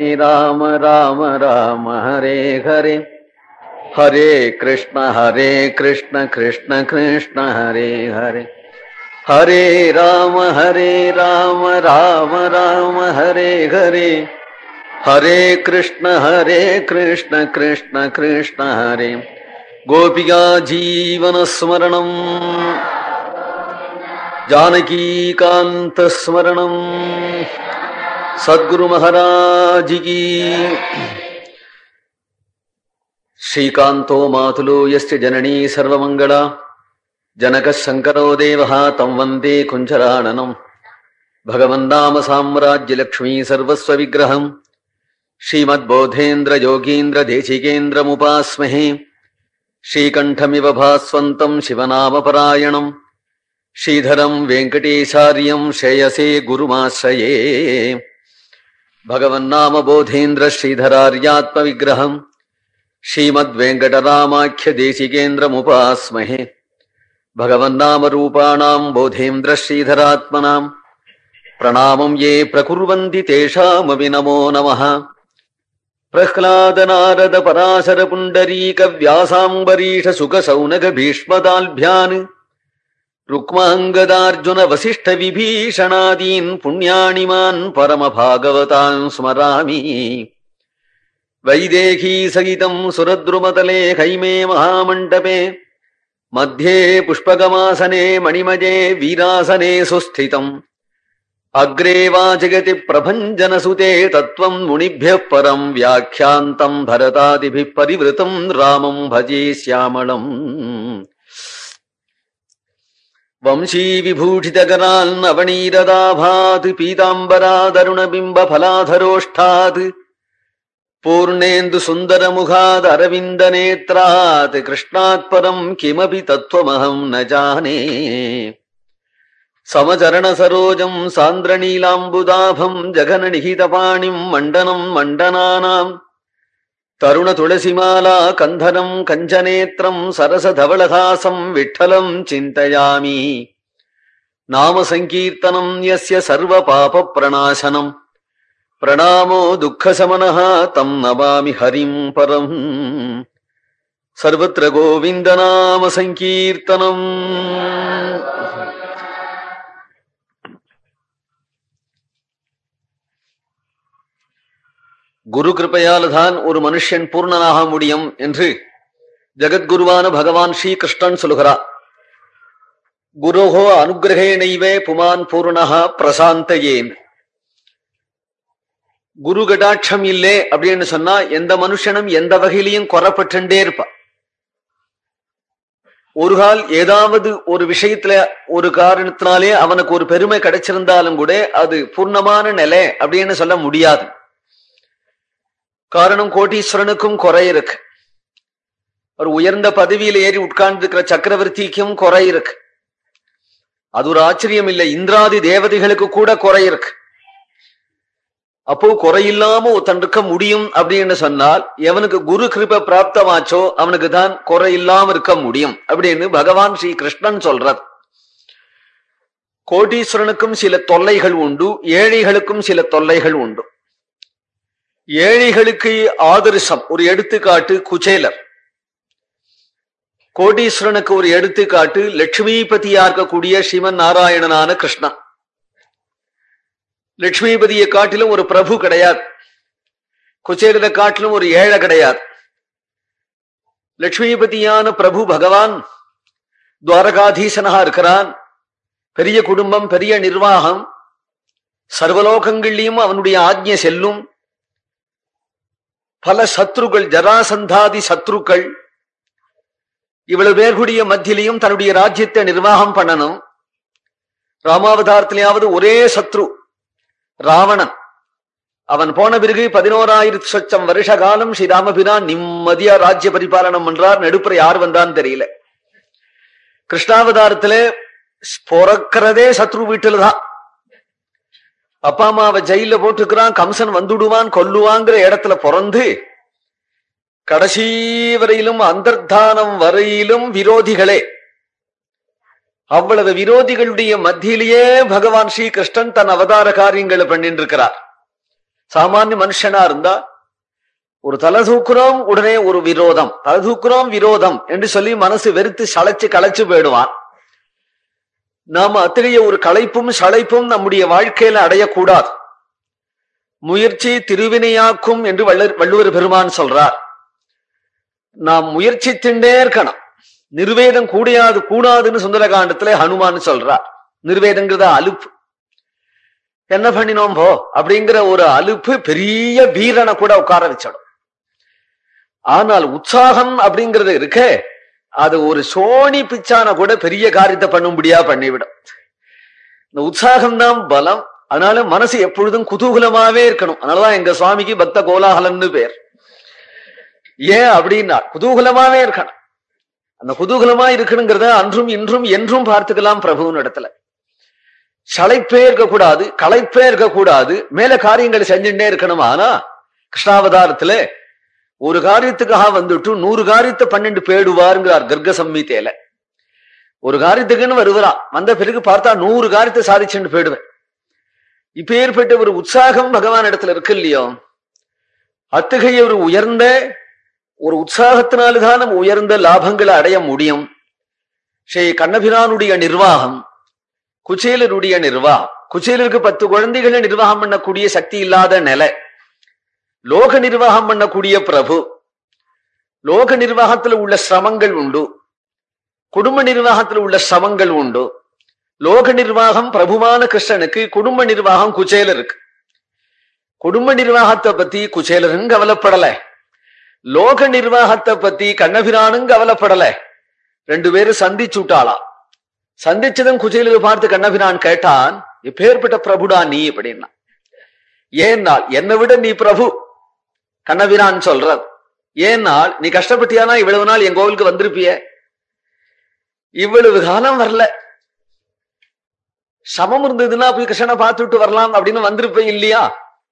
राम राम राम, हरे हरे। हरे कृष्ण हरे कृष्ण कृष्ण कृष्ण, हरे हरे। हरे राम हरे राम राम राम, हरे हरे। हरे कृष्ण हरे कृष्ण कृष्ण कृष्ण, हरे। गोपिका जीवनस्मरणम् जानकीकान्तस्मरणम् Sadhguru మహారాజికి. శ్రీకాంతో మాతులు ST జననీ సర్వమంగళ. జనక శంకరో దేవ తం వందే కుంజరాననం. భగవన్నామ సామ్రాజ్యలక్ష్మీ సర్వస్వ విగ్రహం. శ్రీమద్బోధేంద్ర యోగీంద్ర దేశికేంద్రముపాస్మహే. శ్రీకంఠమివ భాస్వంతం శివనామపరాయణం. శ్రీధరం వెంకటేశార్యం శ్రేయసే గురుమాశ్రయే. भगवन्नाम बोधेन्द्रः श्रीधरार्यात्मविग्रहम् श्रीमद्वेङ्कटरामाख्यदेशिकेन्द्रमुपास्महे। भगवन्नामरूपाणाम् बोधेन्द्रः श्रीधरात्मनाम् प्रणामम् ये प्रकुर्वन्ति तेषामपि नमो नमः। प्रह्लाद नारदपराशरपुण्डरीकव्यासाम्बरीष सुखसौनघ ருக்மாங்கதார்ஜுன வசிஷ்ட விபீஷணாதீன் புண்ணியாணிமான் பரமபாகவதான் ஸ்மராமி. வைதேகீ சகிதம் சுரத்ருமதலே கைமே மகாமண்டபே. மத்தியே புஷ்பகமாசனே மணிமஜே வீராசனே சுஸ்திதம் அக்ரே வா ஜெகதி பிரபஞ்சனசுதே தத்துவம் முனிபிய பரம் வியாக்கியாந்தம் பரதாதிபி பரிவிருத்தம் ராமம் பஜே சியாமளம் व्याख्यान्तम् भरतादिभिः परिवृतम् रामम् भजे श्यामलम् वंशीविभूषितकरान्नवनीरदाभात् पीताम्बरादरुणबिम्बफलाधरोष्ठात् पूर्णेन्दुसुन्दरमुखादरविन्दनेत्रात् कृष्णात् परम् किमपि तत्त्वमहम् न जाने समचरणसरोजम् सान्द्रनीलाम्बुदाभम् जघननिहितपाणिम् मण्डनम् मण्डनानाम् तरुणतुलसिमाला कन्धरम् कञ्चनेत्रम् सरसधवलहासम् विठ्ठलम् चिन्तयामि नामसङ्कीर्तनम् यस्य सर्वपापप्रणाशनम् प्रणामो दुःखशमनः तम् नमामि हरिम् परम् सर्वत्र गोविन्दनामसङ्कीर्तनम् குரு கிருப்பையால் தான் ஒரு மனுஷன் பூர்ணனாக முடியும் என்று ஜெகத்குருவான பகவான் ஸ்ரீ கிருஷ்ணன் சொல்கிறார். குருஹோ அனுகிரகேணைவே புமான் பூர்ணகா பிரசாந்தயேன். குரு கடாட்சம் இல்லே அப்படின்னு சொன்னா எந்த மனுஷனும் எந்த வகையிலையும் குறப்பட்டுண்டே இருப்பா ஒரு கால் ஏதாவது ஒரு விஷயத்துல ஒரு காரணத்தினாலே அவனுக்கு ஒரு பெருமை கிடைச்சிருந்தாலும் கூட அது பூர்ணமான நிலை அப்படின்னு சொல்ல முடியாது. காரணம் கோட்டீஸ்வரனுக்கும் குறை இருக்கு. ஒரு உயர்ந்த பதவியில ஏறி உட்கார்ந்து இருக்கிற சக்கரவர்த்திக்கும் குறை இருக்கு. அது ஒரு ஆச்சரியம் இல்லை. இந்திராதி தேவதைகளுக்கு கூட குறை இருக்கு. அப்போ குறையில்லாம ஒருத்தன் இருக்க முடியும் அப்படின்னு சொன்னால் எவனுக்கு குரு கிருப பிராப்தமாச்சோ அவனுக்கு தான் குறை இல்லாம இருக்க முடியும் அப்படின்னு பகவான் ஸ்ரீ கிருஷ்ணன் சொல்றார். கோட்டீஸ்வரனுக்கும் சில தொல்லைகள் உண்டு ஏழைகளுக்கும் சில தொல்லைகள் உண்டு. ஏழைகளுக்கு ஆதர்சம் ஒரு எடுத்துக்காட்டு குச்சேலர் கோடீஸ்வரனுக்கு ஒரு எடுத்துக்காட்டு லட்சுமிபதியா இருக்கக்கூடிய ஸ்ரீமன் நாராயணனான கிருஷ்ணா. லட்சுமிபதியை காட்டிலும் ஒரு பிரபு கிடையாது. குச்சேலரை காட்டிலும் ஒரு ஏழை கிடையாது. லட்சுமிபதியான பிரபு பகவான் துவாரகாதீசனாக இருக்கிறான். பெரிய குடும்பம் பெரிய நிர்வாகம். சர்வலோகங்கள்லயும் அவனுடைய ஆஜ்ய செல்லும். பல சத்ருக்கள் ஜராசந்தாதி சத்ருக்கள் இவ்வளவு பேர்களுடைய மத்தியிலையும் தன்னுடைய ராஜ்யத்தை நிர்வாகம் பண்ணணும். ராமாவதாரத்திலேயாவது ஒரே சத்ரு ராவணன். அவன் போன பிறகு பதினோராயிரத்து சொச்சம் வருஷ காலம் ஸ்ரீராமபிரான் நிம்மதியா ராஜ்ய பரிபாலனம் பண்றார். நடுப்புற யார் வந்தான்னு தெரியல. கிருஷ்ணாவதாரத்துல பிறக்கிறதே சத்ரு வீட்டுல தான் அப்பா அம்மாவை ஜெயில போட்டுக்கிறான் கம்சன் வந்துடுவான் கொல்லுவாங்கிற இடத்துல பிறந்து கடைசி வரையிலும் அந்தர்தானம் வரையிலும் விரோதிகளே. அவ்வளவு விரோதிகளுடைய மத்தியிலேயே பகவான் ஸ்ரீ கிருஷ்ணன் தன் அவதார காரியங்களை பண்ணிட்டு இருக்கிறார் சாமானிய மனுஷனா இருந்தா ஒரு தலை தூக்குறோம் உடனே ஒரு விரோதம். தலை தூக்குறோம் விரோதம் என்று சொல்லி மனசு வெறுத்து சளைச்சு களைச்சு போயிடுவான். நாம அத்தகைய ஒரு களைப்பும் சளைப்பும் நம்முடைய வாழ்க்கையில அடையக்கூடாது. முயற்சி திருவினையாக்கும் என்று வள்ளர் வள்ளுவர் பெருமான் சொல்றார். நாம் முயற்சித்துண்டே இருக்கணும். நிர்வேதம் கூடையாது கூடாதுன்னு சுந்தரகாண்டத்துல ஹனுமான் சொல்றார். நிர்வேதங்கிறத அலுப்பு. என்ன பண்ணினோம் போ? அப்படிங்கிற ஒரு அலுப்பு பெரிய வீரனை கூட உட்கார வச்சிடும். ஆனால் உற்சாகம் அப்படிங்கிறது இருக்கே அது ஒரு சோனி பிச்சான கூட பெரிய காரியத்தை பண்ணும்படியா பண்ணிவிடும். இந்த உற்சாகம்தான் பலம். அதனால மனசு எப்பொழுதும் குதூகலமாவே இருக்கணும். அதனாலதான் எங்க சுவாமிக்கு பக்த கோலாகலம்னு பேர். ஏன் அப்படின்னா குதூகலமாவே இருக்கணும். அந்த குதூகலமா இருக்கணுங்கிறத அன்றும் இன்றும் என்றும் பார்த்துக்கலாம் பிரபுவின் இடத்துல. சளைப்பே இருக்கக்கூடாது களைப்பே இருக்கக்கூடாது மேல காரியங்கள் செஞ்சுட்டே இருக்கணும்? ஆனா கிருஷ்ணாவதாரத்துல ஒரு காரியத்துக்காக வந்துட்டு நூறு காரியத்தை பன்னெண்டு பேடுவாருங்கிறார் கர்க்க சம்மித்தேல ஒரு காரியத்துக்குன்னு வருவரா வந்த பிறகு பார்த்தா நூறு காரியத்தை சாதிச்சுட்டு போயிடுவேன். இப்ப ஏற்பட்ட ஒரு உற்சாகம் பகவான் இடத்துல இருக்கு இல்லையோ? அத்தகைய ஒரு உயர்ந்த ஒரு உற்சாகத்தினால்தான் நம்ம உயர்ந்த லாபங்களை அடைய முடியும். ஸ்ரீ கண்ணபிரானுடைய நிர்வாகம் குச்சேலருடைய நிர்வாகம். குச்சேலருக்கு பத்து குழந்தைகளை நிர்வாகம் பண்ணக்கூடிய சக்தி இல்லாத நிலை. லோக நிர்வாகம் பண்ணக்கூடிய பிரபு. லோக நிர்வாகத்துல உள்ள சிரமங்கள் உண்டு. குடும்ப நிர்வாகத்துல உள்ள சிரமங்கள் உண்டு. லோக நிர்வாகம் பிரபுமான கிருஷ்ணனுக்கு குடும்ப நிர்வாகம் குச்சேலருக்கு குடும்ப நிர்வாகத்தை பத்தி குச்சேலரும் கவலைப்படல. லோக நிர்வாகத்தை பத்தி கண்ணபிரானும் கவலைப்படல. ரெண்டு பேரும் சந்திச்சுட்டாளா சந்திச்சதும் குச்சேலர் பார்த்து கண்ணபிரான் கேட்டான் எப்பேற்பட்ட பிரபுடா நீ? அப்படின்னா. ஏன்னால் என்னை விட நீ பிரபு. கண்ணபிரான் சொல்றார் ஏன்னால் நீ கஷ்டப்பட்டியானா இவ்வளவு நாள் என் கோவிலுக்கு வந்திருப்பிய? இவ்வளவு காலம் வரல. சமம் இருந்ததுன்னா போய் கிருஷ்ணனை பார்த்துட்டு வரலாம் அப்படின்னு வந்திருப்பேன் இல்லையா?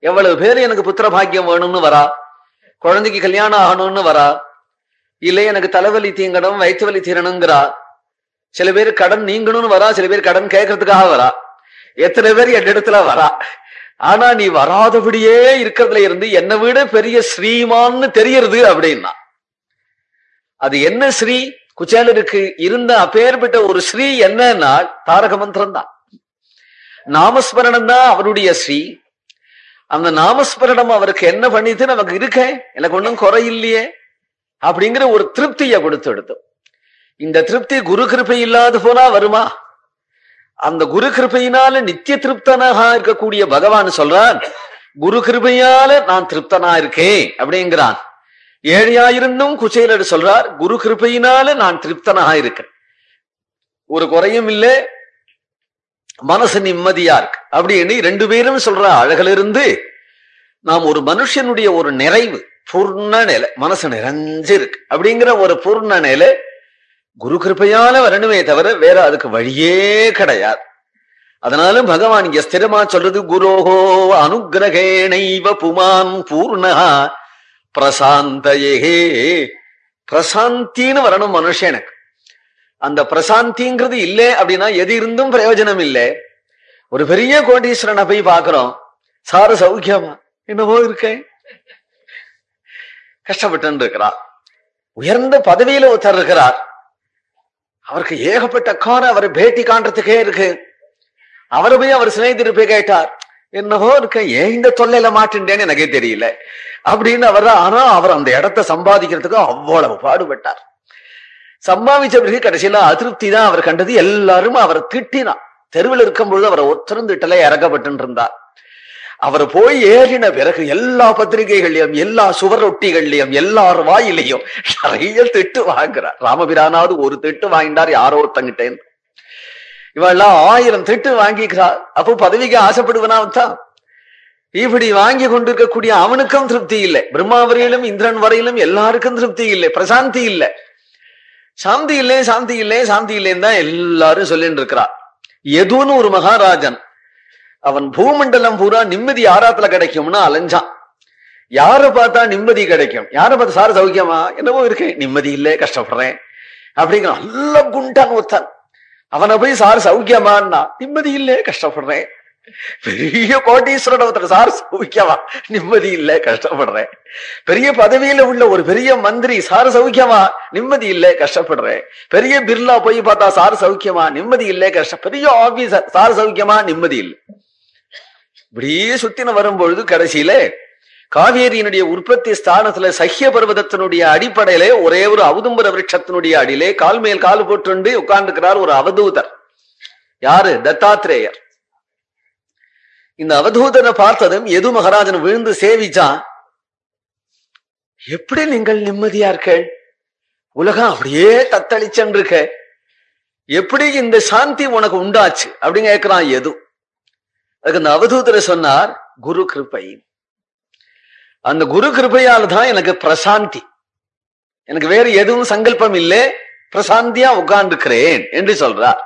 எவ்வளவு பேர் எனக்கு புத்திர பாக்கியம் வேணும்னு வரா? குழந்தைக்கு கல்யாணம் ஆகணும்னு வரா? இல்லை எனக்கு தலைவலி தீங்கணும் வயிற்று வலி தீரணுங்கிறா? சில பேர் கடன் நீங்கணும்னு வரா சில பேர் கடன் கேட்கறதுக்காக வரா. எத்தனை பேர் என் இடத்துல வரா? ஆனா நீ வராதபடியே இருக்கிறதுல இருந்து என்னை விட பெரிய ஸ்ரீமான்னு தெரியறது அப்படின்னா. அது என்ன ஸ்ரீ? குச்சேலருக்கு இருந்த அப்பேற்பட்ட ஒரு ஸ்ரீ என்னன்னா தாரக மந்திரம் தான். நாமஸ்மரணம் தான் அவருடைய ஸ்ரீ. அந்த நாமஸ்மரணம் அவருக்கு என்ன பண்ணிட்டு நமக்கு இருக்க. எனக்கு ஒன்றும் குறையில்லையே. அப்படிங்கிற ஒரு திருப்தியை கொடுத்து எடுத்தோம். இந்த திருப்தி குரு கிருப்பை இல்லாது போனா வருமா? அந்த குரு கிருபையினால நித்திய திருப்தனாக இருக்கக்கூடிய பகவான் சொல்றான் குரு கிருபையால நான் திருப்தனா இருக்கேன் அப்படிங்கிறான். ஏழையாயிருந்தும் குச்சேலர் சொல்றார் குரு கிருபையினால நான் திருப்தனாக இருக்கேன். ஒரு குறையும் இல்லை மனசு நிம்மதியா இருக்கு. அப்படின்னு ரெண்டு பேரும் சொல்ற அழகுல இருந்து நாம் ஒரு மனுஷனுடைய ஒரு நிறைவு பூர்ண நிலை மனசு நிறைஞ்சு இருக்கு அப்படிங்கிற ஒரு பூர்ண நிலை குரு கிருப்பையால வரணுமே தவிர வேற அதுக்கு வழியே கிடையாது. அதனால பகவான் இங்க ஸ்திரமா சொல்றது குரோஹோ அனுகிரகேணைவ புமான் பூர்ணா பிரசாந்தயே பிரசாந்தின்னு வரணும் மனுஷனுக்கு அந்த பிரசாந்திங்கிறது இல்லை அப்படின்னா எது இருந்தும் பிரயோஜனம் இல்லை. ஒரு பெரிய கோடீஸ்வரனை போய் பாக்குறோம் சார சௌக்கியமா? என்னவோ இருக்கேன் கஷ்டப்பட்டு இருக்கிறார் உயர்ந்த பதவியில ஒருத்தர் இருக்கிறார். அவருக்கு ஏகப்பட்ட காரம் அவரை பேட்டி காண்றதுக்கே இருக்கு. அவரை போய் அவர் சிநேகிதர் போய் கேட்டார் என்னவோ இருக்க ஏன் இந்த தொல்லையில மாட்டுண்டேன்னு எனக்கே தெரியல. அப்படின்னு அவர் ஆனா அவர் அந்த இடத்த சம்பாதிக்கிறதுக்கு அவ்வளவு பாடுபட்டார். சம்பாதிச்ச பிறகு கடைசியில அதிருப்தி தான் அவர் கண்டது. எல்லாரும் அவரை திட்டினான். தெருவில் இருக்கும்பொழுது அவரை ஒத்தரும் திட்டல இறக்கப்பட்டு இருந்தார். அவர் போய் ஏறின பிறகு எல்லா பத்திரிகைகள்லயும் எல்லா சுவரொட்டிகள்லயும் எல்லார் வாயிலையும் நிறைய திட்டு வாங்குறார். ராமபிரானாவது ஒரு திட்டு வாங்கிட்டார் யாரோ ஒருத்தங்கிட்டேன் இவெல்லாம் ஆயிரம் திட்டு வாங்கிக்கிறார். அப்போ பதவிக்கு ஆசைப்படுவனா தான் இப்படி வாங்கி கொண்டிருக்கக்கூடிய அவனுக்கும் திருப்தி இல்லை. பிரம்மா வரையிலும் இந்திரன் வரையிலும் எல்லாருக்கும் திருப்தி இல்லை. பிரசாந்தி இல்லை. சாந்தி இல்லை சாந்தி இல்லை சாந்தி இல்லைன்னு தான் எல்லாரும் சொல்லிட்டு இருக்கிறார். எதுன்னு ஒரு மகாராஜன் அவன் பூமண்டலம் பூரா நிம்மதி யாராத்துல கிடைக்கும்னு அலைஞ்சான். யார பார்த்தா நிம்மதி கிடைக்கும்? யார பார்த்தா சார சௌக்கியமா? என்னவோ இருக்கேன். நிம்மதி இல்லை கஷ்டப்படுறேன். அப்படிங்கிற நல்ல குண்டான் ஒருத்தன். அவனை போய் சார் சௌக்கியமான்னா நிம்மதி இல்லை கஷ்டப்படுறேன். பெரிய கோட்டீஸ்வரன் ஒருத்தர் சார் சௌக்கியமா? நிம்மதி இல்ல கஷ்டப்படுறேன். பெரிய பதவியில உள்ள ஒரு பெரிய மந்திரி சார் சௌக்கியமா? நிம்மதி இல்ல கஷ்டப்படுறேன். பெரிய பிர்லா போய் பார்த்தா சார் சௌக்கியமா? நிம்மதி இல்ல கஷ்டம் பெரிய ஆபீசர் சார் சௌக்கியமா? நிம்மதி இல்லை. இப்படியே சுத்தின வரும்பொழுது கடைசியில காவேரியினுடைய உற்பத்தி ஸ்தானத்துல சஹ்ய பர்வதத்தினுடைய அடிப்படையில ஒரே ஒரு அவதும்பர விருட்சத்தினுடைய அடியிலே கால் மேல் கால் போட்டு உட்கார்ந்துக்கிறார் ஒரு அவதூதர். யாரு? தத்தாத்திரேயர் இந்த அவதூதனை பார்த்ததும் எது மகாராஜன் விழுந்து சேவிச்சான்? எப்படி நீங்கள் நிம்மதியா இருக்க? உலகம் அப்படியே தத்தளிச்சென்றிருக்க எப்படி இந்த சாந்தி உனக்கு உண்டாச்சு? அப்படின்னு கேட்கிறான் எது? அதுக்கு அந்த அவதூதரை சொன்னார் குரு கிருப்பை அந்த குரு கிருப்பையால் தான் எனக்கு பிரசாந்தி. எனக்கு வேற எதுவும் சங்கல்பம் இல்லை பிரசாந்தியா உட்கார்ந்துக்கிறேன் என்று சொல்றார்.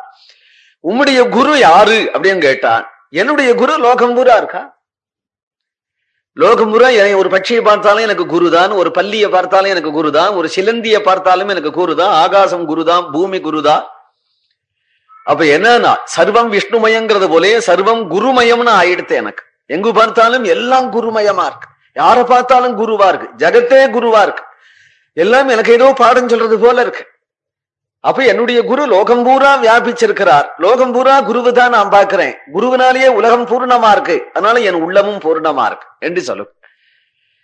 உம்முடைய குரு யாரு? அப்படின்னு கேட்டான். என்னுடைய குரு லோகம் பூரா இருக்கா? லோகம் பூரா ஒரு பட்சியை பார்த்தாலும் எனக்கு குருதான் ஒரு பள்ளியை பார்த்தாலும் எனக்கு குருதான் ஒரு சிலந்திய பார்த்தாலும் எனக்கு குருதான் ஆகாசம் குருதான் பூமி குருதான். அப்ப என்னன்னா சர்வம் விஷ்ணுமயங்கிறது போலே சர்வம் குருமயம்னு ஆயிடுத்து எனக்கு. எங்கு பார்த்தாலும் எல்லாம் குருமயமா இருக்கு. யாரை பார்த்தாலும் குருவா இருக்கு. ஜகத்தே குருவா இருக்கு. எல்லாம் எனக்கு ஏதோ பாடம் சொல்றது போல இருக்கு. அப்ப என்னுடைய குரு லோகம் பூரா வியாபிச்சிருக்கிறார். லோகம் பூரா குருவு தான் நான் பாக்குறேன் குருவினாலேயே உலகம் பூர்ணமா இருக்கு. அதனால என் உள்ளமும் பூர்ணமா இருக்கு. என்று சொல்லும்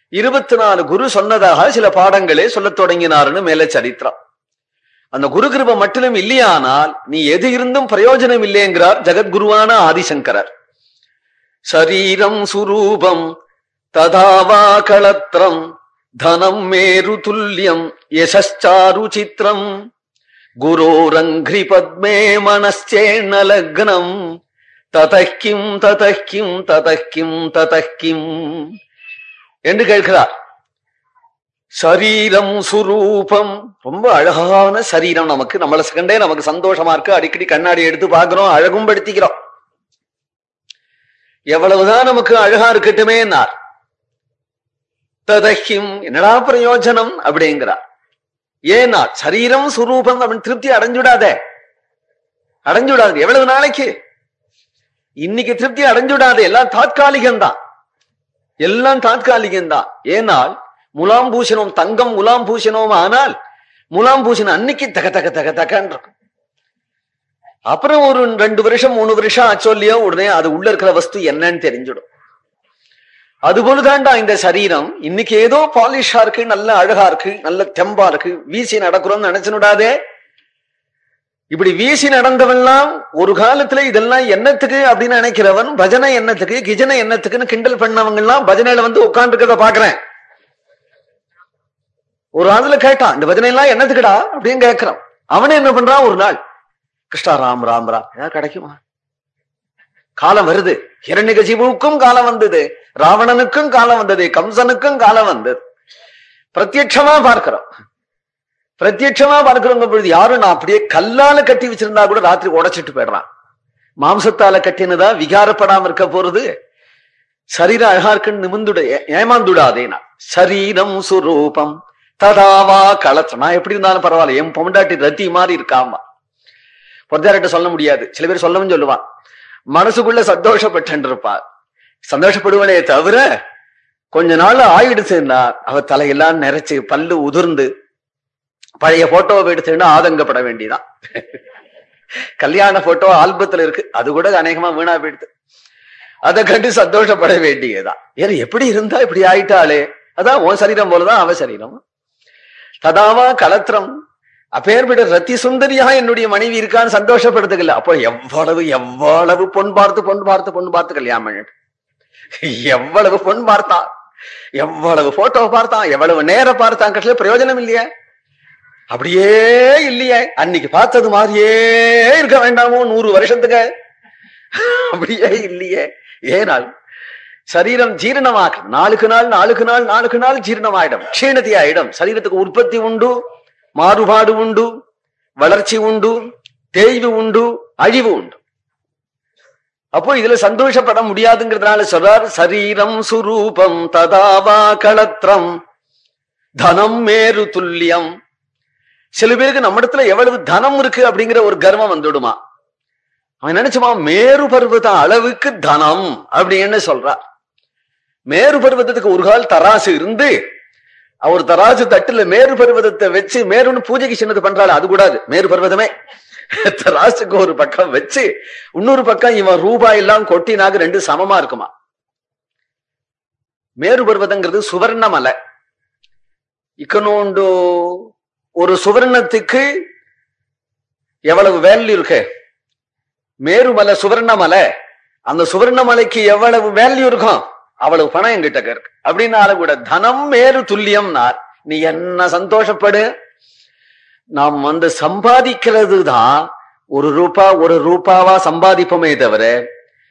இருபத்தி நாலு குரு சொன்னதாக சில பாடங்களே சொல்லத் தொடங்கினார்னு மேல சரித்திரம். அந்த குரு கிருப மட்டும் இல்லையானால் நீ எது இருந்தும் பிரயோஜனம் இல்லைங்கிறார் ஜெகத்குருவான ஆதிசங்கரர். சரீரம் சுரூபம் ததாவா களத்திரம் தனம் மேரு துல்லியம் யசாரு சித்திரம். குரோரங்கிரி பத்மே மனச்சேண்ண லக்னம் ததக்கிம் ததக்கிம் ததக்கிம் ததக்கிம் என்று கேட்கிறார். சரீரம் சுரூபம். ரொம்ப அழகான சரீரம் நமக்கு. நம்மள செகண்டே நமக்கு சந்தோஷமா இருக்கு. அடிக்கடி கண்ணாடி எடுத்து பாக்குறோம் அழகும் படுத்திக்கிறோம் எவ்வளவுதான் நமக்கு அழகா இருக்கட்டுமே என்னார் ததஹிம். என்னடா பிரயோஜனம் அப்படிங்கிறார். ஏன்னா சரீரம் சுரூபம் அவன் திருப்தி அடைஞ்சுடாத. அடைஞ்சுடாது. எவ்வளவு நாளைக்கு? இன்னைக்கு திருப்தி அடைஞ்சுடாது. எல்லாம் தாத்காலிகம்தான் எல்லாம் தாத்காலிகம்தான் ஏனால் முலாம் பூசணம் தங்கம் முலாம் பூசணம் ஆனால் முலாம் பூசணம் அன்னைக்கு தக தக தக தகன்னு இருக்கும். அப்புறம் ஒரு ரெண்டு வருஷம் மூணு வருஷம் ஆச்சொல்லியோ உடனே அது உள்ள இருக்கிற வஸ்து என்னன்னு தெரிஞ்சிடும். அதுபோலதான்டா இந்த சரீரம். இன்னைக்கு ஏதோ பாலிஷா இருக்கு நல்ல அழகா இருக்கு நல்ல தெம்பா இருக்கு வீசி நடக்கிறோம்னு நினைச்சுடாதே இப்படி வீசி நடந்தவெல்லாம் ஒரு காலத்துல இதெல்லாம் என்னத்துக்கு அப்படின்னு நினைக்கிறவன் பஜனை என்னத்துக்கு கிஜனை என்னத்துக்குன்னு கிண்டல் பண்ணவங்க எல்லாம் பஜனையில வந்து உட்காந்துருக்கத பாக்குறேன். ஒரு ஆளுல கேட்டான் இந்த பஜனை எல்லாம் என்னத்துக்குடா அப்படின்னு கேட்கிறான். அவனே என்ன பண்றான்? ஒரு நாள் கிருஷ்ணா ராம் ராம் ராம். ஏதாவது கிடைக்குமா? காலம் வருது. ஹிரண்யகசிபுவுக்கும் காலம் வந்தது. ராவணனுக்கும் காலம் வந்தது. கம்சனுக்கும் காலம் வந்தது. பிரத்யட்சமா பார்க்கிறோம். பிரத்யட்சமா பார்க்கிறவங்க பொழுது யாரும் நான் அப்படியே கல்லால கட்டி வச்சிருந்தா கூட ராத்திரி உடைச்சிட்டு போயிடுறான். மாம்சத்தால கட்டினதா விகாரப்படாம இருக்க போறது? சரீரம் அழகா இருக்குன்னு ஏமாந்துடாதே ஏமாந்துடாதேனா சரீரம் சுரூபம். ததாவா களத்திரம் நான் எப்படி இருந்தாலும் பரவாயில்ல. என் பொண்டாட்டி ரத்தி மாதிரி இருக்காமா. பொறுத்தார்கிட்ட சொல்ல முடியாது. சில பேர் சொல்லவும் சொல்லுவான். மனசுக்குள்ள சந்தோஷப்பட்டு இருப்பார் சந்தோஷப்படுவனே தவிர கொஞ்ச நாள் ஆயிடுச்சுன்னா அவ தலையெல்லாம் நிறைச்சு பல்லு உதிர்ந்து பழைய போட்டோவை எடுத்துன்னா ஆதங்கப்பட வேண்டிதான் கல்யாண போட்டோ ஆல்பத்துல இருக்கு. அது கூட அநேகமா வீணா போயிடுது. அதை கண்டு சந்தோஷப்பட வேண்டியதுதான். ஏன்னா எப்படி இருந்தா இப்படி ஆயிட்டாளே. அதான் உன் சரீரம் போலதான் அவ சரீரம் ததாவா கலத்திரம். அப்பேற்பட்ட ரத்தி சுந்தரியா என்னுடைய மனைவி இருக்கான்னு சந்தோஷப்படுத்துக்கல. அப்போ எவ்வளவு எவ்வளவு பொன் பார்த்து பொன் பார்த்து பொன் பார்த்து கல்யாணம் எவ்வளவு பொன் பார்த்தான் எவ்வளவு போட்டோ பார்த்தான் எவ்வளவு நேரம் பார்த்தான் கட்டில பிரயோஜனம் இல்லையே. அப்படியே இல்லையே. அன்னைக்கு பார்த்தது மாதிரியே இருக்க வேண்டாமோ நூறு வருஷத்துக்கு. அப்படியே இல்லையே. ஏனால் சரீரம் ஜீரணமாக நாளுக்கு நாள் நாளுக்கு நாள் நாளுக்கு நாள் ஜீரணமாயிடும். க்ஷீணதி ஆயிடும் சரீரத்துக்கு உற்பத்தி உண்டு மாறுபாடு உண்டு வளர்ச்சி உண்டு தேய்வு உண்டு அழிவு உண்டு. அப்போ இதுல சந்தோஷப்பட முடியாதுங்கிறதுனால சொல்றார் சரீரம் சுரூபம் ததாவா களத்திரம் தனம் மேரு துல்லியம். சில பேருக்கு நம்ம இடத்துல எவ்வளவு தனம் இருக்கு அப்படிங்கிற ஒரு கர்வம் வந்துடுமா? அவன் நினைச்சுமா மேரு பருவத அளவுக்கு தனம் அப்படின்னு சொல்றான் மேரு பருவதத்துக்கு ஒரு கால் தராசு இருந்து அவர் தராசு தட்டுல மேரு பர்வதத்தை வச்சு மேருன்னு பூஜைக்கு சின்னது பண்றாள் அது கூடாது மேரு பருவதமே தராசுக்கு ஒரு பக்கம் வச்சு இன்னொரு பக்கம் இவன் ரூபாய் எல்லாம் கொட்டினாக ரெண்டு சமமா இருக்குமா? மேரு பருவதங்கிறது சுவர்ண மலை இக்கனோண்டு ஒரு சுவர்ணத்துக்கு எவ்வளவு வேல்யூ இருக்கு? மேருமலை சுவர்ணமலை. அந்த சுவர்ணமலைக்கு எவ்வளவு வேல்யூ இருக்கும்? அவ்வளவு பணம் என்கிட்ட இருக்கு. அப்படின்னால கூட தனம் மேரு துல்லியம்னார். நீ என்ன சந்தோஷப்படு? நாம் வந்து சம்பாதிக்கிறது தான் ஒரு ரூபா ஒரு ரூபாவா சம்பாதிப்போமே தவிர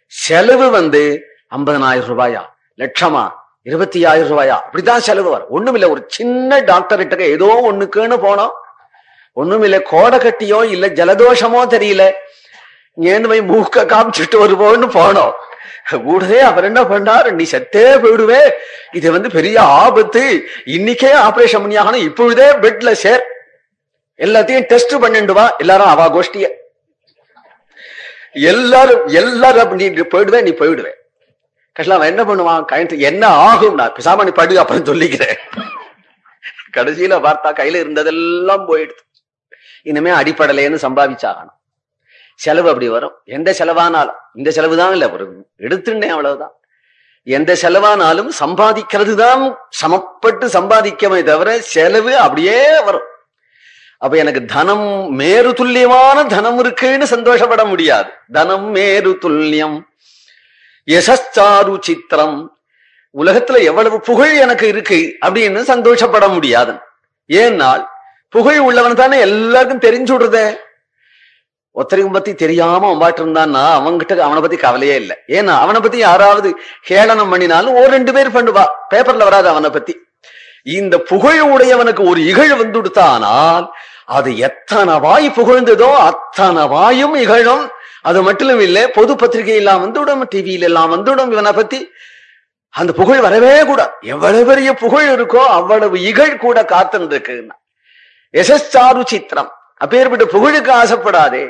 செலவு வந்து ஐம்பதனாயிரம் ரூபாயா? லட்சமா? இருபத்தி ஆயிரம் ரூபாயா? அப்படிதான் செலவு வரும். ஒண்ணுமில்ல ஒரு சின்ன டாக்டர்கிட்ட ஏதோ ஒண்ணுக்குன்னு போனோம். ஒண்ணுமில்ல கோடை கட்டியோ இல்ல ஜலதோஷமோ தெரியல. ஏன்னு போய் மூக்க காமிச்சிட்டு வருவோம்னு போனோம். கூடவே அவர் என்ன பண்ணார் நீ செத்தே போயிடுவே. இது வந்து பெரிய ஆபத்து. இன்னைக்கே ஆபரேஷன் பண்ணியாகணும் இப்பொழுதே பெட்ல சேர். எல்லாத்தையும் டெஸ்ட் பண்ணிட்டு வா. எல்லாரும் அவா கோஷ்டிய. எல்லாரும் எல்லாரும் நீ போயிடுவே நீ போயிடுவே. கஷ்டம் அவன் என்ன பண்ணுவான்? கயத்து என்ன ஆகும் நான் பிசாமணி நீ படு அப்புறம் சொல்லிக்கிறேன். கடைசியில பார்த்தா கையில இருந்ததெல்லாம் போயிடுது. இனிமே அடிப்படலைன்னு சம்பாதிச்சாகணும். செலவு அப்படி வரும். எந்த செலவானாலும் இந்த செலவு தான் இல்ல ஒரு எடுத்துட்டேன் அவ்வளவுதான். எந்த செலவானாலும் சம்பாதிக்கிறது தான் சமப்பட்டு சம்பாதிக்கமே தவிர செலவு அப்படியே வரும். அப்ப எனக்கு தனம் மேரு துல்லியமான தனம் இருக்குன்னு சந்தோஷப்பட முடியாது. தனம் மேரு துல்லியம். யசாரு சித்திரம். உலகத்துல எவ்வளவு புகழ் எனக்கு இருக்கு அப்படின்னு சந்தோஷப்பட முடியாது. ஏன்னால் புகழ் உள்ளவன் தானே எல்லாருக்கும் தெரிஞ்சு விடுறதே. ஒத்தரையும் பத்தி தெரியாம அவன் பாட்டு இருந்தான்னா அவன்கிட்ட அவனை பத்தி கவலையே இல்லை. ஏன்னா அவனை பத்தி யாராவது ஹேளனம் பண்ணினாலும் ஒரு ரெண்டு பேர் பண்ணுவா பேப்பர்ல வராது அவனை பத்தி. இந்த புகழ் உடையவனுக்கு ஒரு இகழ் வந்துடுத்தானால் அது எத்தனை வாய் புகழ்ந்ததோ அத்தனை வாயும் இகழும். அது மட்டும் இல்லை பொது பத்திரிகையெல்லாம் வந்துவிடும் டிவியில எல்லாம் வந்துவிடும் இவனை பத்தி. அந்த புகழ் வரவே கூட எவ்வளவு பெரிய புகழ் இருக்கோ அவ்வளவு இகழ் கூட காத்துருக்குன்னா எசஸ்சாரு சித்திரம் அப்பேற்பட்ட புகழுக்கு ஆசைப்படாதே.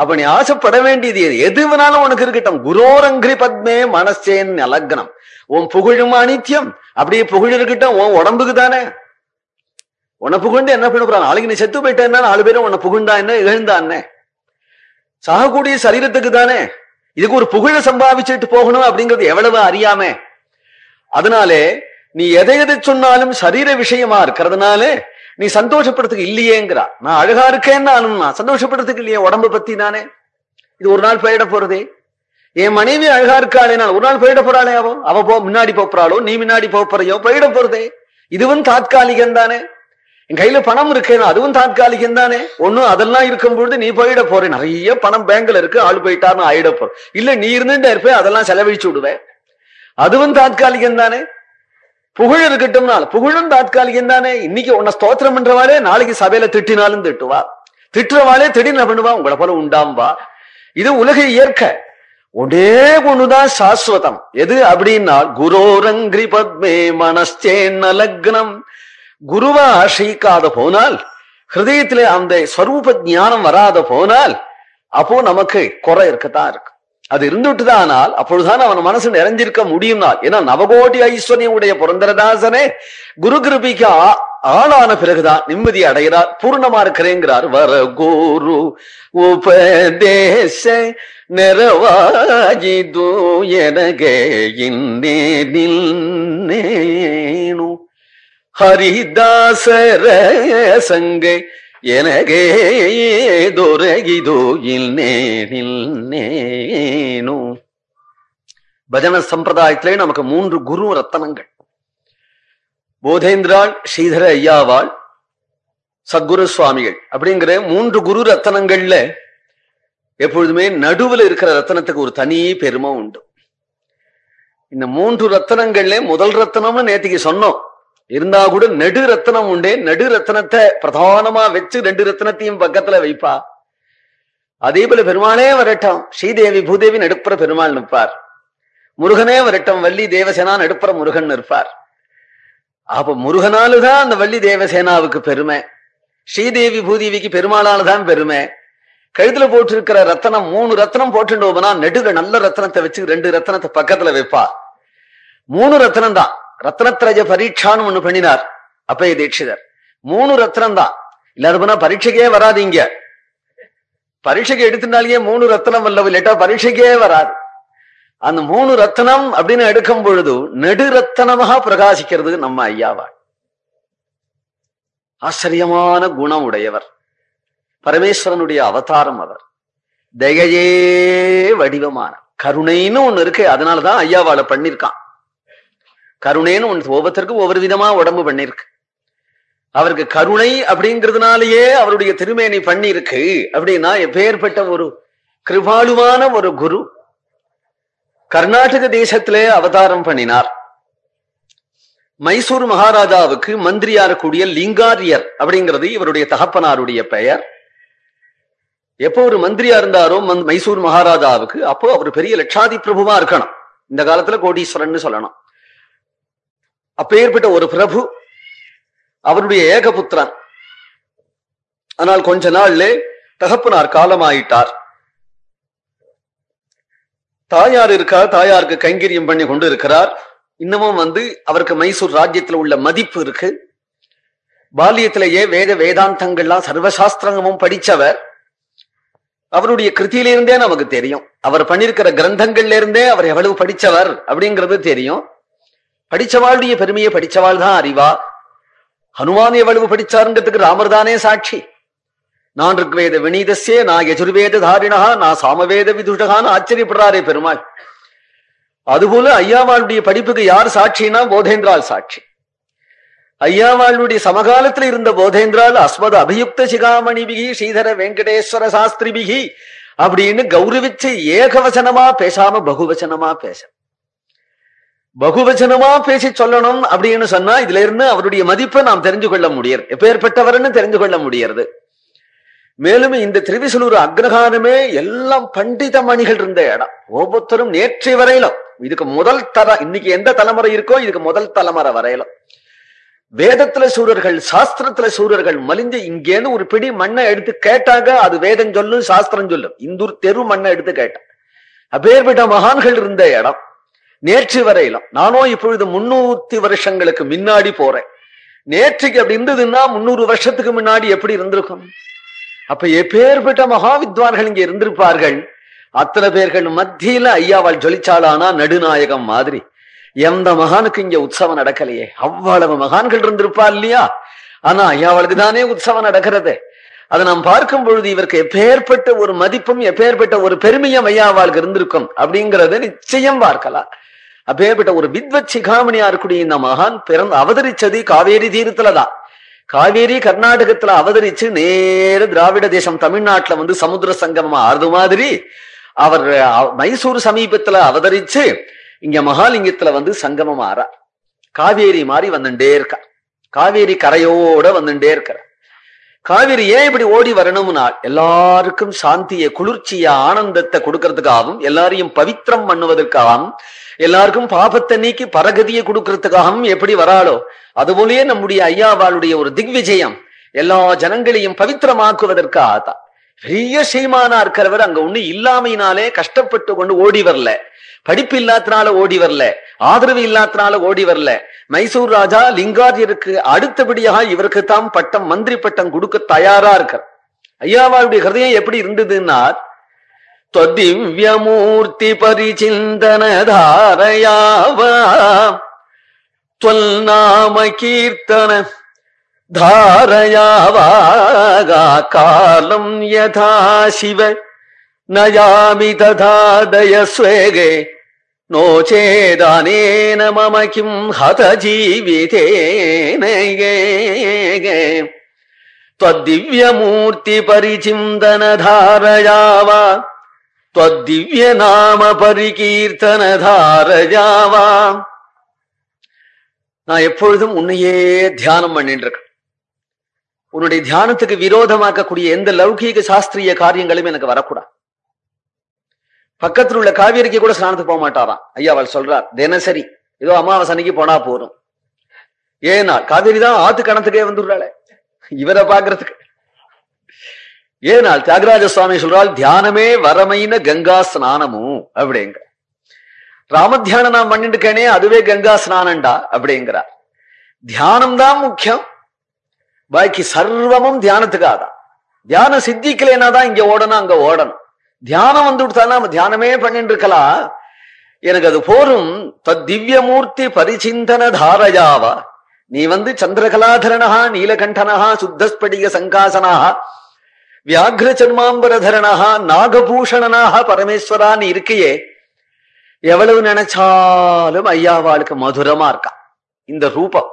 அப்ப நீ ஆசைப்பட வேண்டியது எது? எது வேணாலும் உனக்கு இருக்கட்டும். குரோரங்கிரி பத்மே மனசேன் அலக்னம். உன் புகழும் அனித்தியம் அப்படியே புகழ் இருக்கட்டும். உன் உடம்புக்கு தானே. உன்னை புகழ்ந்து என்ன பண்ண போறான்? நாளைக்கு நீ செத்து போயிட்டேன்னா நாலு பேரும் உன்னை புகுண்டா என்ன? இகழ்ந்தா சாகக்கூடிய சரீரத்துக்கு தானே. இதுக்கு ஒரு புகழை சம்பாதிச்சுட்டு போகணும் அப்படிங்கிறது எவ்வளவு அறியாம. அதனாலே நீ எதை எதை சொன்னாலும் சரீர விஷயமா இருக்கிறதுனாலே நீ சந்தோஷப்படுறதுக்கு இல்லையேங்கிறா. நான் அழகா இருக்கேன்னு நான் சந்தோஷப்படுறதுக்கு இல்லையே உடம்பு பத்தி நானே. இது ஒரு நாள் போயிட போறதே. என் மனைவி அழகா இருக்காளே நான் ஒரு நாள் போயிட போறாளே அவ? அவ போ முன்னாடி போறாளோ? நீ முன்னாடி போறியோ? போயிட போறதே. இதுவும் தாத்காலிகம் தானே. என் கையில பணம் இருக்கேன் அதுவும் தாத்காலிகம் தானே. ஒண்ணும் அதெல்லாம் இருக்கும் பொழுது நீ போயிட போற. நிறைய பணம் பேங்க்ல இருக்கு ஆள் போயிட்டாருன்னு ஆயிட போற. இல்ல நீ இருந்துட்டே இருப்பேன் அதெல்லாம் செலவழிச்சு விடுவேன் அதுவும் தாத்காலிகம் தானே. புகழ் இருக்கட்டும்னால புகழும் தாத்காலிகம் தானே. இன்னைக்கு உன்னை ஸ்தோத்திரம் பண்றவாளே நாளைக்கு சபையில திட்டினாலும் திட்டுவா. திட்டுறவாளே திடீர்னு பண்ணுவா உங்களை போல உண்டாம்பா. இது உலக இயற்கை ஒரே ஒண்ணுதான் சாஸ்வதம். எது அப்படின்னா குரோரங்கிரி பத்மே மனஸ்தேன் லக்னம். குருவா ஆசிரிக்காத போனால் ஹிருதயத்திலே அந்த ஸ்வரூப ஞானம் வராத போனால் அப்போ நமக்கு குறை இருக்கத்தான் இருக்கு. அது இருந்துட்டு தானால் அப்பொழுதுதான் அவன் மனசு நிறைஞ்சிருக்க முடியும்னால் ஏன்னா நவகோடி ஐஸ்வர்யம் உடைய புரந்தரதாசனே குரு கிருபிக்கு ஆளான பிறகுதான் நிம்மதி அடைகிறார். பூர்ணமா இருக்கிறேங்கிறார். வர குரு உபதேச நிறவாயி தூயனகே இன்னேனு ஹரிதாசர சங்கை எனகேதொரகிதோ நேனில் பஜன சம்பிரதாயத்திலே நமக்கு மூன்று குரு ரத்தனங்கள். போதேந்திராள் ஸ்ரீதர ஐயாவாள் சத்குரு சுவாமிகள். அப்படிங்கிற மூன்று குரு ரத்தனங்கள்ல எப்பொழுதுமே நடுவில் இருக்கிற ரத்தனத்துக்கு ஒரு தனி பெருமை உண்டு. இந்த மூன்று ரத்தனங்கள்ல முதல் ரத்தனம்னு நேத்திக்கு சொன்னோம். இருந்தா கூட நெடு ரத்தனம் உண்டே. நடு ரத்தனத்தை பிரதானமா வச்சு ரெண்டு ரத்தனத்தையும் பக்கத்துல வைப்பா. அதே போல பெருமாளே வரட்டும். ஸ்ரீதேவி பூதேவி நடுப்புற பெருமாள் நிற்பார். முருகனே வரட்டும். வள்ளி தேவசேனா நடுப்புற முருகன் நிற்பார். அப்ப முருகனாலுதான் அந்த வள்ளி தேவசேனாவுக்கு பெருமை. ஸ்ரீதேவி பூதேவிக்கு பெருமாளால்தான் பெருமை. கழுத்துல போட்டிருக்கிற ரத்தனம் மூணு ரத்தனம் போட்டுட்டோம்னா நெடுல நல்ல ரத்தனத்தை வச்சு ரெண்டு ரத்தனத்தை பக்கத்துல வைப்பா. மூணு ரத்தனம் தான் ரத்னத்ரஜ பரீட்சான்னு ஒண்ணு பண்ணினார். அப்பய தீட்சிதர். மூணு ரத்னம் தான் இல்லாத போனா பரீட்சைக்கே இங்க. பரீட்சைக்கு எடுத்துனாலேயே மூணு ரத்னம் வல்லவு இல்லாட்டா பரீட்சைக்கே வராது. அந்த மூணு ரத்னம் அப்படின்னு எடுக்கும் பொழுது நெடு ரத்தனமாக பிரகாசிக்கிறது நம்ம ஐயாவாள். ஆச்சரியமான குணம் உடையவர். பரமேஸ்வரனுடைய அவதாரம் அவர். தயையே வடிவமான. கருணைன்னு ஒண்ணு இருக்கு. அதனாலதான் ஐயாவாளை பண்ணிருக்கான் கருணைன்னு ஒன் ஒவ்வொருத்தருக்கும் ஒவ்வொரு விதமா உடம்பு பண்ணிருக்கு அவருக்கு கருணை அப்படிங்கிறதுனாலயே அவருடைய திருமேனி பண்ணிருக்கு அப்படின்னா எப்பேற்பட்ட ஒரு கிருபாலுவான ஒரு குரு கர்நாடக தேசத்திலே அவதாரம் பண்ணினார். மைசூர் மகாராஜாவுக்கு மந்திரியா இருக்கக்கூடிய லிங்காரியர் அப்படிங்கிறது இவருடைய தகப்பனாருடைய பெயர். எப்போ ஒரு மந்திரியா இருந்தாரோ மைசூர் மகாராஜாவுக்கு அப்போ அவர் பெரிய லட்சாதி பிரபுவா இருக்கணும். இந்த காலத்துல கோடீஸ்வரன் சொல்லணும். அப்பேற்பட்ட ஒரு பிரபு அவருடைய ஏகபுத்திரன். ஆனால் கொஞ்ச நாள்ல தகப்பனார் காலமாயிட்டார். தாயார் இருக்கா? தாயாருக்கு கைங்கரியம் பண்ணி கொண்டு இருக்கிறார். இன்னமும் வந்து அவருக்கு மைசூர் ராஜ்யத்துல உள்ள மதிப்பு இருக்கு. பால்யத்திலேயே வேத வேதாந்தங்கள்லாம் சர்வசாஸ்திரமும் படிச்சவர். அவருடைய கிருத்தியிலிருந்தே நமக்கு தெரியும். அவர் பண்ணிருக்கிற கிரந்தங்கள்ல இருந்தே அவர் எவ்வளவு படிச்சவர் அப்படிங்கிறது தெரியும். படிச்சவாளுடைய பெருமையை படிச்சவாள் தான் அறிவா. ஹனுமான் எவ்வளவு படிச்சாருங்கிறதுக்கு ராமர் தானே சாட்சி. நான் ருக்வேத வினீதஸ்யே நான் யஜுர்வேத தாரிணா நான் சாமவேத விதுஷகான்னு ஆச்சரியப்படுறாரே பெருமாள். அதுபோல ஐயாவாளுடைய படிப்புக்கு யார் சாட்சினா போதேந்திரால் சாட்சி. ஐயாவாளுடைய சமகாலத்தில் இருந்த போதேந்திரால் அஸ்மத அபியுக்த சிகாமணிபிகி ஸ்ரீதர வெங்கடேஸ்வர சாஸ்திரிபிகி அப்படின்னு கௌரவிச்சு ஏகவசனமா பேசாம பகுவச்சனமா பேச. பகுவச்சனமா பேசி சொல்லணும் அப்படின்னு சொன்னா இதுல இருந்து அவருடைய மதிப்பை நாம் தெரிஞ்சு கொள்ள முடியாது எப்பேற்பட்டவர்னு தெரிஞ்சு கொள்ள முடியறது. மேலும் இந்த திருவிசலூர் அக்ரஹாரமே எல்லாம் பண்டித மணிகள் இருந்த இடம். ஒவ்வொருத்தரும் நேற்றை வரையிலும் இதுக்கு முதல் தர இன்னைக்கு எந்த தலைமுறை இருக்கோ இதுக்கு முதல் தலைமுறை வரையிலும். வேதத்துல சூரர்கள் சாஸ்திரத்துல சூரர்கள் மலிஞ்சு இங்கேருந்து ஒரு பிடி மண்ணை எடுத்து கேட்டாங்க அது வேதம் சொல்லும் சாஸ்திரம் சொல்லும். இந்தூர் தெரு மண்ணை எடுத்து கேட்டான் அப்பேற்பட்ட மகான்கள் இருந்த இடம். நேற்று வரையிலும் நானும் இப்பொழுது முன்னூத்தி வருஷங்களுக்கு முன்னாடி போறேன். நேற்றுக்கு அப்படி இருந்ததுன்னா முன்னூறு வருஷத்துக்கு முன்னாடி எப்படி இருந்திருக்கும்? அப்ப எப்பேற்பட்ட மகா வித்வான்கள் இங்க இருந்திருப்பார்கள். அத்தனை பேர்கள் மத்தியில ஐயாவால் ஜொலிச்சாலானா நடுநாயகம் மாதிரி. எந்த மகானுக்கு இங்க உற்சவம் நடக்கலையே? அவ்வளவு மகான்கள் இருந்திருப்பா இல்லையா? ஆனா ஐயாவளுக்கு தானே உற்சவம் நடக்கிறது. அதை நாம் பார்க்கும் பொழுது இவருக்கு எப்பேற்பட்ட ஒரு மதிப்பும் எப்பேற்பட்ட ஒரு பெருமையும் ஐயாவாளுக்கு இருந்திருக்கும் அப்படிங்கறத நிச்சயம் பார்க்கலாம். அப்பேற்பட்ட ஒரு வித்வத் சிகாமணியா இருக்கக்கூடிய இந்த மகான் பிறந்து அவதரிச்சது காவேரி தீரத்துலதான் காவேரி கர்நாடகத்துல அவதரிச்சு நேர திராவிட தேசம் தமிழ்நாட்டுல வந்து சமுத்திர சங்கமமா ஆறுது மாதிரி அவர் மைசூர் சமீபத்துல அவதரிச்சு இங்க மகாலிங்கத்துல வந்து சங்கமம் ஆறா. காவேரி மாறி வந்துட்டே இருக்கா. காவேரி கரையோட வந்துட்டே இருக்கிற காவேரி ஏன் இப்படி ஓடி வரணும்னா எல்லாருக்கும் சாந்திய குளிர்ச்சிய ஆனந்தத்தை கொடுக்கறதுக்காகவும் எல்லாரையும் பவித்திரம் பண்ணுவதற்காகவும் எல்லாருக்கும் பாபத்தை நீக்கி பரகதியை கொடுக்கறதுக்காகவும் எப்படி வராளோ அதுபோலயே நம்முடைய ஐயாவாளுடைய ஒரு திக்விஜயம். எல்லா ஜனங்களையும் பவித்திரமாக்குவதற்காக தான். பெரிய சீமானா இருக்கிறவர் அங்க ஒண்ணு இல்லாமையினாலே கஷ்டப்பட்டு கொண்டு ஓடி வரல. படிப்பு இல்லாதனால ஓடி வரல. ஆதரவு இல்லாதனால ஓடி வரல. மைசூர் ராஜா லிங்காரியருக்கு அடுத்தபடியாக இவருக்கு தான் பட்டம் மந்திரி பட்டம் கொடுக்க தயாரா இருக்கார். ஐயாவாளுடைய ஹிருதயம் எப்படி இருந்ததுன்னா त्वदिव्यमूर्ति परिचिन्तन धारयावा त्वल्नाम कीर्तन धारयावा कालम् यथा शिव नयामि तथा दयस्वेगे नो चेदानेन मम किम् हत जीवितेन त्वद्दिव्यमूर्ति परिचिन्तन धारयावा त्वद्दिव्य நாம பரிகீர்த்தன தாரஜாவா நான் எப்பொழுதும் உன்னையே தியானம் பண்ணிட்டு இருக்கேன் உன்னுடைய தியானத்துக்கு விரோதமாக்கக்கூடிய எந்த லௌகீக சாஸ்திரிய காரியங்களும் எனக்கு வரக்கூடாது. பக்கத்தில் உள்ள காவேரிக்கு கூட ஸ்நானத்துக்கு போக மாட்டாராம். ஐயா அவள் சொல்றார் தினசரி. ஏதோ அமாவாசனைக்கு போனா போறோம் ஏன்னா காவேரி தான் ஆத்து கணத்துக்கே வந்துடுறாளே. இவரை பாக்குறதுக்கு ஏனால் தியாகராஜ சுவாமி சொல்றால் தியானமே வரமைன கங்கா ஸ்நானமும் அப்படிங்க ராமத்தியானம் நான் பண்ணிட்டு அதுவே கங்கா ஸ்நானண்டா அப்படிங்கிறார். தியானம் தான் முக்கியம். பாக்கி சர்வமும் தியானத்துக்காதான் தியானம் சித்திக்கலைன்னா தான் இங்க ஓடணும் அங்க ஓடணும். தியானம் வந்து விட்டாலும் நம்ம தியானமே பண்ணிட்டு இருக்கலாம் எனக்கு அது போரும் தத் திவ்யமூர்த்தி பரிச்சிந்தன தாரயாவா. நீ வந்து சந்திரகலாதரனா நீலகண்டனா சுத்தஸ்படிக சங்காசனாக வியாகிர சர்மாம்பரதரணா நாகபூஷணனாக பரமேஸ்வரா இருக்கையே எவ்வளவு நினைச்சாலும் ஐயாவாளுக்கு மதுரமா இருக்கா? இந்த ரூபம்.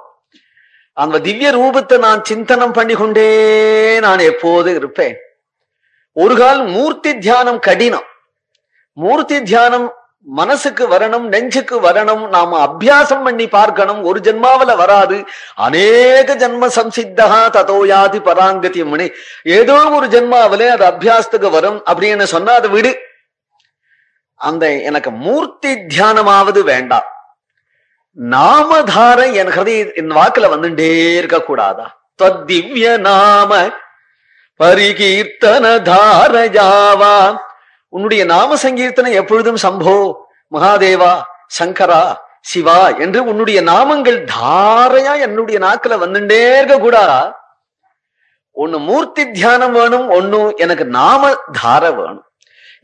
அந்த திவ்ய ரூபத்தை நான் சிந்தனம் பண்ணி கொண்டே நான் எப்போது இருப்பேன்? ஒரு கால் மூர்த்தி தியானம் கடினம். மூர்த்தி தியானம் மனசுக்கு வரணும் நெஞ்சுக்கு வரணும் நாம அபியாசம் பண்ணி பார்க்கணும். ஒரு ஜென்மாவில வராது. அநேக ஜென்ம சம்சித்தகா ததோயாதி பராங்கதி மணி ஏதோ ஒரு ஜென்மாவில அது அபியாசத்துக்கு வரும் அப்படின்னு சொன்னா அதை விடு. அந்த எனக்கு மூர்த்தி தியானமாவது வேண்டாம் நாமதார என் ஹிருதய என் வாக்குல வந்துட்டே இருக்க கூடாதா திவ்ய நாம பரிகீர்த்தன தாரஜாவா உன்னுடைய நாம சங்கீர்த்தனம் எப்பொழுதும் சம்போ மகாதேவா சங்கரா சிவா என்று உன்னுடைய நாமங்கள் தாரையா என்னுடைய நாக்குல வந்துட்டே இருக்க கூடா. ஒன்னு மூர்த்தி தியானம் வேணும் ஒண்ணு எனக்கு நாம தார வேணும்.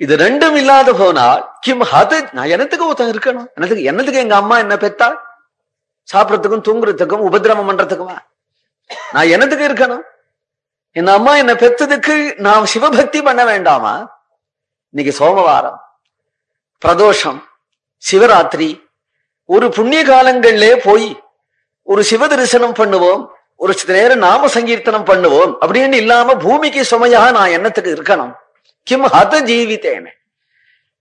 இது ரெண்டும் இல்லாத போனால் கிம் அது நான் என்னத்துக்கு ஒருத்தன் இருக்கணும்? என்னத்துக்கு என்னத்துக்கு எங்க அம்மா என்ன பெத்தா சாப்பிடறதுக்கும் தூங்குறதுக்கும் உபதிரமம் பண்றதுக்குமா? நான் என்னதுக்கு இருக்கணும்? என் அம்மா என்ன பெத்ததுக்கு நான் சிவபக்தி பண்ண வேண்டாமா? இன்னைக்கு சோமவாரம் பிரதோஷம் சிவராத்திரி ஒரு புண்ணிய காலங்கள்லே போய் ஒரு சிவ தரிசனம் பண்ணுவோம் ஒரு சில நேரம் நாம சங்கீர்த்தனம் பண்ணுவோம் அப்படின்னு இல்லாம பூமிக்கு சுமையாக நான் என்னத்துக்கு இருக்கணும்? கிம் ஹத ஜீவித்தேன்.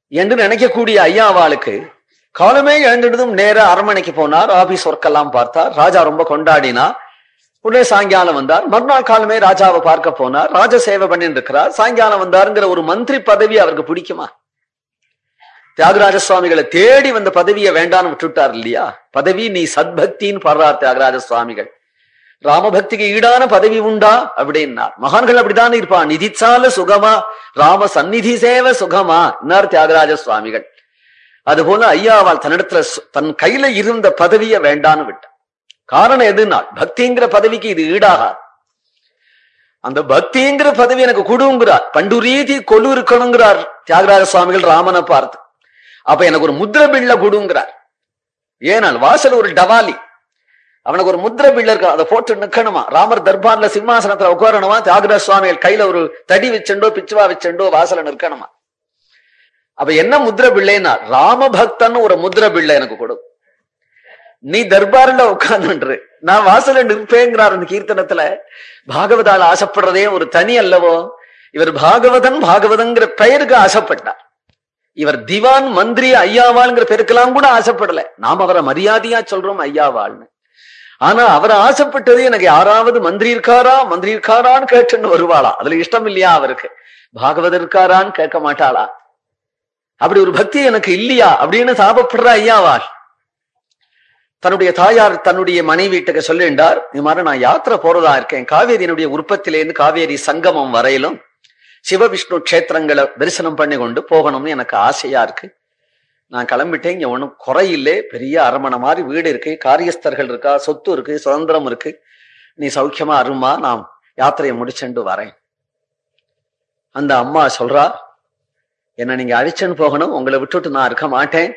என்று நினைக்கக்கூடிய ஐயாவாளுக்கு காலமே எழுந்துடுதும் நேர அரண்மனைக்கு போனார் ஆபீஸ் ஒர்க் எல்லாம் பார்த்தார் ராஜா ரொம்ப கொண்டாடினா உடனே சாயங்காலம் வந்தார். மறுநாள் காலமே ராஜாவை பார்க்க போனார். ராஜ சேவை பண்ணிட்டு இருக்கிறார் சாயங்காலம் வந்தாருங்கிற ஒரு மந்திரி பதவி அவருக்கு பிடிக்குமா? தியாகராஜ சுவாமிகளை தேடி வந்த பதவியை வேண்டான்னு விட்டுட்டார் இல்லையா? பதவி நீ சத்பக்தின்னு பாடுறார் தியாகராஜ சுவாமிகள். ராமபக்திக்கு ஈடான பதவி உண்டா? அப்படின்னார். மகான்கள் அப்படித்தான் இருப்பான் நிதிச்சால சுகமா? ராம சந்நிதி சேவ சுகமா? என்னார் தியாகராஜ சுவாமிகள். அதுபோல ஐயாவால் தன்னிடத்துல தன் கையில இருந்த பதவியை வேண்டான்னு விட்டார். காரணம் எதுனா பக்திங்கிற பதவிக்கு இது ஈடாகா? அந்த பக்திங்கிற பதவி எனக்கு கொடுங்கிறார். பண்டுரீதி கொலு இருக்கணுங்கிறார் தியாகராஜ சுவாமிகள் ராமனை பார்த்து. அப்ப எனக்கு ஒரு முத்திர பிள்ள கொடுங்கிறார். ஏனால் வாசல் ஒரு டவாலி. அவனுக்கு ஒரு முத்திர பிள்ள இருக்கா அதை போட்டு நிக்கணுமா? ராமர் தர்பார்ல சிம்மாசனத்துல உட்காரணுமா? தியாகராஜ சுவாமிகள் கையில ஒரு தடி வச்சுண்டோ பிச்சுவா வச்சுண்டோ வாசல நிற்கணுமா? அப்ப என்ன முத்திர பிள்ளைன்னா ராமபக்தன் ஒரு முத்திர பிள்ளை எனக்கு கொடு. நீ தர்பார்ல உட்கார்ந்துன்று நான் வாசல்ல நிற்பேங்கிறார் அந்த கீர்த்தனத்துல. பாகவதால் ஆசைப்படுறதே ஒரு தனி அல்லவோ? இவர் பாகவதன் பாகவதங்கிற பெயருக்கு ஆசைப்பட்டார். இவர் திவான் மந்திரி ஐயாவாள்ங்கிற பெருக்கெல்லாம் கூட ஆசைப்படல. நாம் அவரை மரியாதையா சொல்றோம் ஐயாவாள்னு. ஆனா அவர் ஆசைப்பட்டது எனக்கு யாராவது மந்திரி இருக்காரா? மந்திரி இருக்காரான்னு கேட்டுன்னு வருவாளா? அதுல இஷ்டம் இல்லையா அவருக்கு? பாகவத இருக்காரான்னு கேட்க மாட்டாளா? அப்படி ஒரு பக்தி எனக்கு இல்லையா? அப்படின்னு சாபப்படுற ஐயாவாள். தன்னுடைய தாயார் தன்னுடைய மனைவி வீட்டுக்கு சொல்லிண்டார் இது மாதிரி நான் யாத்திரை போறதா இருக்கேன். காவேரியினுடைய உற்பத்தியிலேருந்து காவேரி சங்கமம் வரையிலும் சிவவிஷ்ணு க்ஷேத்திரங்களை தரிசனம் பண்ணி கொண்டு போகணும்னு எனக்கு ஆசையா இருக்கு. நான் கிளம்பிட்டேன் இங்க ஒன்றும் குறையில்லை பெரிய அரமனை மாதிரி வீடு இருக்கு. காரியஸ்தர்கள் இருக்கா? சொத்து இருக்கு. சுதந்திரம் இருக்கு. நீ சௌக்கியமா அருமா நான் யாத்திரையை முடிச்சுண்டு வரேன். அந்த அம்மா சொல்றா என்ன நீங்க அழிச்சுன்னு போகணும். உங்களை விட்டுட்டு நான் இருக்க மாட்டேன்.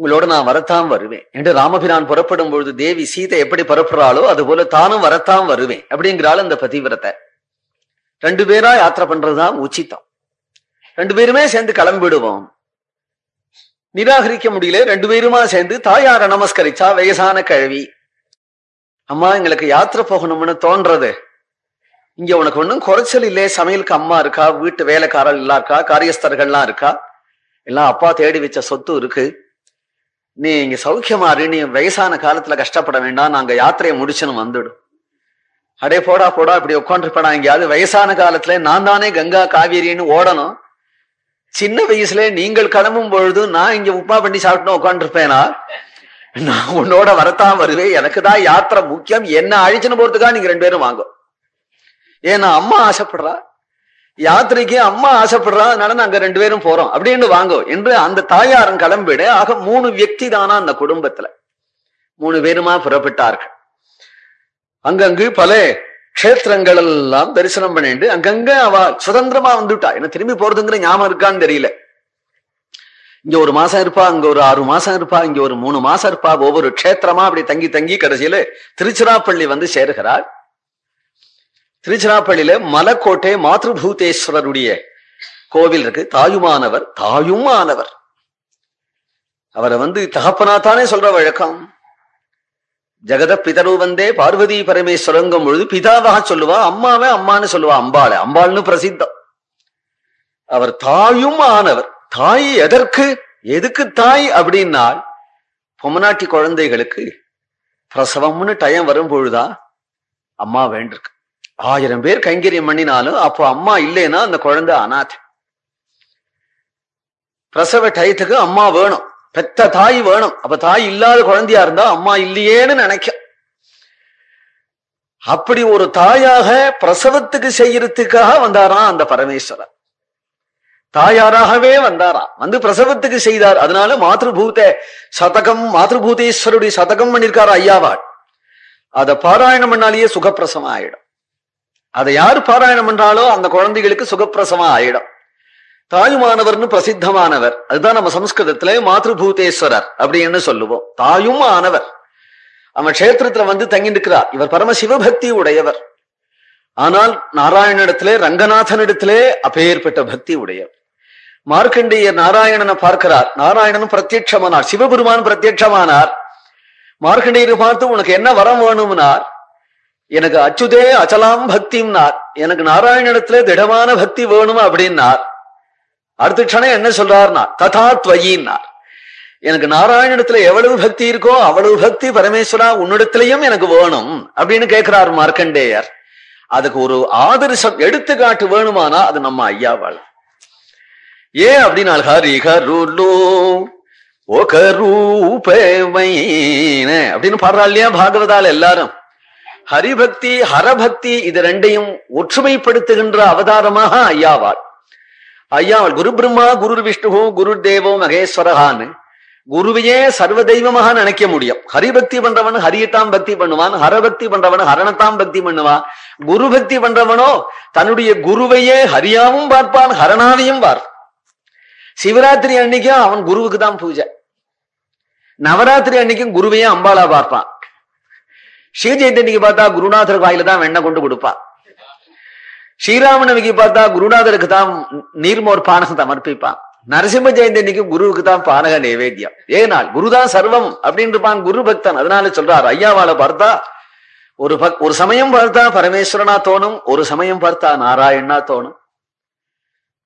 உங்களோட நான் வரத்தான் வருவேன். என்று ராமபிரான் புறப்படும் பொழுது தேவி சீதை எப்படி புறப்படுறாளோ அது போல தானும் வரத்தான் வருவேன் அப்படிங்கிறாள் அந்த பதிவிரத்தை ரெண்டு பேரா யாத்திரை பண்றதுதான் உச்சித்தம். ரெண்டு பேருமே சேர்ந்து கிளம்பிடுவோம். நிராகரிக்க முடியல ரெண்டு பேருமா சேர்ந்து தாயார நமஸ்கரிச்சா வயசான கழுவி. அம்மா எங்களுக்கு யாத்திரை போகணும்னு தோன்றது. இங்க உனக்கு ஒன்றும் குறைச்சல் இல்லையே சமையலுக்கு அம்மா இருக்கா வீட்டு வேலைக்காரர் எல்லாம் இருக்கா காரியஸ்தர்கள்லாம் இருக்கா? எல்லாம் அப்பா தேடி வச்ச சொத்து இருக்கு. நீ இங்க சௌக்கியமா இரு நீ வயசான காலத்துல கஷ்டப்பட வேண்டாம் நாங்க யாத்திரையை முடிச்சுன்னு வந்துடும். அடே போடா போடா இப்படி உட்காந்துருப்படா எங்கேயாவது வயசான காலத்துல நான் தானே கங்கா காவேரின்னு ஓடணும். சின்ன வயசுல நீங்கள் கிளம்பும் பொழுது நான் இங்க உப்மா பண்ணி சாப்பிட்டுன்னு உட்காந்துருப்பேனா நான் உன்னோட வரத்தான் வருவேன் எனக்கு தான் யாத்திரை முக்கியம் என்ன அழிச்சுன்னு போறதுக்காக நீங்க ரெண்டு பேரும் வாங்க. ஏன்னா அம்மா ஆசைப்படுறா? யாத்திரைக்கு அம்மா ஆசைப்படுறா அதனால நாங்க ரெண்டு பேரும் போறோம். அப்படின்னு வாங்கோ. என்று அந்த தாயாரும் கிளம்பிடு. ஆக மூணு வியக்தி தானா அந்த குடும்பத்துல. மூணு பேருமா புறப்பட்டார்கள். அங்கங்கு பல கஷேத்திரங்கள் எல்லாம் தரிசனம் பண்ணிட்டு அங்கங்க அவ சுதந்திரமா வந்துட்டா. என்ன திரும்பி போறதுங்கிற ஞாபகம் இருக்கான்னு தெரியல. இங்க ஒரு மாசம் இருப்பா அங்க ஒரு ஆறு மாசம் இருப்பா இங்க ஒரு மூணு மாசம் இருப்பா. ஒவ்வொரு க்ஷேத்திரமா அப்படி தங்கி தங்கி கடைசியில திருச்சிராப்பள்ளி வந்து சேர்கிறாள். திருச்சிராப்பள்ளியில மலக்கோட்டை மாத்ருபூதேஸ்வரருடைய கோவில் இருக்கு. தாயுமானவர் தாயும் ஆனவர் அவரை வந்து தகப்பனாத்தானே சொல்ற வழக்கம். ஜெகத பிதரு வந்தே பார்வதி பரமேஸ்வரங்கும் பொழுது பிதாவாக சொல்லுவா அம்மாவே அம்மான்னு சொல்லுவா அம்பாள். அம்பாள்னு பிரசித்தம். அவர் தாயும் ஆனவர் தாய் எதற்கு எதுக்கு தாய் அப்படின்னால் பொம்மநாட்டி குழந்தைகளுக்கு பிரசவம்னு டயம் வரும் பொழுதா அம்மா வேண்டிருக்கு. ஆயிரம் பேர் கைங்கரியம் பண்ணினாலும் அப்போ அம்மா இல்லைன்னா அந்த குழந்தை அனாதை. பிரசவ டயத்துக்கு அம்மா வேணும். பெத்த தாய் வேணும். அப்ப தாய் இல்லாத குழந்தையா இருந்தா அம்மா இல்லையேன்னு நினைக்கும். அப்படி ஒரு தாயாக பிரசவத்துக்கு செய்யறதுக்காக வந்தாராம் அந்த பரமேஸ்வரர். தாயாராகவே வந்தாராம். வந்து பிரசவத்துக்கு செய்தார். அதனால மாத்ருபூத சதகம் மாதபூதேஸ்வருடைய சதகம் பண்ணிருக்காரு ஐயாவாள். அத பாராயணம் பண்ணாலேயே சுகப்பிரசவம் ஆயிடும். அதை யாரு பாராயணம் பண்றாலோ அந்த குழந்தைகளுக்கு சுகப்பிரசவம் ஆயிடும். தாயுமானவர்னு பிரசித்தமானவர். அதுதான் நம்ம சம்ஸ்கிருதத்துல மாத்ருபூதேஸ்வரர் அப்படின்னு சொல்லுவோம். தாயும் ஆனவர் அவன் கஷேத்திரத்துல வந்து தங்கி நிற்கிறார். இவர் பரம சிவபக்தி உடையவர் ஆனால் நாராயணனிடத்திலே ரங்கநாதனிடத்திலே அப்பேற்பட்ட பக்தி உடையவர் மார்க்கண்டேய நாராயணனை பார்க்கிறார். நாராயணனும் பிரத்யட்சமானார். சிவபெருமான் பிரத்யட்சமானார். மார்க்கண்டேயர் பார்த்து உனக்கு என்ன வரம் வேணும்னார்? எனக்கு அச்சுதே அச்சலாம் பக்திம்னார் எனக்கு நாராயணத்துல திடமான பக்தி வேணும் அப்படின்னார். அடுத்த க்ஷணம் என்ன சொல்றாருனா ததா துவயின்னார். எனக்கு நாராயணத்துல எவ்வளவு பக்தி இருக்கோ அவ்வளவு பக்தி பரமேஸ்வரா உன்னிடத்திலையும் எனக்கு வேணும் அப்படின்னு கேட்கிறார் மார்க்கண்டேயர். அதுக்கு ஒரு ஆதர்சம் எடுத்துக்காட்டு வேணுமானா அது நம்ம ஐயாவாள் ஏன் அப்படின்னா ஹரி கருளோ ஓ கரூபமைன அப்படின்னு பாடுறா இல்லையா பாகவதால் எல்லாரும்? ஹரிபக்தி ஹரபக்தி இது ரெண்டையும் ஒற்றுமைப்படுத்துகின்ற அவதாரமாக ஐயாவாள். ஐயாவாள் குரு பிரம்மா குரு விஷ்ணுவோ குரு தேவோ மகேஸ்வரகான்னு குருவையே சர்வ தெய்வமாக நினைக்க முடியும். ஹரிபக்தி பண்றவன் ஹரியத்தாம் பக்தி பண்ணுவான் ஹரபக்தி பண்றவன் ஹரணத்தாம் பக்தி பண்ணுவான். குரு பக்தி பண்றவனோ தன்னுடைய குருவையே ஹரியாவும் பார்ப்பான் ஹரணாவையும் பார்ப்பான். சிவராத்திரி அன்னைக்கும் அவன் குருவுக்கு தான் பூஜை. நவராத்திரி அன்னைக்கும் குருவையே அம்பாளா பார்ப்பான். ஸ்ரீ ஜெயந்தனிக்கு பார்த்தா குருநாதர் வாயில தான் வெண்ணெய் கொண்டு கொடுப்பா. ஸ்ரீராமனவிக்கு பார்த்தா குருநாதருக்கு தான் நீர்மோர் பானகம் சமர்ப்பிப்பான் நரசிம்ம ஜெயந்திக்கு குருவுக்கு தான் பானக நைவேத்தியம். ஏனால் குருதான் சர்வம் அப்படின்னு குரு பக்தன். அதனால சொல்றாரு ஐயாவால பார்த்தா ஒரு பக் ஒரு சமயம் பார்த்தா பரமேஸ்வரனா தோணும் ஒரு சமயம் பார்த்தா நாராயணா தோணும்.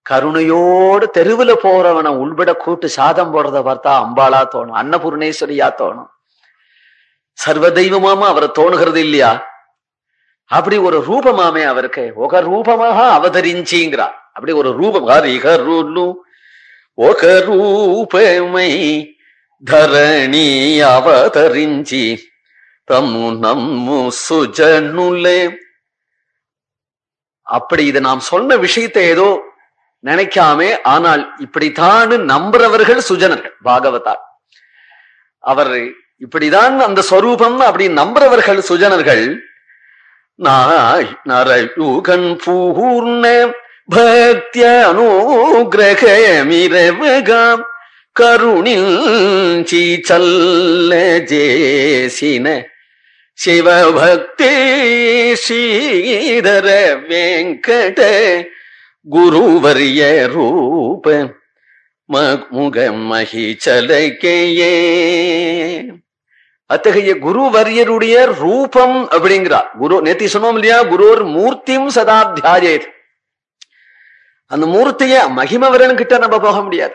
கருணையோடு தெருவுல போறவனை உள்பட கூட்டு சாதம் போடுறத பார்த்தா அம்பாளா தோணும் அன்னபூர்ணேஸ்வரியா தோணும். சர்வ தெய்வமாமா அவரை தோணுகிறது இல்லையா? அப்படி ஒரு ரூபமாமே அவருக்கு. ஒக ரூபமாக அவதரிஞ்சிங்கிறா. அப்படி ஒரு ரூபம். ஹரிஹருன்னு ఒక రూపమై ధరణి అవతరించి తము నమ్ము సుజనులే அப்படி இதை நாம் சொன்ன விஷயத்தை ஏதோ நினைக்காமே ஆனால் இப்படித்தான் நம்புறவர்கள் சுஜனர்கள் பாகவதார். அவர் இப்படிதான் அந்த ஸ்வரூபம் அப்படி நம்புறவர்கள் சுஜனர்கள் நாய் நரயுகன் பூர்ண பக்திய அனுகிரகமிரவகாம் கருணில் சல்ல ஜேசின சிவபக்தி ஸ்ரீதர வெங்கட குருவரிய ரூப முக மகிச்சலக்கையே. அத்தகைய குருவரியருடைய ரூபம் அப்படிங்கிறார். குரு நேத்தி சொன்னோம் இல்லையா? குருவர் மூர்த்தியும் சதாத்தியாயேத். அந்த மூர்த்திய மகிமவரன் கிட்ட நம்ம போக முடியாது.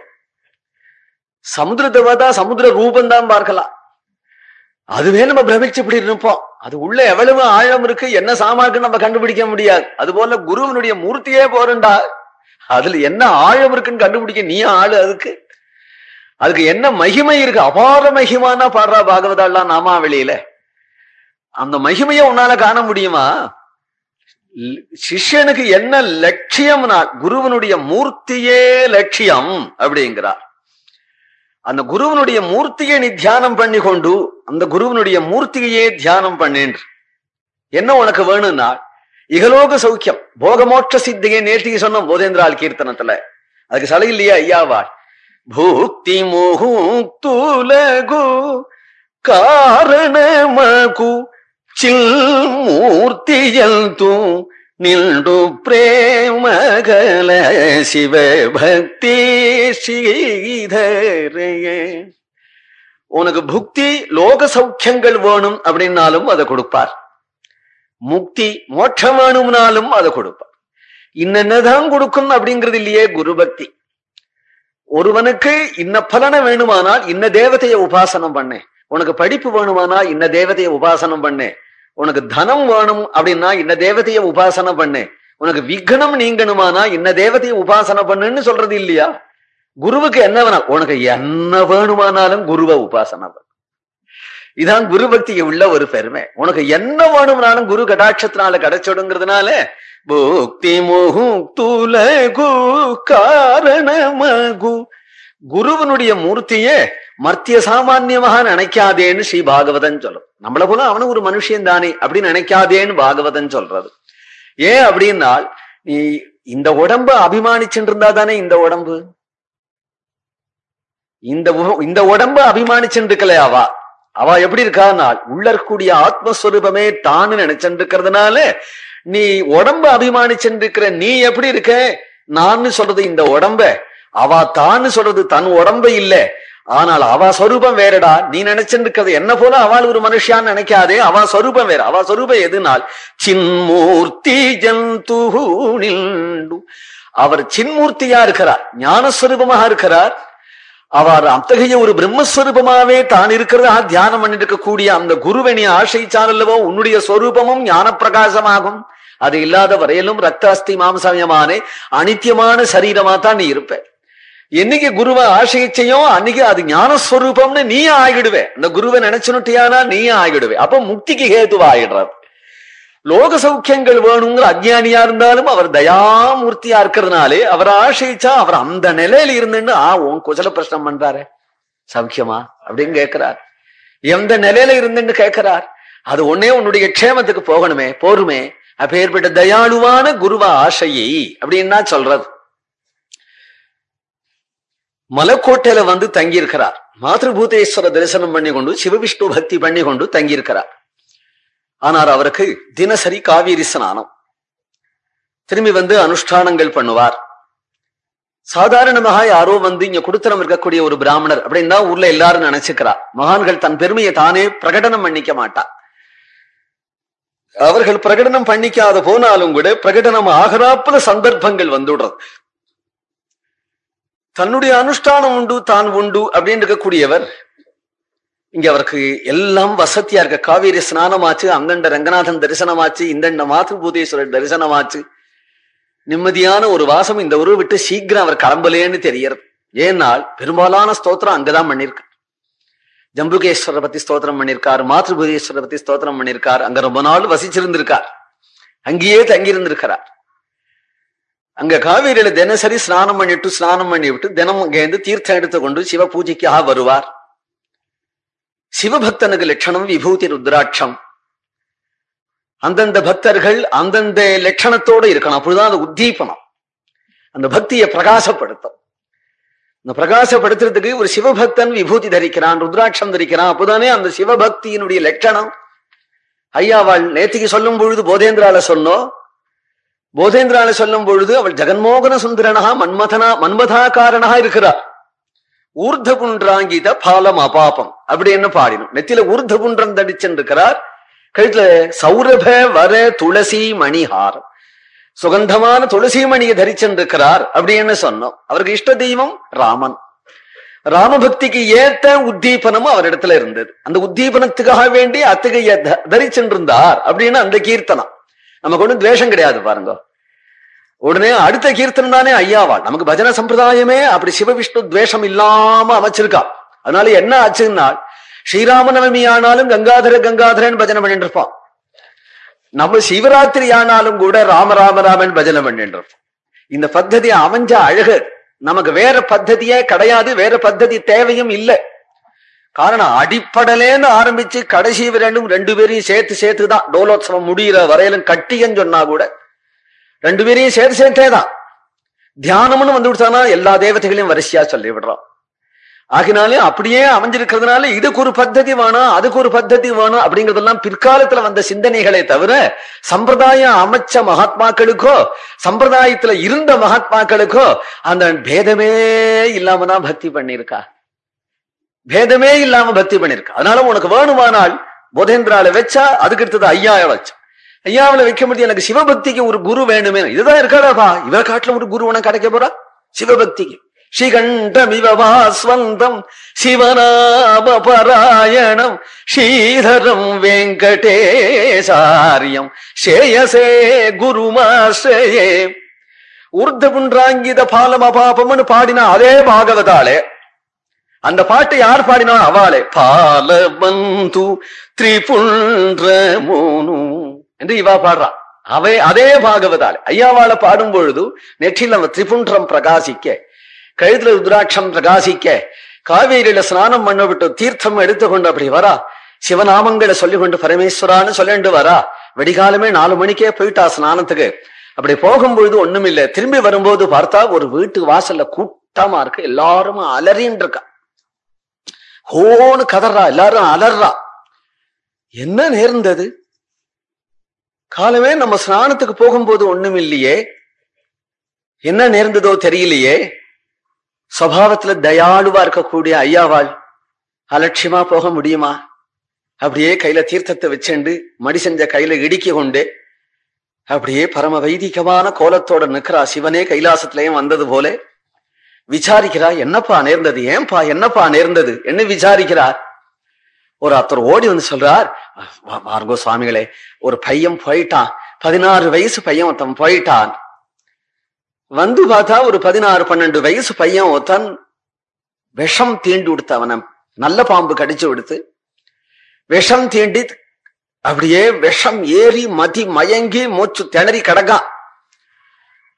சமுத்திரத்தை பார்த்தா சமுத்திர ரூபம் தான் பார்க்கலாம். அதுவே நம்ம பிரமிச்சு இப்படி இருப்போம். அது உள்ள எவ்வளவு ஆழம் இருக்கு என்ன சாமாக்கு நம்ம கண்டுபிடிக்க முடியாது. அது போல குருவனுடைய மூர்த்தியே போறண்டா. அதுல என்ன ஆழம் இருக்குன்னு கண்டுபிடிக்க நீ ஆளு அதுக்கு. அதுக்கு என்ன மகிமை இருக்கு? அபார மகிமானா பாடுறா பாகவதாலாம் நாமாவளியில. அந்த மகிமைய உன்னால காண முடியுமா? ல- சிஷ்யனுக்கு என்ன லட்சியம்னா குருவனுடைய மூர்த்தியே லட்சியம் அப்படிங்கிறார் அந்த குருவனுடைய மூர்த்தியை நீ தியானம் பண்ணி கொண்டு அந்த குருவனுடைய மூர்த்தியையே தியானம் பண்ணேன். என்ன உனக்கு வேணும்னா இகலோக சௌக்கியம் போகமோட்ச சித்தியை நேற்றுக்கு சொன்ன போதேந்திரால் கீர்த்தனத்துல. அதுக்கு சலை இல்லையா ஐயாவாள் భుక్తి ముహూక్తులగు కారణమగు చిల్మూర్తియంతు నిండు ప్రేమగల శివభక్తి శ్రీధరయ உனக்கு புக்தி லோக சௌக்கியங்கள் வேணும் அப்படின்னாலும் அதை கொடுப்பார். முக்தி மோட்சமானும்னாலும் அதை கொடுப்பார். இன்னென்னதான் கொடுக்கும் அப்படிங்கிறது இல்லையே குரு பக்தி ஒருவனுக்கு இன்ன பலனை வேணுமானால் இன்ன தேவதைய உபாசனம் பண்ணு. உனக்கு படிப்பு வேணுமானா இன்ன தேவதைய உபாசனம் பண்ணு. உனக்கு தனம் வேணும் அப்படின்னா இன்ன தேவதைய உபாசனம் பண்ணு. உனக்கு விக்னம் நீங்கணுமானா இன்ன தேவதைய உபாசனை பண்ணுன்னு சொல்றது இல்லையா? குருவுக்கு என்ன வேணால் உனக்கு என்ன வேணுமானாலும் குருவை உபாசனை பண்ணு. இதான் குரு பக்திக்கு உள்ள ஒரு பெருமை. உனக்கு என்ன வேணும்னாலும் குரு கடாட்சத்தினால கிடைச்சிடுங்கிறதுனால ಭಕ್ತಿ முகுத்துலகு காரணமகு குருவனுடைய மூர்த்தியே மர்த்திய சாமான்யமாக நினைக்காதேன்னு ஸ்ரீ பாகவதன் சொல்லும் நம்மள போல அவனு ஒரு மனுஷன் தானே அப்படின்னு நினைக்காதேன்னு பாகவதன் சொல்றது ஏன் அப்படின்னா நீ இந்த உடம்ப அபிமானிச்சுட்டு இருந்தா தானே இந்த உடம்பு இந்த உ- இந்த உடம்ப அபிமானிச்சுட்டு இருக்கல அவா அவ எப்படி இருக்கானால் உள்ள இருக்கக்கூடிய ஆத்மஸ்வரூபமே தான்னு நினைச்சுட்டு இருக்கிறதுனால நீ உடம்ப அபிமானிச்சுருக்கிற நீ எப்படி இருக்க? நான் சொல்றது இந்த உடம்ப. அவ தான்னு சொல்றது தன் உடம்ப இல்ல. ஆனால் அவ சொரூபம் வேறடா. நீ நினைச்சிருக்கிறது என்ன போல அவள் ஒரு மனுஷியான்னு நினைக்காதே. அவ சொரூபம் வேற. அவ சொரூபம் எதுனால்? சின்மூர்த்தி ஜந்து அவர் சின்மூர்த்தியா இருக்கிறார். ஞானஸ்வரூபமாக இருக்கிறார். அவர் அத்தகைய ஒரு பிரம்மஸ்வரூபமாவே தான் இருக்கிறதா தியானம் பண்ணிட்டு இருக்கக்கூடிய அந்த குருவை நீ ஆசைச்சால் உன்னுடைய சொரூபமும் ஞான பிரகாசமாகும் அது இல்லாத வரையிலும் ரத்த அஸ்தி மாம்சமயமான அனித்தியமான சரீரமா தான் நீ இருப்ப. என்னைக்கு குருவை ஆசைச்சையும் அன்னைக்கு அது ஞானஸ்வரூபம்னு நீ ஆகிடுவே. அந்த குருவை நினைச்சுனுட்டியானா நீ ஆகிடுவே. அப்ப முக்திக்கு ஹேதுவா ஆயிடுறார். லோக சௌக்கியங்கள் வேணுங்கிற அஜ்ஞானியா இருந்தாலும் அவர் தயாமூர்த்தியா இருக்கிறதுனாலே அவர் ஆசைச்சா அவர் அந்த நிலையில இருந்துன்னு ஆ உன் குசல பிரச்சனை பண்றாரு. சௌக்கியமா? அப்படின்னு கேட்கிறார் எந்த நிலையில இருந்துன்னு கேட்கிறார் அது ஒன்னே உன்னுடைய க்ஷேமத்துக்கு போகணுமே போருமே. அப்பேற்பட்ட தயாளுவான குருவ ஆசையை அப்படின்னா சொல்றது. மலக்கோட்டையில வந்து தங்கியிருக்கிறார். மாத்ருபூதேஸ்வர தரிசனம் பண்ணி கொண்டு சிவவிஷ்ணு பக்தி பண்ணி கொண்டு தங்கியிருக்கிறார். ஆனால் அவருக்கு தினசரி காவேரி ஸ்நானம். திரும்பி வந்து அனுஷ்டானங்கள் பண்ணுவார். சாதாரணமாக யாரோ வந்து இங்க குடுத்தனம் இருக்கக்கூடிய ஒரு பிராமணர் அப்படின்னு தான் ஊர்ல எல்லாரும் நினைச்சுக்கிறார். மகான்கள் தன் பெருமையை தானே பிரகடனம் பண்ணிக்க மாட்டார். அவர்கள் பிரகடனம் பண்ணிக்காத போனாலும் கூட பிரகடனம் ஆகிறாப்புல சந்தர்ப்பங்கள் வந்துடுறது. தன்னுடைய அனுஷ்டானம் உண்டு தான் உண்டு அப்படின்னு இருக்கக்கூடியவர் இங்க அவருக்கு எல்லாம் வசதியா இருக்க. காவேரி ஸ்நானமாச்சு அங்கண்ட ரங்கநாதன் தரிசனமாச்சு இந்தண்ட மாத்ருபூதேஸ்வரர் தரிசனமாச்சு. நிம்மதியான ஒரு வாசம் இந்த உருவை விட்டு சீக்கிரம் அவர் கிளம்பலேன்னு தெரியறது. ஏனால் பெரும்பாலான ஸ்தோத்திரம் அங்கதான் பண்ணிருக்கு ஜம்புகேஸ்வரரை பத்தி ஸ்தோத்திரம் பண்ணியிருக்கார் மாத்ருபூதேஸ்வரரை பத்தி ஸ்தோத்திரம் பண்ணிருக்கார். அங்க ரொம்ப நாள் வசிச்சிருந்திருக்கார். அங்கேயே தங்கியிருந்திருக்கிறார். அங்க காவேரியில தினசரி ஸ்நானம் பண்ணிட்டு ஸ்நானம் பண்ணி விட்டு தினம் அங்கேருந்து தீர்த்தம் எடுத்து கொண்டு சிவ பூஜைக்காக வருவார். சிவபக்தனுக்கு லட்சணம் விபூதி ருத்ராட்சம். அந்தந்த பக்தர்கள் அந்தந்த லட்சணத்தோட இருக்கணும். அப்படிதான் அது உத்தீபனம். அந்த பக்தியை பிரகாசப்படுத்தும். இந்த பிரகாசப்படுத்துறதுக்கு ஒரு சிவபக்தன் விபூதி தரிக்கிறான் ருத்ராட்சம் தரிக்கிறான். அப்போதானே அந்த சிவபக்தியினுடைய லட்சணம். ஐயாவாள் நேத்திக்கு சொல்லும் பொழுது போதேந்திரால சொன்னோம் போதேந்திரால சொல்லும் பொழுது அவள் ஜெகன்மோகன சுந்தரனா மன்மதனா மன்மதாக்காரனா இருக்கிறார் ஊர்த புன்றாங்கித பாலம் அபாபம். அப்படின்னு பாடினோம்? நெத்தில ஊர்த புன்றம் தடிச்சென்றிருக்கிறார். கழுத்துல சௌரப வர துளசி மணிஹாரம். சுகந்தமான துளசி மணியை தரிச்சென்றிருக்கிறார் அப்படின்னு சொன்னோம்? அவருக்கு இஷ்ட தெய்வம் ராமன். ராமபக்திக்கு ஏத்த உத்தீபனமும் அவரிடத்துல இருந்தது. அந்த உத்தீபனத்துக்காக வேண்டி அத்தகைய தரிச்சென்றிருந்தார் அப்படின்னு அந்த கீர்த்தனம். நமக்கு ஒண்ணும் துவேஷம் கிடையாது பாருங்க. உடனே அடுத்த கீர்த்தனம் தானே ஐயாவா நமக்கு பஜன சம்பிரதாயமே அப்படி சிவவிஷ்ணு துவேஷம் இல்லாம அமைச்சிருக்கா. அதனால என்ன ஆச்சுன்னா ஸ்ரீராம நவமி ஆனாலும் கங்காதர கங்காதரன் பஜனை பண்ணிட்டு இருப்பான். நம்ம சிவராத்திரி ஆனாலும் கூட ராம ராம பஜனை பண்ணின்றோம். இந்த பத்ததி அமைஞ்ச அழகு நமக்கு வேற பத்ததியே கிடையாது வேற பத்ததி தேவையும் இல்லை. காரணம் அடிப்படலேன்னு ஆரம்பிச்சு கடைசி வரையிலும் ரெண்டு பேரையும் சேர்த்து சேர்த்து தான் டோலோத்சவம் முடிகிற வரையிலும் கட்டியன்னு சொன்னா கூட ரெண்டு பேரையும் சேர்த்து சேர்த்தே தான் தியானம்னு வந்து விட்டானா எல்லா தேவதைகளையும் வரிசையா சொல்லி விடுறோம் ஆகினாலே அப்படியே அமைஞ்சிருக்கிறதுனால இதுக்கு ஒரு பத்ததி வேணும் அதுக்கு ஒரு பத்ததி வேணும் அப்படிங்கறதெல்லாம் பிற்காலத்துல வந்த சிந்தனைகளே தவிர சம்பிரதாயம் அமைச்ச மகாத்மாக்களுக்கோ சம்பிரதாயத்துல இருந்த மகாத்மாக்களுக்கோ அந்த பேதமே இல்லாம தான் பக்தி பண்ணிருக்கா பேதமே இல்லாம பக்தி பண்ணிருக்கா அதனால உனக்கு வேணுமானால் போதேந்திரால வச்சா அதுக்கு அடுத்தது ஐயாவை வச்சா. ஐயாவில வைக்க முடியும் எனக்கு சிவபக்திக்கு ஒரு குரு வேணுமே. இதுதான் இருக்காடாப்பா இவ காட்டுல ஒரு குரு உனக்கு கிடைக்க போறா? சிவபக்திக்கு. ஸ்ரீகண்டமிவாஸ்வந்தம் சிவநாமபராயணம் ஸ்ரீதரம் வெங்கடேசாரியம் சேயசே குருமாஸ்ரயே. உர்தபுன்றாங்கித பாலமபாபம்னு பாடினா அதே பாகவதாலே. அந்த பாட்டு யார் பாடினா? அவாளே. பாலபந்து திரிபுன்ற மூனு என்று இவா பாடுறா. அவை அதே பாகவதாலே. ஐயாவாளை பாடும் பொழுது நெற்றில் நம்ம திரிபுன்றம் பிரகாசிக்க கழுத்துல ருத்ராட்சம் பிரகாசிக்க காவேரியில ஸ்நானம் பண்ண விட்டு தீர்த்தம் எடுத்துக்கொண்டு அப்படி வரா. சிவநாமங்களை சொல்லி கொண்டு பரமேஸ்வரான்னு சொல்லிட்டு வரா. வெடிகாலமே நாலு மணிக்கே போயிட்டா ஸ்நானத்துக்கு. அப்படி போகும்பொழுது ஒண்ணும் இல்ல திரும்பி வரும்போது பார்த்தா ஒரு வீட்டு வாசல்ல கூட்டமா இருக்கு. எல்லாரும் அலறின்னு இருக்கா. ஹோன்னு கதறா. எல்லாரும் அலறா. என்ன நேர்ந்தது காலமே நம்ம ஸ்நானத்துக்கு போகும்போது ஒண்ணும் இல்லையே என்ன நேர்ந்ததோ தெரியலையே. சுவாவத்துல தயாளுவா இருக்கக்கூடிய ஐயாவாள் அலட்சியமா போக முடியுமா? அப்படியே கையில தீர்த்தத்தை வச்சுண்டு மடி செஞ்ச கையில இடுக்கி கொண்டு அப்படியே பரம வைதிகமான கோலத்தோட நிக்கிறா சிவனே கைலாசத்திலயும் வந்தது போல விசாரிக்கிறா என்னப்பா நேர்ந்தது? ஏன்பா? என்னப்பா நேர்ந்தது? என்ன விசாரிக்கிறார் ஒரு அத்தர் ஓடி வந்து சொல்றார் பார்கோ சுவாமிகளே ஒரு பையன் போயிட்டான். பதினாறு வயசு பையன் ஒருத்தன் போயிட்டான். வந்து பார்த்தா ஒரு பதினாறு பன்னெண்டு வயசு பையன் ஒருத்தன் விஷம் தீண்டு விடுத்து அவனை நல்ல பாம்பு கடிச்சு விடுத்து விஷம் தீண்டி அப்படியே விஷம் ஏறி மதி மயங்கி மூச்சு திணறி கிடக்கான்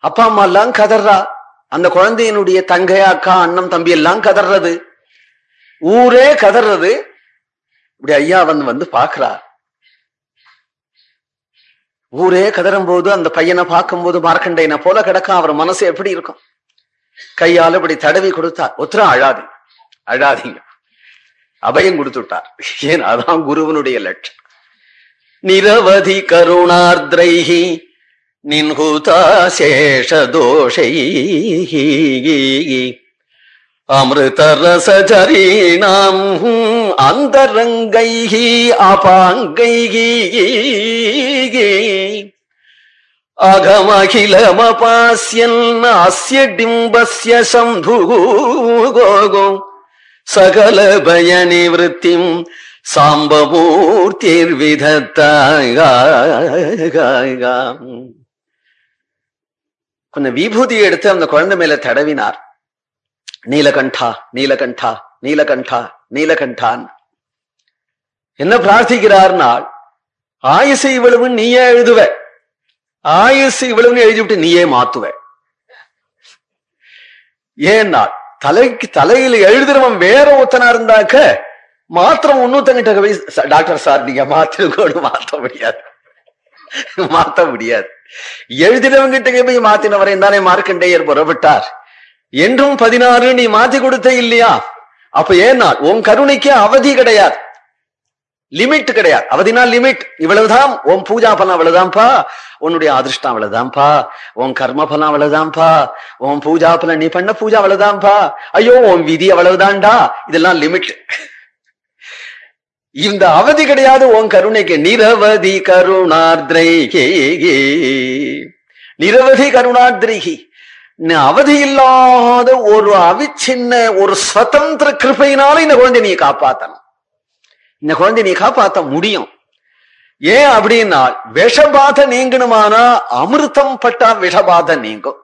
அப்பா அம்மா எல்லாம் கதறா. அந்த குழந்தையினுடைய தங்கை அக்கா அண்ணன் தம்பி எல்லாம் கதறது. ஊரே கதறது. இப்படி ஐயா வந்து வந்து பாக்குறா ஊரே கதறும் போது அந்த பையனை பார்க்கும்போது மார்க்கண்டையனை போல கிடக்கும். அவர் மனசு எப்படி இருக்கும்? கையால இப்படி தடவி கொடுத்தா ஒத்துரா அழாது அழாதீங்க. அபயம் கொடுத்துட்டார். ஏன்? அதான் குருவனுடைய லட்சம் நிரவதி கருணார்திரைஹி நின்ஹுதா சேஷதோஷை அமிர்தரசரீணாம் அந்தரங்கைஹி அபாங்கைஹி அகமகிலமபாஸ்யன் அஸ்ய டிம்பஸ்ய சம்பு கோகோ சகல பய நிவൃத்திம் சாம்பமூர்த்திர்விதத்தாம் கொஞ்சம் விபூதி எடுத்து அந்த குழந்தை மேல தடவினார் நீலகண்டா நீலகண்டா நீலகண்டா நீலகண்டான். என்ன பிரார்த்திக்கிறார்னா ஆயுசு இவ்வளவு நீயே எழுதுவ. ஆயுசு இவ்வளவுன்னு எழுதிவிட்டு நீயே மாத்துவ. ஏன்னா தலைக்கு தலையில எழுதுறவன் வேற ஒத்தனா இருந்தாக்க மாத்திரம் ஒன்னூத்தங்கிட்ட போய் டாக்டர் சார் நீங்க மாத்திருக்கோடு மாத்த முடியாது. மாத்த முடியாது. எழுதினவங்கிட்ட போய் மாத்தினவரை தானே மார்க்கண்டேயர் புறப்பட்டார். என்றும் பதினாறு நீ மாத்தி கொடுத்த இல்லையா? அப்ப ஏன்னா உன் கருணைக்கு அவதி கிடையாது. லிமிட் கிடையாது. அவதினா லிமிட் இவ்வளவுதான் உன் பூஜா பலம் அவ்வளவுதான்ப்பா உன்னுடைய அதிர்ஷ்டம் அவ்வளவுதான்ப்பா உன் கர்ம பலம் அவ்வளவுதான்ப்பா உன் பூஜா பலன் நீ பண்ண பூஜா அவ்வளவுதான்ப்பா ஐயோ உன் விதி அவ்வளவுதான்டா. இதெல்லாம் லிமிட் இந்த அவதி கிடையாது. உன் கருணைக்கு நிரவதி கருணார்திரைகி. நிரவதி கருணார்திரைகி. அவதி இல்லாத ஒரு அவிச்சின்ன ஒரு சுதந்திர கிருப்பையினால இந்த குழந்தை நீ காப்பாத்தணும். இந்த குழந்தை நீ காப்பாத்த முடியும். ஏன் அப்படின்னா விஷபாத நீங்கணுமானா அமிர்தம் பட்டா விஷபாத நீங்கும்.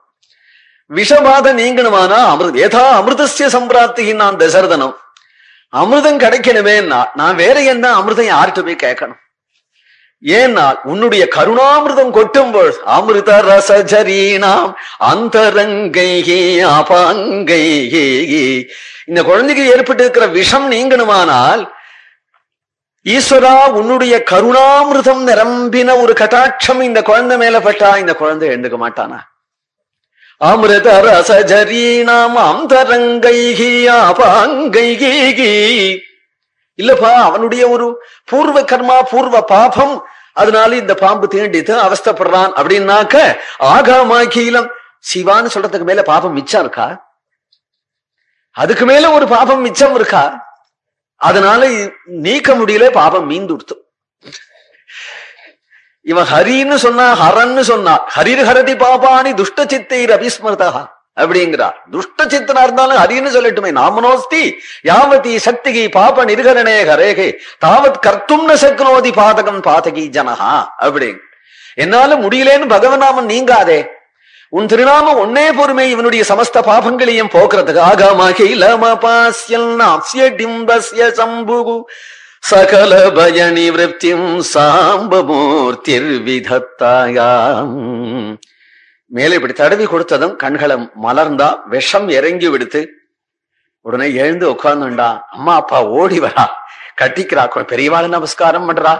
விஷபாத நீங்கணுமானா அமிர்த ஏதா அமிர்தசிய சம்பிராப்தி நான் தசரதனும். அமிர்தம் கிடைக்கணுமே நான் வேற என்ன அமிர்தம் யார்கிட்ட போய் கேட்கணும்? ஏனால் உன்னுடைய கருணாமிருதம் கொட்டும் பொழுது அமிர்த ரசரீனாம் அந்தரங்கை அபாங்கை இந்த குழந்தைக்கு ஏற்பட்டு இருக்கிற விஷம் நீங்கணுமானால் ஈஸ்வரா உன்னுடைய கருணாமிருதம் நிரம்பின ஒரு கட்டாட்சம் இந்த குழந்தை மேல பட்டா இந்த குழந்தை எழுந்துக்க மாட்டானா? அமிர்த ரசரீனாம் அந்தரங்கை அபாங்கை இல்லப்பா அவனுடைய ஒரு பூர்வ கர்மா பூர்வ பாபம். அதனால இந்த பாம்பு தீண்டித்து அவஸ்தப்படுறான் அப்படின்னாக்க ஆகாமாக்கீலம் சிவான்னு சொல்றதுக்கு மேல பாபம் மிச்சம் இருக்கா? அதுக்கு மேல ஒரு பாபம் மிச்சம் இருக்கா? அதனால நீக்க முடியல பாபம் மீந்துடுத்து. இவன் ஹரின்னு சொன்னா ஹரன்னு சொன்னா ஹரிர் ஹரதி பாபானி துஷ்ட சித்தை அபிஸ்மர்தா அப்படிங்கிறார். துஷ்ட சித்தனா இருந்தாலும் ஹரின்னு சொல்லட்டுமே. நாமனோஸ்தி யாவதி சக்திகி பாப நிர்கரணே ஹரேகே. தாவத் கர்த்தும் ந சக்னோதி பாதகம் பாதகி ஜனஹா. அப்படிங்க என்னால முடியலேன்னு பகவநாமன் நீங்காதே. உன் திருநாமம் ஒன்னே பொறுமை இவனுடைய சமஸ்த பாபங்களையும் போக்குறதுக்கு ஆகமகிலமபாஸ்யல் சம்புகு சகல பய நிவத்தியும் சாம்பமூர்த்திர் விதத்தாயாம். மேலே இப்படி தடவி கொடுத்ததும் கண்களை மலர்ந்தா விஷம் இறங்கி விடுத்து உடனே எழுந்து உட்கார்ந்துண்டா. அம்மா அப்பா ஓடி வரா. கட்டிக்கிறா. பெரியவாள் நமஸ்காரம் பண்றா.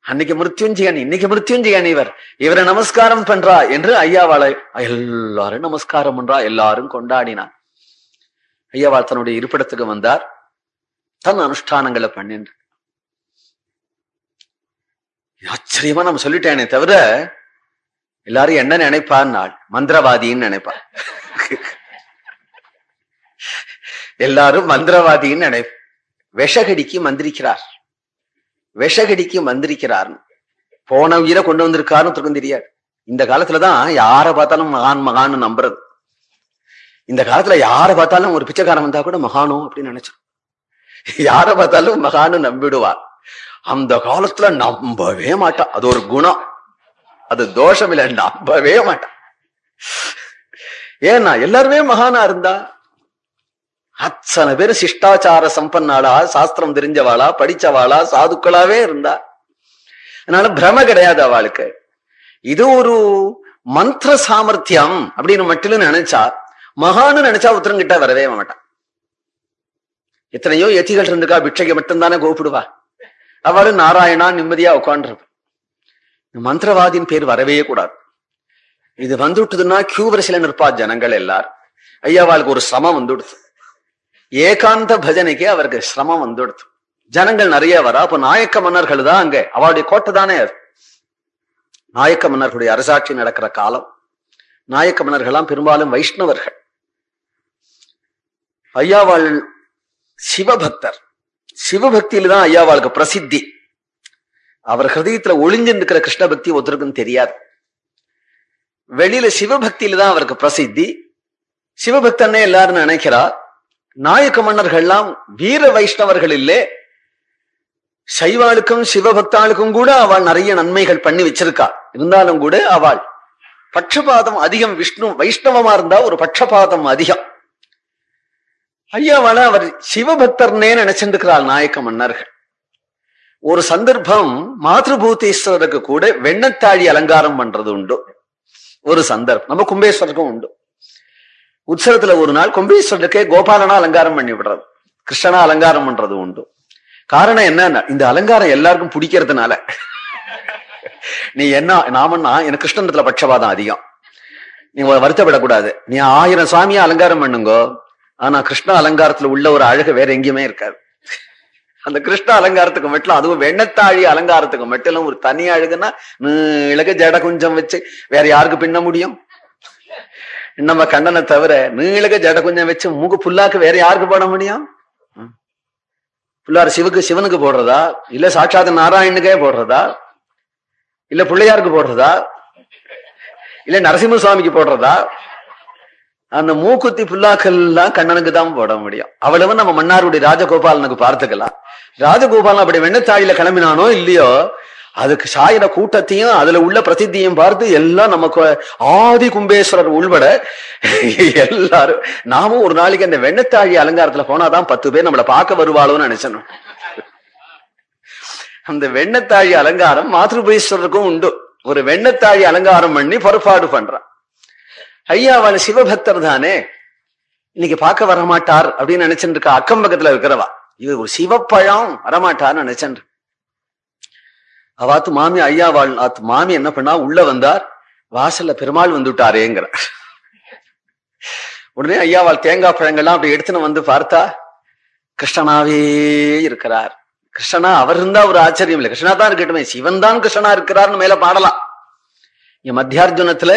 அன்னைக்கு மிருத்யுஞ்சயன் இன்னைக்கு மிருத்யுஞ்சயன் இவர். இவரை நமஸ்காரம் பண்றா என்று ஐயாவாளை எல்லாரும் நமஸ்காரம் பண்றா. எல்லாரும் கொண்டாடினார் ஐயாவாள் தன்னுடைய இருப்பிடத்துக்கு வந்தார். தன் அனுஷ்டானங்களை பண்ணின்று ஆச்சரியமா நம்ம சொல்லிட்டேனே தவிர எல்லாரும் என்ன நினைப்பான் நாள்? மந்திரவாதின்னு நினைப்பா எல்லாரும் மந்திரவாதின்னு நினை விஷகடிக்கு மந்திரிக்கிறார். விஷகடிக்கு மந்திரிக்கிறார்னு போன உயிரை கொண்டு வந்திருக்காருன்னு ஒருத்தருக்கும் தெரியாது. இந்த காலத்துலதான் யாரை பார்த்தாலும் மகான் மகான்னு நம்புறது. இந்த காலத்துல யாரை பார்த்தாலும் ஒரு பிச்சைக்காரன் வந்தா கூட மகானோ அப்படின்னு நினைச்சோம் யாரை பார்த்தாலும் மகான்னு நம்பிடுவார். அந்த காலத்துல நம்பவே மாட்டான். அது ஒரு குணம். அது தோஷம் இல்லை நம்பவே மாட்டான். ஏன்னா எல்லாருமே மகானா இருந்தா அத்தனை பேர் சிஷ்டாச்சார சம்பன்னாளா சாஸ்திரம் தெரிஞ்சவாளா படிச்சவாளா சாதுக்களாவே இருந்தா. அதனால பிரம கிடையாது அவளுக்கு. இது ஒரு மந்திர சாமர்த்தியம் அப்படின்னு மட்டும் நினைச்சா மகான்னு நினைச்சா உத்தரங்கிட்ட வரவே மாட்டான். எத்தனையோ எத்திகள் இருந்துக்கா பிட்சைக்கு மட்டும்தானே கூப்பிடுவா அவளு நாராயணா நிம்மதியா உட்காண்டிருப்பா மந்திரவாதியின் பேர் வரவே கூடாது. இது வந்துட்டுதுன்னா கியூ நிற்பா ஜனங்கள் எல்லாரும் ஐயாவாளுக்கு ஒரு சிரமம் வந்துடுது ஏகாந்த பஜனைக்கு அவருக்கு சிரமம் வந்துடுது ஜனங்கள் நிறைய வரா அப்ப நாயக்க மன்னர்கள் தான் அங்க. அவளுடைய கோட்டை தானே அது. நாயக்க மன்னர்களுடைய அரசாட்சி நடக்கிற காலம். நாயக்க மன்னர்கள்லாம் பெரும்பாலும் வைஷ்ணவர்கள். ஐயாவாள் சிவபக்தர். சிவபக்தியில தான் ஐயாவாளுக்கு பிரசித்தி. அவர் ஹிருதயத்துல ஒளிஞ்சிருக்கிற கிருஷ்ண பக்தி ஒருத்தருக்கும் தெரியாது. வெளியில சிவபக்தியில தான் அவருக்கு பிரசித்தி. சிவபக்தன்னே எல்லாரும் நினைக்கிறா. நாயக்க மன்னர்கள்லாம் வீர வைஷ்ணவர்கள் இல்லே. சைவாளுக்கும் சிவபக்தாளுக்கும் கூட அவள் நிறைய நன்மைகள் பண்ணி வச்சிருக்கா. இருந்தாலும் கூட அவள் பட்சபாதம் அதிகம் விஷ்ணு வைஷ்ணவமா இருந்தா ஒரு பட்சபாதம் அதிகம். ஐயாவால அவர் சிவபக்தர்னே நினைச்சிருக்கிறாள் நாயக்க மன்னர்கள். ஒரு சந்தர்ப்பம் மாதபூதீஸ்வரருக்கு கூட வெண்ணத்தாழி அலங்காரம் பண்றது உண்டு. ஒரு சந்தர்ப்பம். நம்ம கும்பேஸ்வரருக்கும் உண்டு. உற்சவத்துல ஒரு நாள் கும்பேஸ்வரருக்கே கோபாலனா அலங்காரம் பண்ணி விடுறது. கிருஷ்ணனா அலங்காரம் பண்றது உண்டு. காரணம் என்னன்னா இந்த அலங்காரம் எல்லாருக்கும் பிடிக்கிறதுனால. நீ என்ன நாமன்னா எனக்கு கிருஷ்ணத்துல பட்சபாதம் அதிகம். நீ வருத்தப்படக்கூடாது. நீ ஆயிரம் சாமியா அலங்காரம் பண்ணுங்கோ. ஆனா கிருஷ்ண அலங்காரத்துல உள்ள ஒரு அழகு வேற எங்கேயுமே இருக்காது. அந்த கிருஷ்ண அலங்காரத்துக்கு மட்டும் அதுவும் வெண்ணத்தாழி அலங்காரத்துக்கு மட்டும் ஒரு தனி அழுகுன்னா நீளக ஜட குஞ்சம் வச்சு வேற யாருக்கு பின்ன முடியும்? நம்ம கண்ணனை தவிர நீளக ஜட குஞ்சம் வச்சு மூக்கு புல்லாக்கு வேற யாருக்கு போட முடியும்? புள்ளார் சிவுக்கு சிவனுக்கு போடுறதா? இல்ல சாட்சாத் நாராயணுக்கே போடுறதா? இல்ல பிள்ளையாருக்கு போடுறதா? இல்ல நரசிம்ம சுவாமிக்கு போடுறதா? அந்த மூக்குத்தி புல்லாக்கெல்லாம் கண்ணனுக்கு தான் போட முடியும். அவ்வளவு நம்ம மன்னாருடைய ராஜகோபாலனுக்கு பார்த்துக்கலாம். ராஜகோபாலன் அப்படி வெண்ணத்தாயில கிளம்பினானோ இல்லையோ அதுக்கு சாயிர கூட்டத்தையும் அதுல உள்ள பிரசித்தியும் பார்த்து எல்லாம் நமக்கு ஆதி கும்பேஸ்வரர் உள்பட எல்லாரும் நாமும் ஒரு நாளைக்கு அந்த வெண்ணத்தாழி அலங்காரத்துல போனாதான் பத்து பேர் நம்மளை பார்க்க வருவாளோன்னு நினைச்சணும் அந்த வெண்ணத்தாழி அலங்காரம் மாத்ருபேஸ்வரருக்கும் உண்டு. ஒரு வெண்ணத்தாழி அலங்காரம் பண்ணி பொறுப்பாடு பண்றான். ஐயா அவள் சிவபக்தர் தானே? இன்னைக்கு பார்க்க வரமாட்டார் அப்படின்னு நினைச்சுட்டு இருக்கா அக்கம் பக்கத்துல இருக்கிறவா? இது ஒரு சிவப்பழம் வரமாட்டார்னு நினைச்சேன் அவாத்து மாமி ஐயா வாழ் ஆத்து மாமி என்ன பண்ணா உள்ள வந்தார் வாசல்ல பெருமாள் வந்துட்டாரேங்கிற. உடனே ஐயாவால் தேங்காய் பழங்கள்லாம் அப்படி எடுத்துன்னு வந்து பார்த்தா கிருஷ்ணனாவே இருக்கிறார். கிருஷ்ணனா அவர் இருந்தா ஒரு ஆச்சரியம் இல்லை. கிருஷ்ணா தான் இருக்கட்டுமே சிவன் தான் கிருஷ்ணனா இருக்கிறார்னு மேல பாடலாம். இங்க மத்தியார்ஜுனத்துல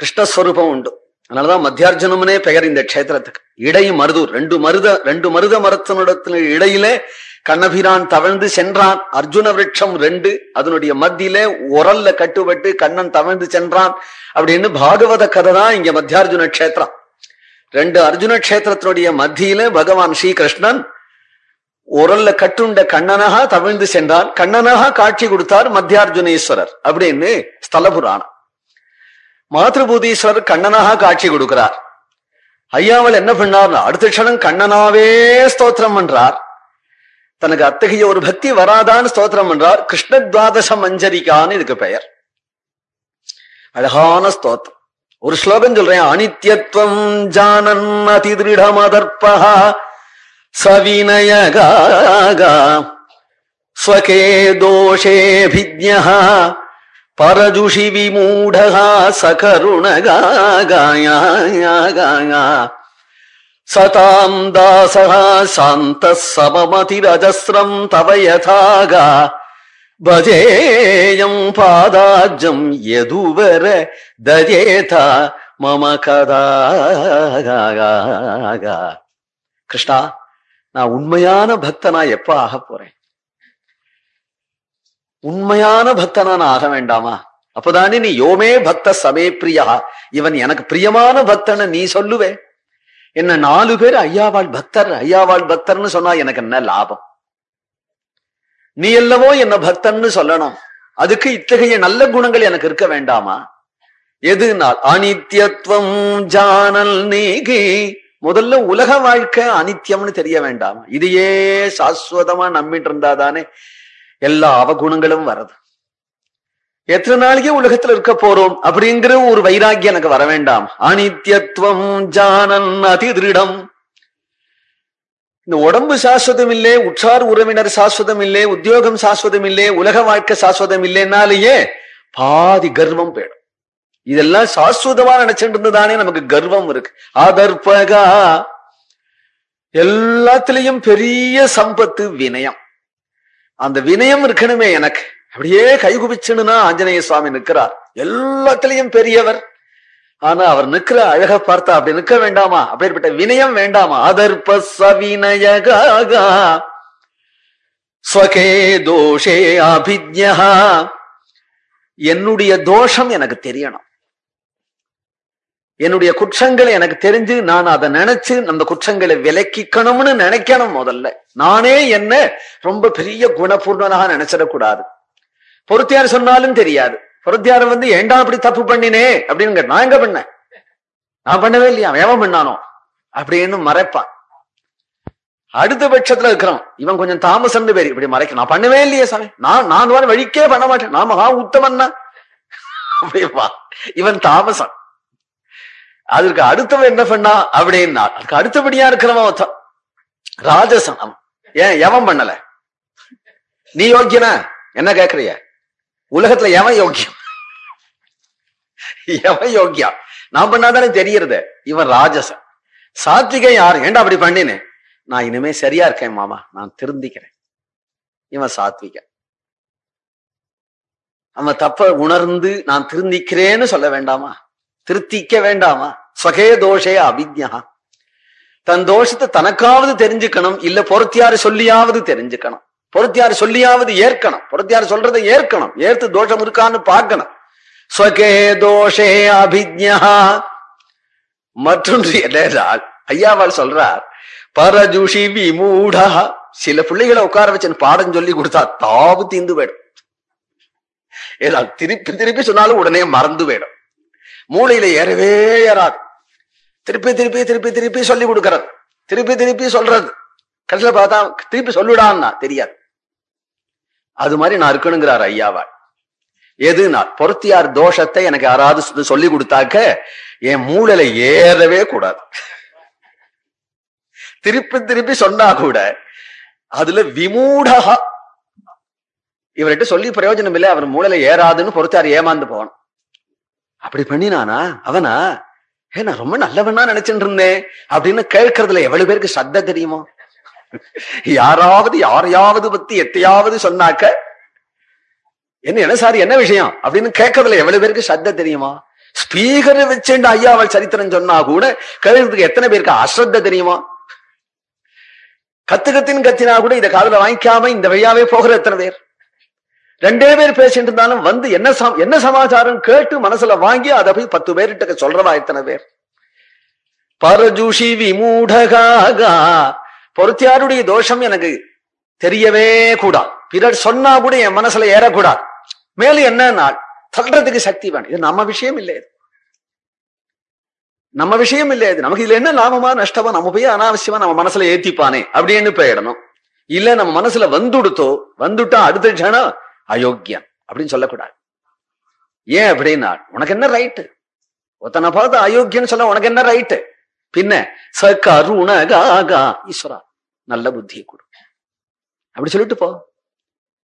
கிருஷ்ணஸ்வரூபம் உண்டு அதனாலதான் மத்தியார்ஜுனம்னே பெயர் இந்த க்ஷேத்திரத்துக்கு. இடை மருதூர் ரெண்டு மருத ரெண்டு மருத மரத்தினிடத்துல இடையிலே கண்ணபிரான் தவழ்ந்து சென்றான். அர்ஜுன விருட்சம் ரெண்டு அதனுடைய மத்தியிலே உரல்ல கட்டுப்பட்டு கண்ணன் தவழ்ந்து சென்றான். அப்படின்னு பாகவத கதை தான் இங்க மத்தியார்ஜுன கஷேத்திரம். ரெண்டு அர்ஜுன கஷேத்திரத்தினுடைய மத்தியில பகவான் ஸ்ரீகிருஷ்ணன் உரல்ல கட்டுண்ட கண்ணனாக தவிழ்ந்து சென்றான். கண்ணனாக காட்சி கொடுத்தார் மத்தியார்ஜுனேஸ்வரர் அப்படின்னு ஸ்தல புராணம் மாத்ருபூதீஸ்வரர் கண்ணனாக காட்சி கொடுக்கிறார். ஐயாவல் என்ன பண்ணார்னா அடுத்த க்ஷணம் கண்ணனாவே ஸ்தோத்திரம் பண்றார். தனக்கு அத்தகைய ஒரு பக்தி வராதான்னு ஸ்தோத்திரம் பண்றார். கிருஷ்ண துவாதச மஞ்சரிக்கான்னு இதுக்கு பெயர். அழகான ஸ்தோத்திரம். ஒரு ஸ்லோகம் சொல்றேன் அனித்யத்துவம் ஜானன் அதிதிருடமதர்பா சவினயகா ஸ்வகே தோஷேபிஜ்ஞ பரஜுஷி விமூடகா சகருணகாயா சதாம் தாசः சாந்த சமமதிரஜஸ்ரம் தவ யதாகா. பஜேயம் பாதாஜம் எதுவர தஜேதா மம கதாகா கிருஷ்ணா நான் உண்மையான பக்தனா எப்ப ஆக போறேன்? உண்மையான பக்தனா நான் ஆக வேண்டாமா? அப்பதானே நீ யோமே பக்த சமே பிரியா. இவன் எனக்கு பிரியமான பக்தனை நீ சொல்லுவே. என்ன நாலு பேர் ஐயாவாள் பக்தர் ஐயாவாள் பக்தர்னு சொன்னா எனக்கு என்ன லாபம்? நீ அல்லவோ என்ன பக்தன்னு சொல்லணும். அதுக்கு இத்தகைய நல்ல குணங்கள் எனக்கு இருக்க வேண்டாமா? எது அனித்யத்துவம் ஜானல் நீகி. முதல்ல உலக வாழ்க்கை அனித்தியம்னு தெரிய வேண்டாமா? இதையே சாஸ்வதமா நம்பிட்டு இருந்தாதானே எல்லா அவகுணங்களும் வருது எத்தனை நாளைக்கு உலகத்துல இருக்க போறோம் அப்படிங்கிற ஒரு வைராக்கியம் எனக்கு வர வேண்டாம். அனித்யத்துவம் ஜானன் அதிதிருடம். இந்த உடம்பு சாஸ்வதம் இல்லே உற்றார் உறவினர் சாஸ்வதம் இல்லே உத்தியோகம் சாஸ்வதம் இல்லே உலக வாழ்க்கை சாஸ்வதம் இல்லைன்னாலேயே பாதி கர்வம் போயிடும். இதெல்லாம் சாஸ்வதமா நினைச்சிட்டு இருந்ததானே நமக்கு கர்வம் இருக்கு. அதற்பகா எல்லாத்திலையும் பெரிய சம்பத்து வினயம். அந்த வினயம் இருக்கணுமே எனக்கு. அப்படியே கைகுபிச்சுன்னா ஆஞ்சநேய சுவாமி நிற்கிறார். எல்லாத்திலையும் பெரியவர். ஆனா அவர் நிக்கிற அழக பார்த்தா அப்படி நிக்க வேண்டாமா? அப்படிப்பட்ட வினயம் வேண்டாமா? அதர்ப சவினயகா ஸ்வகே தோஷே அபிஜ்யா என்னுடைய தோஷம் எனக்கு தெரியணும். என்னுடைய குற்றங்களை எனக்கு தெரிஞ்சு நான் அதை நினைச்சு அந்த குற்றங்களை விலக்கிக்கணும்னு நினைக்கணும் முதல்ல. நானே என்ன ரொம்ப பெரிய குணபூர்ணனாக நினைச்சிடக்கூடாது பொருத்தியார் சொன்னாலும் தெரியாது. பொருத்தியார் வந்து ஏண்டா அப்படி தப்பு பண்ணினே? அப்படின்னு நான் எங்க பண்ணேன்? நான் பண்ணவே இல்லையா? வேவம் பண்ணானோ? அப்படின்னு மறைப்பான். அடுத்த பட்சத்துல இருக்கிறோம் இவன் கொஞ்சம் தாமசம் பேர். இப்படி மறைக்க நான் பண்ணவே இல்லையே சாமி. நான் நான் வழிக்கே பண்ண மாட்டேன். நான் மகா உத்தமன்னா அப்படிப்பா இவன் தாமசம். அதற்கு அடுத்தவன் என்ன பண்ணா அப்படின்னா அதுக்கு அடுத்தபடியா இருக்கிறவன் ஒருத்தன். ராஜசனம் ஏன் எவன் பண்ணல? நீ யோக்கியனா? என்ன கேக்குறிய உலகத்துல எவன் யோக்கியம்? எவன் யோக்கியா நான் பண்ணாதானே தெரியறது? இவன் ராஜசன். சாத்விகம் யாரு? ஏண்டா அப்படி பண்ணினேன் நான் இனிமே சரியா இருக்கேன் மாமா. நான் திருந்திக்கிறேன். இவன் சாத்விக அவன் தப்ப உணர்ந்து நான் திருந்திக்கிறேன்னு சொல்ல வேண்டாமா? திருத்திக்க வேண்டாமா? ஸ்வகே தோஷே அபிஜா தன் தோஷத்தை தனக்காவது தெரிஞ்சுக்கணும் இல்ல பொறுத்தியாரு சொல்லியாவது தெரிஞ்சுக்கணும். பொறுத்தியாரு சொல்லியாவது ஏற்கணும். பொறுத்தியாரு சொல்றதை ஏற்கணும். ஏற்று தோஷம் இருக்கான்னு பார்க்கணும். ஸ்வகே தோஷே அபிஜா மற்றொன்று என்னென்றால் ஐயாவால் சொல்றார் பரஜுஷி விமூடா. சில பிள்ளைகளை உட்கார வச்சு பாடம் சொல்லி கொடுத்தா தாவு தீந்து போயிடும். ஏதாவது திருப்பி திருப்பி சொன்னாலும் உடனே மறந்து போயிடும். மூளையில ஏறவே ஏறாது. திருப்பி திருப்பி திருப்பி திருப்பி சொல்லி கொடுக்கறது. திருப்பி திருப்பி சொல்றது. கடைசியில் பார்த்தா திருப்பி சொல்லுடான்னா தெரியாது. அது மாதிரி நான் இருக்கணுங்கிறார் ஐயாவாள். எது நான் பொருத்தியார் தோஷத்தை எனக்கு யாராவது சொல்லி கொடுத்தாக்க என் மூளையில ஏறவே கூடாது. திருப்பி திருப்பி சொன்னா கூட அதுல விமூடகா இவர்கிட்ட சொல்லி பிரயோஜனம் இல்லை அவர் மூளையில ஏறாதுன்னு பொறுத்தார் ஏமாந்து போகணும். அப்படி பண்ணினானா? அவனா? ஏ நான் ரொம்ப நல்லவனா நினைச்சுட்டு இருந்தேன். அப்படின்னு கேட்கறதுல எவ்வளவு பேருக்கு சத்த தெரியுமோ? யாராவது யாரையாவது பத்தி எத்தையாவது சொன்னாக்க என்ன என்ன சார் என்ன விஷயம்? அப்படின்னு கேட்கறதுல எவ்வளவு பேருக்கு சத்த தெரியுமா? ஸ்பீக்கரை வச்சுண்டு ஐயா அவள் சரித்திரம் சொன்னா கூட கேட்கறதுக்கு எத்தனை பேருக்கு அஸ்ரத்த தெரியுமா? கத்து கத்தின்னு கத்தினா கூட இதை காதல வாங்கிக்காம இந்த வழியாவே போகிற எத்தனை பேர்? ரெண்டே பேர் பேசிட்டு இருந்தாலும் வந்து என்ன என்ன சமாச்சாரம் கேட்டு மனசுல வாங்கி அதை போய் பத்து பேர்கிட்ட சொல்றவா எத்தனை பேர்? பரஜுஷி விமூடகாகா. பொருத்தியாருடைய தோஷம் எனக்கு தெரியவே கூடாது. பிறர் சொன்னா கூட என் மனசுல ஏறக்கூடாது. மேலும் என்ன நாள்? சொல்றதுக்கு சக்தி வேணும். இது நம்ம விஷயம் இல்லை இது. நம்ம விஷயம் இல்லை இது. நமக்கு இதுல என்ன லாபமா நஷ்டமா நம்ம போய் அனாவசியமா நம்ம மனசுல ஏத்திப்பானே அப்படின்னு போயிடணும். இல்ல நம்ம மனசுல வந்துடுத்தோ வந்துட்டா அடுத்த க்ஷணம் அயோக்கியன் அப்படின்னு சொல்லக்கூடாது. ஏன் அப்படின்னா உனக்கு என்ன ரைட்டு ஒத்தனை பார்த்து அயோக்கியன்னு சொல்ல உனக்கு என்ன ரைட்டு பின்ன ச கருணகாகா ஈஸ்வரா நல்ல புத்தியை கொடு. அப்படி சொல்லிட்டு போ.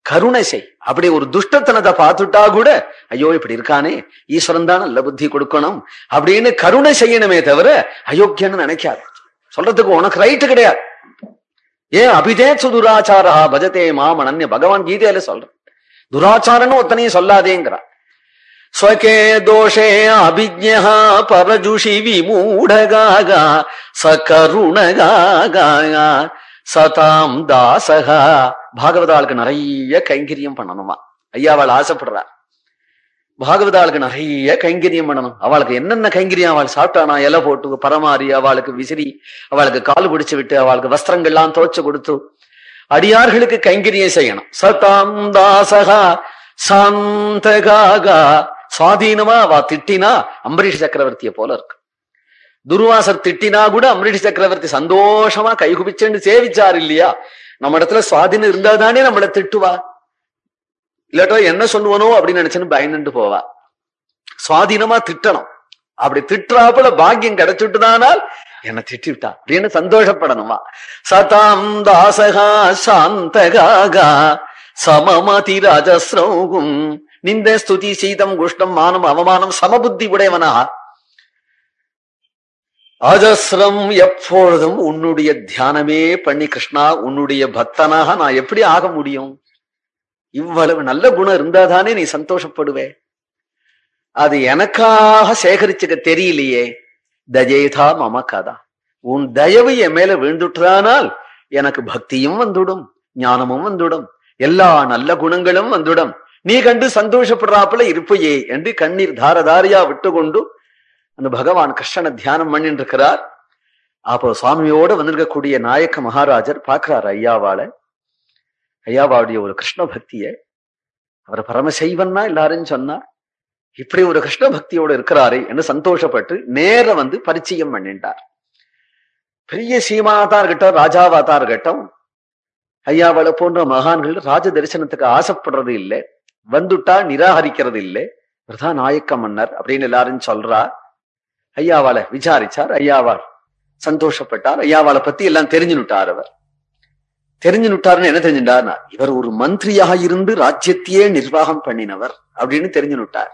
கருணை செய். அப்படி ஒரு துஷ்டத்தனத்தை பார்த்துட்டா கூட ஐயோ இப்படி இருக்கானே ஈஸ்வரன் தான் நல்ல புத்தி கொடுக்கணும் அப்படின்னு கருணை செய்யணுமே தவிர அயோக்கியன்னு நினைக்காது. சொல்றதுக்கு உனக்கு ரைட்டு கிடையாது. ஏன்? அபிதே சுதுராச்சாரா பஜதே மாமனன்ய பகவான் கீதையில சொல்ற துராச்சாரன்னு ஒத்தனையும் சொல்லாதேங்கிறா ஸ்வகே தோஷே அபிஜா பரஜுஷி விமூடகாகா சகருணகாகா சதாம் தாசகா. பாகவதாளுக்கு நிறைய கைங்கரியம் பண்ணணுமா? ஐயா அவள் ஆசைப்படுறா. பாகவதாளுக்கு நிறைய கைங்கரியம் பண்ணணும். அவளுக்கு என்னென்ன கைங்கரியம்? அவள் சாப்பிட்டானா? இலை போட்டு பரமாறி அவளுக்கு விசிறி அவளுக்கு கால் பிடிச்சு விட்டு அவளுக்கு வஸ்திரங்கள்லாம் துவைச்சு கொடுத்து அடியார்களுக்கு கைங்கரியம் செய்யணும். சதாம் தாசகா சாந்தகாகா சுவாதீனமா அவ திட்டினா அம்பரீஷ் சக்கரவர்த்திய போல இருக்கு. துர்வாசர் திட்டினா கூட அம்பரீஷ் சக்கரவர்த்தி சந்தோஷமா கைகுபிச்சுன்னு சேவிச்சார் இல்லையா? நம்ம இடத்துல சுவாதீனம் இருந்தா தானே நம்மள திட்டுவா? இல்லாட்டோ என்ன சொல்லுவனோ அப்படின்னு நினைச்சுன்னு பயந்துட்டு போவா. சுவாதீனமா திட்டணும். அப்படி திட்டுறாப்புல பாக்கியம் கிடைச்சுட்டுதானால் என்ன திட்டிவிட்டா. அப்படின்னு சந்தோஷப்படணுமா? சதாம் தாசகா சாந்தகாகா சமமதி ராஜஸ்ரௌகும் நிந்த ஸ்துதி சீதம் குஷ்டம் மானம் அவமானம் சமபுத்தி உடையவனா? அஜஸ்ரம் எப்பொழுதும் உன்னுடைய தியானமே பண்ணி கிருஷ்ணா உன்னுடைய பக்தனாக நான் எப்படி ஆக முடியும்? இவ்வளவு நல்ல குணம் இருந்தாதானே நீ சந்தோஷப்படுவே? அது எனக்காக சேகரிச்சுக்க தெரியலையே. தஜேதா மம கதா. உன் தயவு என் மேல விழுந்துட்டானால் எனக்கு பக்தியும் வந்துடும் ஞானமும் வந்துடும் எல்லா நல்ல குணங்களும் வந்துடும். நீ கண்டு சந்தோஷப்படுறாப்புல இருப்பையே என்று கண்ணீர் தாரதாரியா விட்டு கொண்டு அந்த பகவான் கிருஷ்ணனை தியானம் பண்ணிட்டு இருக்கிறார் அப்போ சுவாமியோட வந்திருக்கக்கூடிய நாயக்க மகாராஜர் பார்க்கிறார் ஐயாவால ஐயாவாவுடைய ஒரு கிருஷ்ண பக்திய. அவர் பரமசைவன்னா எல்லாரும் சொன்னா இப்படி ஒரு கிருஷ்ண பக்தியோட இருக்கிறாரே என்று சந்தோஷப்பட்டு நேர வந்து பரிச்சயம் பண்ணிட்டார். பெரிய சீமாதா இருக்கட்டும் ராஜாவாதா இருக்கட்டும் ஐயாவளை போன்ற மகான்கள் ராஜ தரிசனத்துக்கு ஆசைப்படுறது இல்லை வந்துட்டா நிராகரிக்கிறது இல்லை இவர்தான் நாயக்க மன்னர் அப்படின்னு எல்லாரும் சொல்றா ஐயாவால விசாரிச்சார் ஐயாவால் சந்தோஷப்பட்டார் ஐயாவால பத்தி எல்லாம் தெரிஞ்சுனுட்டார் அவர். தெரிஞ்சு தெரிஞ்சுனுட்டாருன்னு என்ன தெரிஞ்சுட்டார்னா இவர் ஒரு மந்திரியாக இருந்து ராஜ்யத்தையே நிர்வாகம் பண்ணினவர் அப்படின்னு தெரிஞ்சுனுட்டார்.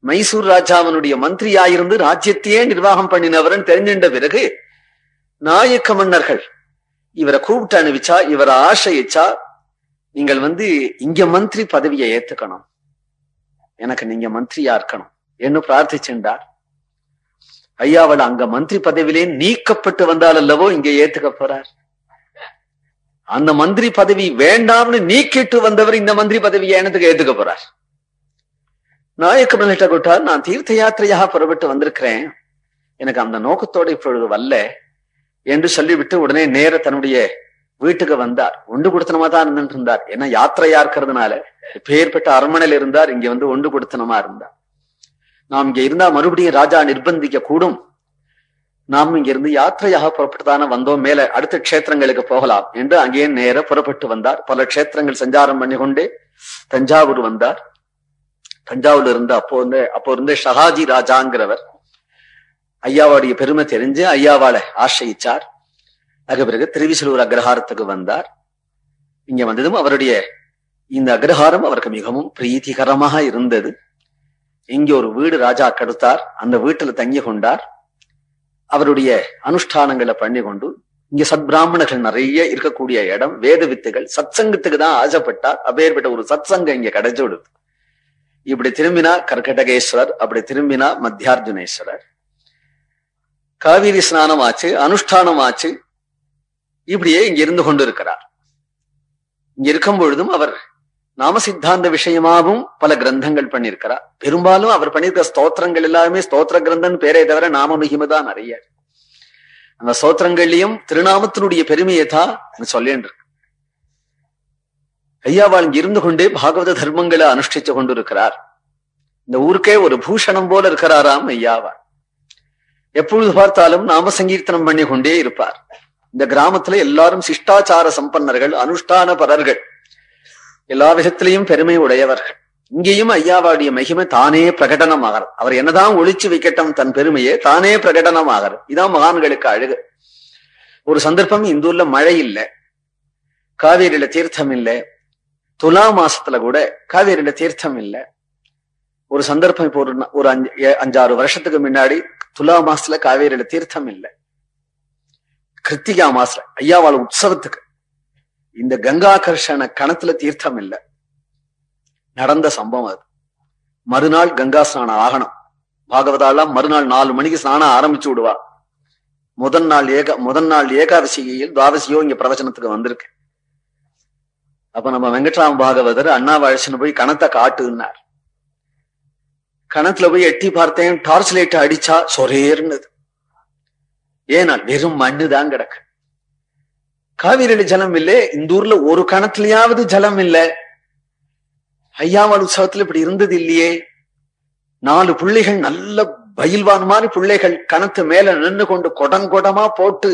மைசூர் ராஜாவனுடைய மந்திரியாயிருந்து ராஜ்யத்தையே நிர்வாகம் பண்ணினவரன் தெரிஞ்சின்ற பிறகு நாயக்க மன்னர்கள் இவரை கூப்பிட்டு அனுப்பிச்சா இவரை ஆசையிச்சா நீங்கள் வந்து இங்க மந்திரி பதவியை ஏத்துக்கணும். எனக்கு நீங்க மந்திரியா இருக்கணும். என்று பிரார்த்திச்சுண்டார் ஐயாவள அங்க மந்திரி பதவியிலே நீக்கப்பட்டு வந்தால் அல்லவோ இங்க ஏத்துக்க போறார். அந்த மந்திரி பதவி வேண்டாம்னு நீக்கிட்டு வந்தவர் இந்த மந்திரி பதவியை எனத்துக்கு ஏத்துக்க போறார். நாயக்க மன்னிட்ட கொட்டார் நான் தீர்த்த யாத்திரையாக புறப்பட்டு வந்திருக்கிறேன். எனக்கு அந்த நோக்கத்தோட இப்பொழுது வரல என்று சொல்லிவிட்டு உடனே நேர தன்னுடைய வீட்டுக்கு வந்தார். ஒன்று கொடுத்தனமா தான் இருந்துட்டு இருந்தார் ஏன்னா யாத்திரையா இருக்கிறதுனால? பெயர்பட்ட அரண்மனையில் இருந்தார். இங்க வந்து ஒன்று கொடுத்தனமா இருந்தார். நாம் இங்க இருந்தா மறுபடியும் ராஜா நிர்பந்திக்க கூடும். நாம் இங்கிருந்து யாத்திரையாக புறப்பட்டுதானே வந்தோம். மேல அடுத்த க்ஷேத்திரங்களுக்கு போகலாம் என்று அங்கேயே நேர புறப்பட்டு வந்தார். பல க்ஷேத்திரங்கள் சஞ்சாரம் பண்ணி கொண்டே தஞ்சாவூர் வந்தார். தஞ்சாவூர்ல இருந்து அப்போ வந்து அப்போ இருந்த ஷஹாஜி ராஜாங்கிறவர். ஐயாவுடைய பெருமை தெரிஞ்சு ஐயாவால ஆசிரியிச்சார். அதுக்கு பிறகு திருவிசலூர் அக்ரஹாரத்துக்கு வந்தார். இங்க வந்ததும் அவருடைய இந்த அக்ரஹாரம் அவருக்கு மிகவும் பிரீத்திகரமாக இருந்தது. இங்க ஒரு வீடு ராஜா கடுத்தார். அந்த வீட்டுல தங்கி கொண்டார். அவருடைய அனுஷ்டானங்களை பண்ணி கொண்டு இங்க சத்பிராமணர்கள் நிறைய இருக்கக்கூடிய இடம். வேத வித்துகள் சத்சங்கத்துக்கு தான் ஆசைப்பட்டார். அப்பேற்பட்ட ஒரு சத்சங்கம் இங்க கிடைச்சு விடுது. இப்படி திரும்பினா கர்கடகேஸ்வரர் அப்படி திரும்பினா மத்தியார்ஜுனேஸ்வரர். காவிரி ஸ்நானம் ஆச்சு அனுஷ்டானம் ஆச்சு இப்படியே இங்க இருந்து கொண்டு இருக்கிறார் இங்க இருக்கும் பொழுதும் அவர் நாம சித்தாந்த விஷயமாகவும் பல கிரந்தங்கள் பண்ணியிருக்கிறார் பெரும்பாலும் அவர் பண்ணியிருக்க ஸ்தோத்திரங்கள் எல்லாமே ஸ்தோத்திர கிரந்தம் பேரே தவிர நாம மிகிமதான் நிறைய. அந்த ஸ்தோத்திரங்கள்லயும் திருநாமத்தினுடைய பெருமையை தான் சொல்லிட்டு ஐயாவால் இங்க இருந்து கொண்டே பாகவத தர்மங்களை அனுஷ்டிச்சு கொண்டிருக்கிறார். இந்த ஊருக்கே ஒரு பூஷணம் போல இருக்கிறாராம் ஐயாவா எப்பொழுது பார்த்தாலும் நாம சங்கீர்த்தனம் பண்ணி கொண்டே இருப்பார். இந்த கிராமத்துல எல்லாரும் சிஷ்டாச்சார சம்பன்னர்கள் அனுஷ்டான பரர்கள் எல்லா விதத்திலையும் பெருமை உடையவர்கள். இங்கேயும் ஐயாவாடிய மகிமை தானே பிரகடனமாகிறது. அவர் என்னதான் ஒழிச்சு வைக்கட்டும் தன் பெருமையே தானே பிரகடனமாகிறது. இதான் மகான்களுக்கு அழகு. ஒரு சந்தர்ப்பம் இந்த ஊர்ல மழை இல்லை. காவேரியில தீர்த்தம் இல்லை. துலா மாசத்துல கூட காவேரியில தீர்த்தம் இல்லை. ஒரு சந்தர்ப்பம் இப்போ ஒரு ஒரு அஞ்சு அஞ்சாறு வருஷத்துக்கு முன்னாடி துலா மாசத்துல காவேரியில தீர்த்தம் இல்லை. கிருத்திகா மாசத்துல ஐயாவாள் உற்சவத்துக்கு. இந்த கங்காகர்ஷண கணத்துல தீர்த்தம் இல்லை. நடந்த சம்பவம் அது. மறுநாள் கங்கா ஸ்நானம் ஆகணும். பாகவதாலாம் மறுநாள் நாலு மணிக்கு ஸ்நானம் ஆரம்பிச்சு விடுவா. முதல் நாள் ஏக முதல் நாள் ஏகாதசியில் துவாதசியோ இங்க பிரவச்சனத்துக்கு வந்திருக்கு. அப்ப நம்ம வெங்கட்ராம பாகவதர் அண்ணாவை அழைச்சுன்னு போய் கணத்தை காட்டுன்னார் கணத்துல போய் எட்டி பார்த்தேன் டார்ச் லைட் அடிச்சா சொரேர்னது ஏன்னா வெறும் மண்ணு தான் கிடக்கு. காவிரியில ஜலம் இல்லை இந்த ஊர்ல ஒரு கணத்துலயாவது ஜலம் இல்லை. ஐயாவாள் உற்சவத்துல இப்படி இருந்தது இல்லையே. நாலு பிள்ளைகள் நல்ல பயில்வான் மாதிரி பிள்ளைகள் கணத்து மேல நின்று கொண்டு கொடங்கொடமா போட்டு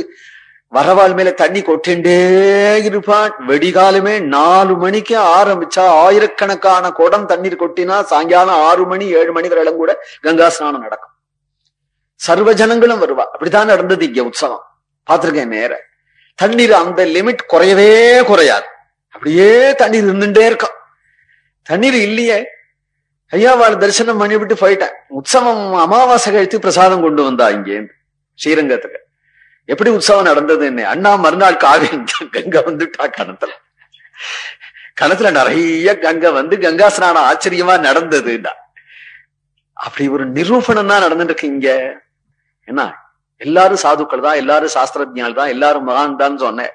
வரவாள் மேல தண்ணி கொட்டிண்டே இருப்பான். வெடிகாலமே நாலு மணிக்கு ஆரம்பிச்சா ஆயிரக்கணக்கான குடம் தண்ணீர் கொட்டினா சாயங்காலம் ஆறு மணி ஏழு மணி வரையிலும் கூட கங்கா ஸ்நானம் நடக்கும். சர்வ ஜனங்களும் வருவா. அப்படித்தான் நடந்தது இங்க உற்சவம். பார்த்திருக்கேன் நேர. தண்ணீர் அந்த லிமிட் குறையவே குறையாது. அப்படியே தண்ணீர் இருந்துட்டே இருக்கும். தண்ணீர் இல்லையே. ஐயாவாள் தரிசனம் பண்ணிவிட்டு போயிட்டேன். உற்சவம் அமாவாசை கழித்து பிரசாதம் கொண்டு வந்தா இங்கே ஸ்ரீரங்கத்துக்கு. எப்படி உற்சவம் நடந்தது என்ன அண்ணா மறுநாள் காவி கங்கை வந்துட்டா கணத்துல. கணத்துல நிறைய கங்கை வந்து கங்கா ஸ்நானம் ஆச்சரியமா நடந்ததுடா அப்படி ஒரு நிரூபணம் தான் நடந்துட்டு இங்க. என்ன? எல்லாரும் சாதுக்கள் தான் எல்லாரும் சாஸ்திரஜால் தான் எல்லாரும் மகான் தான் சொன்னேன்.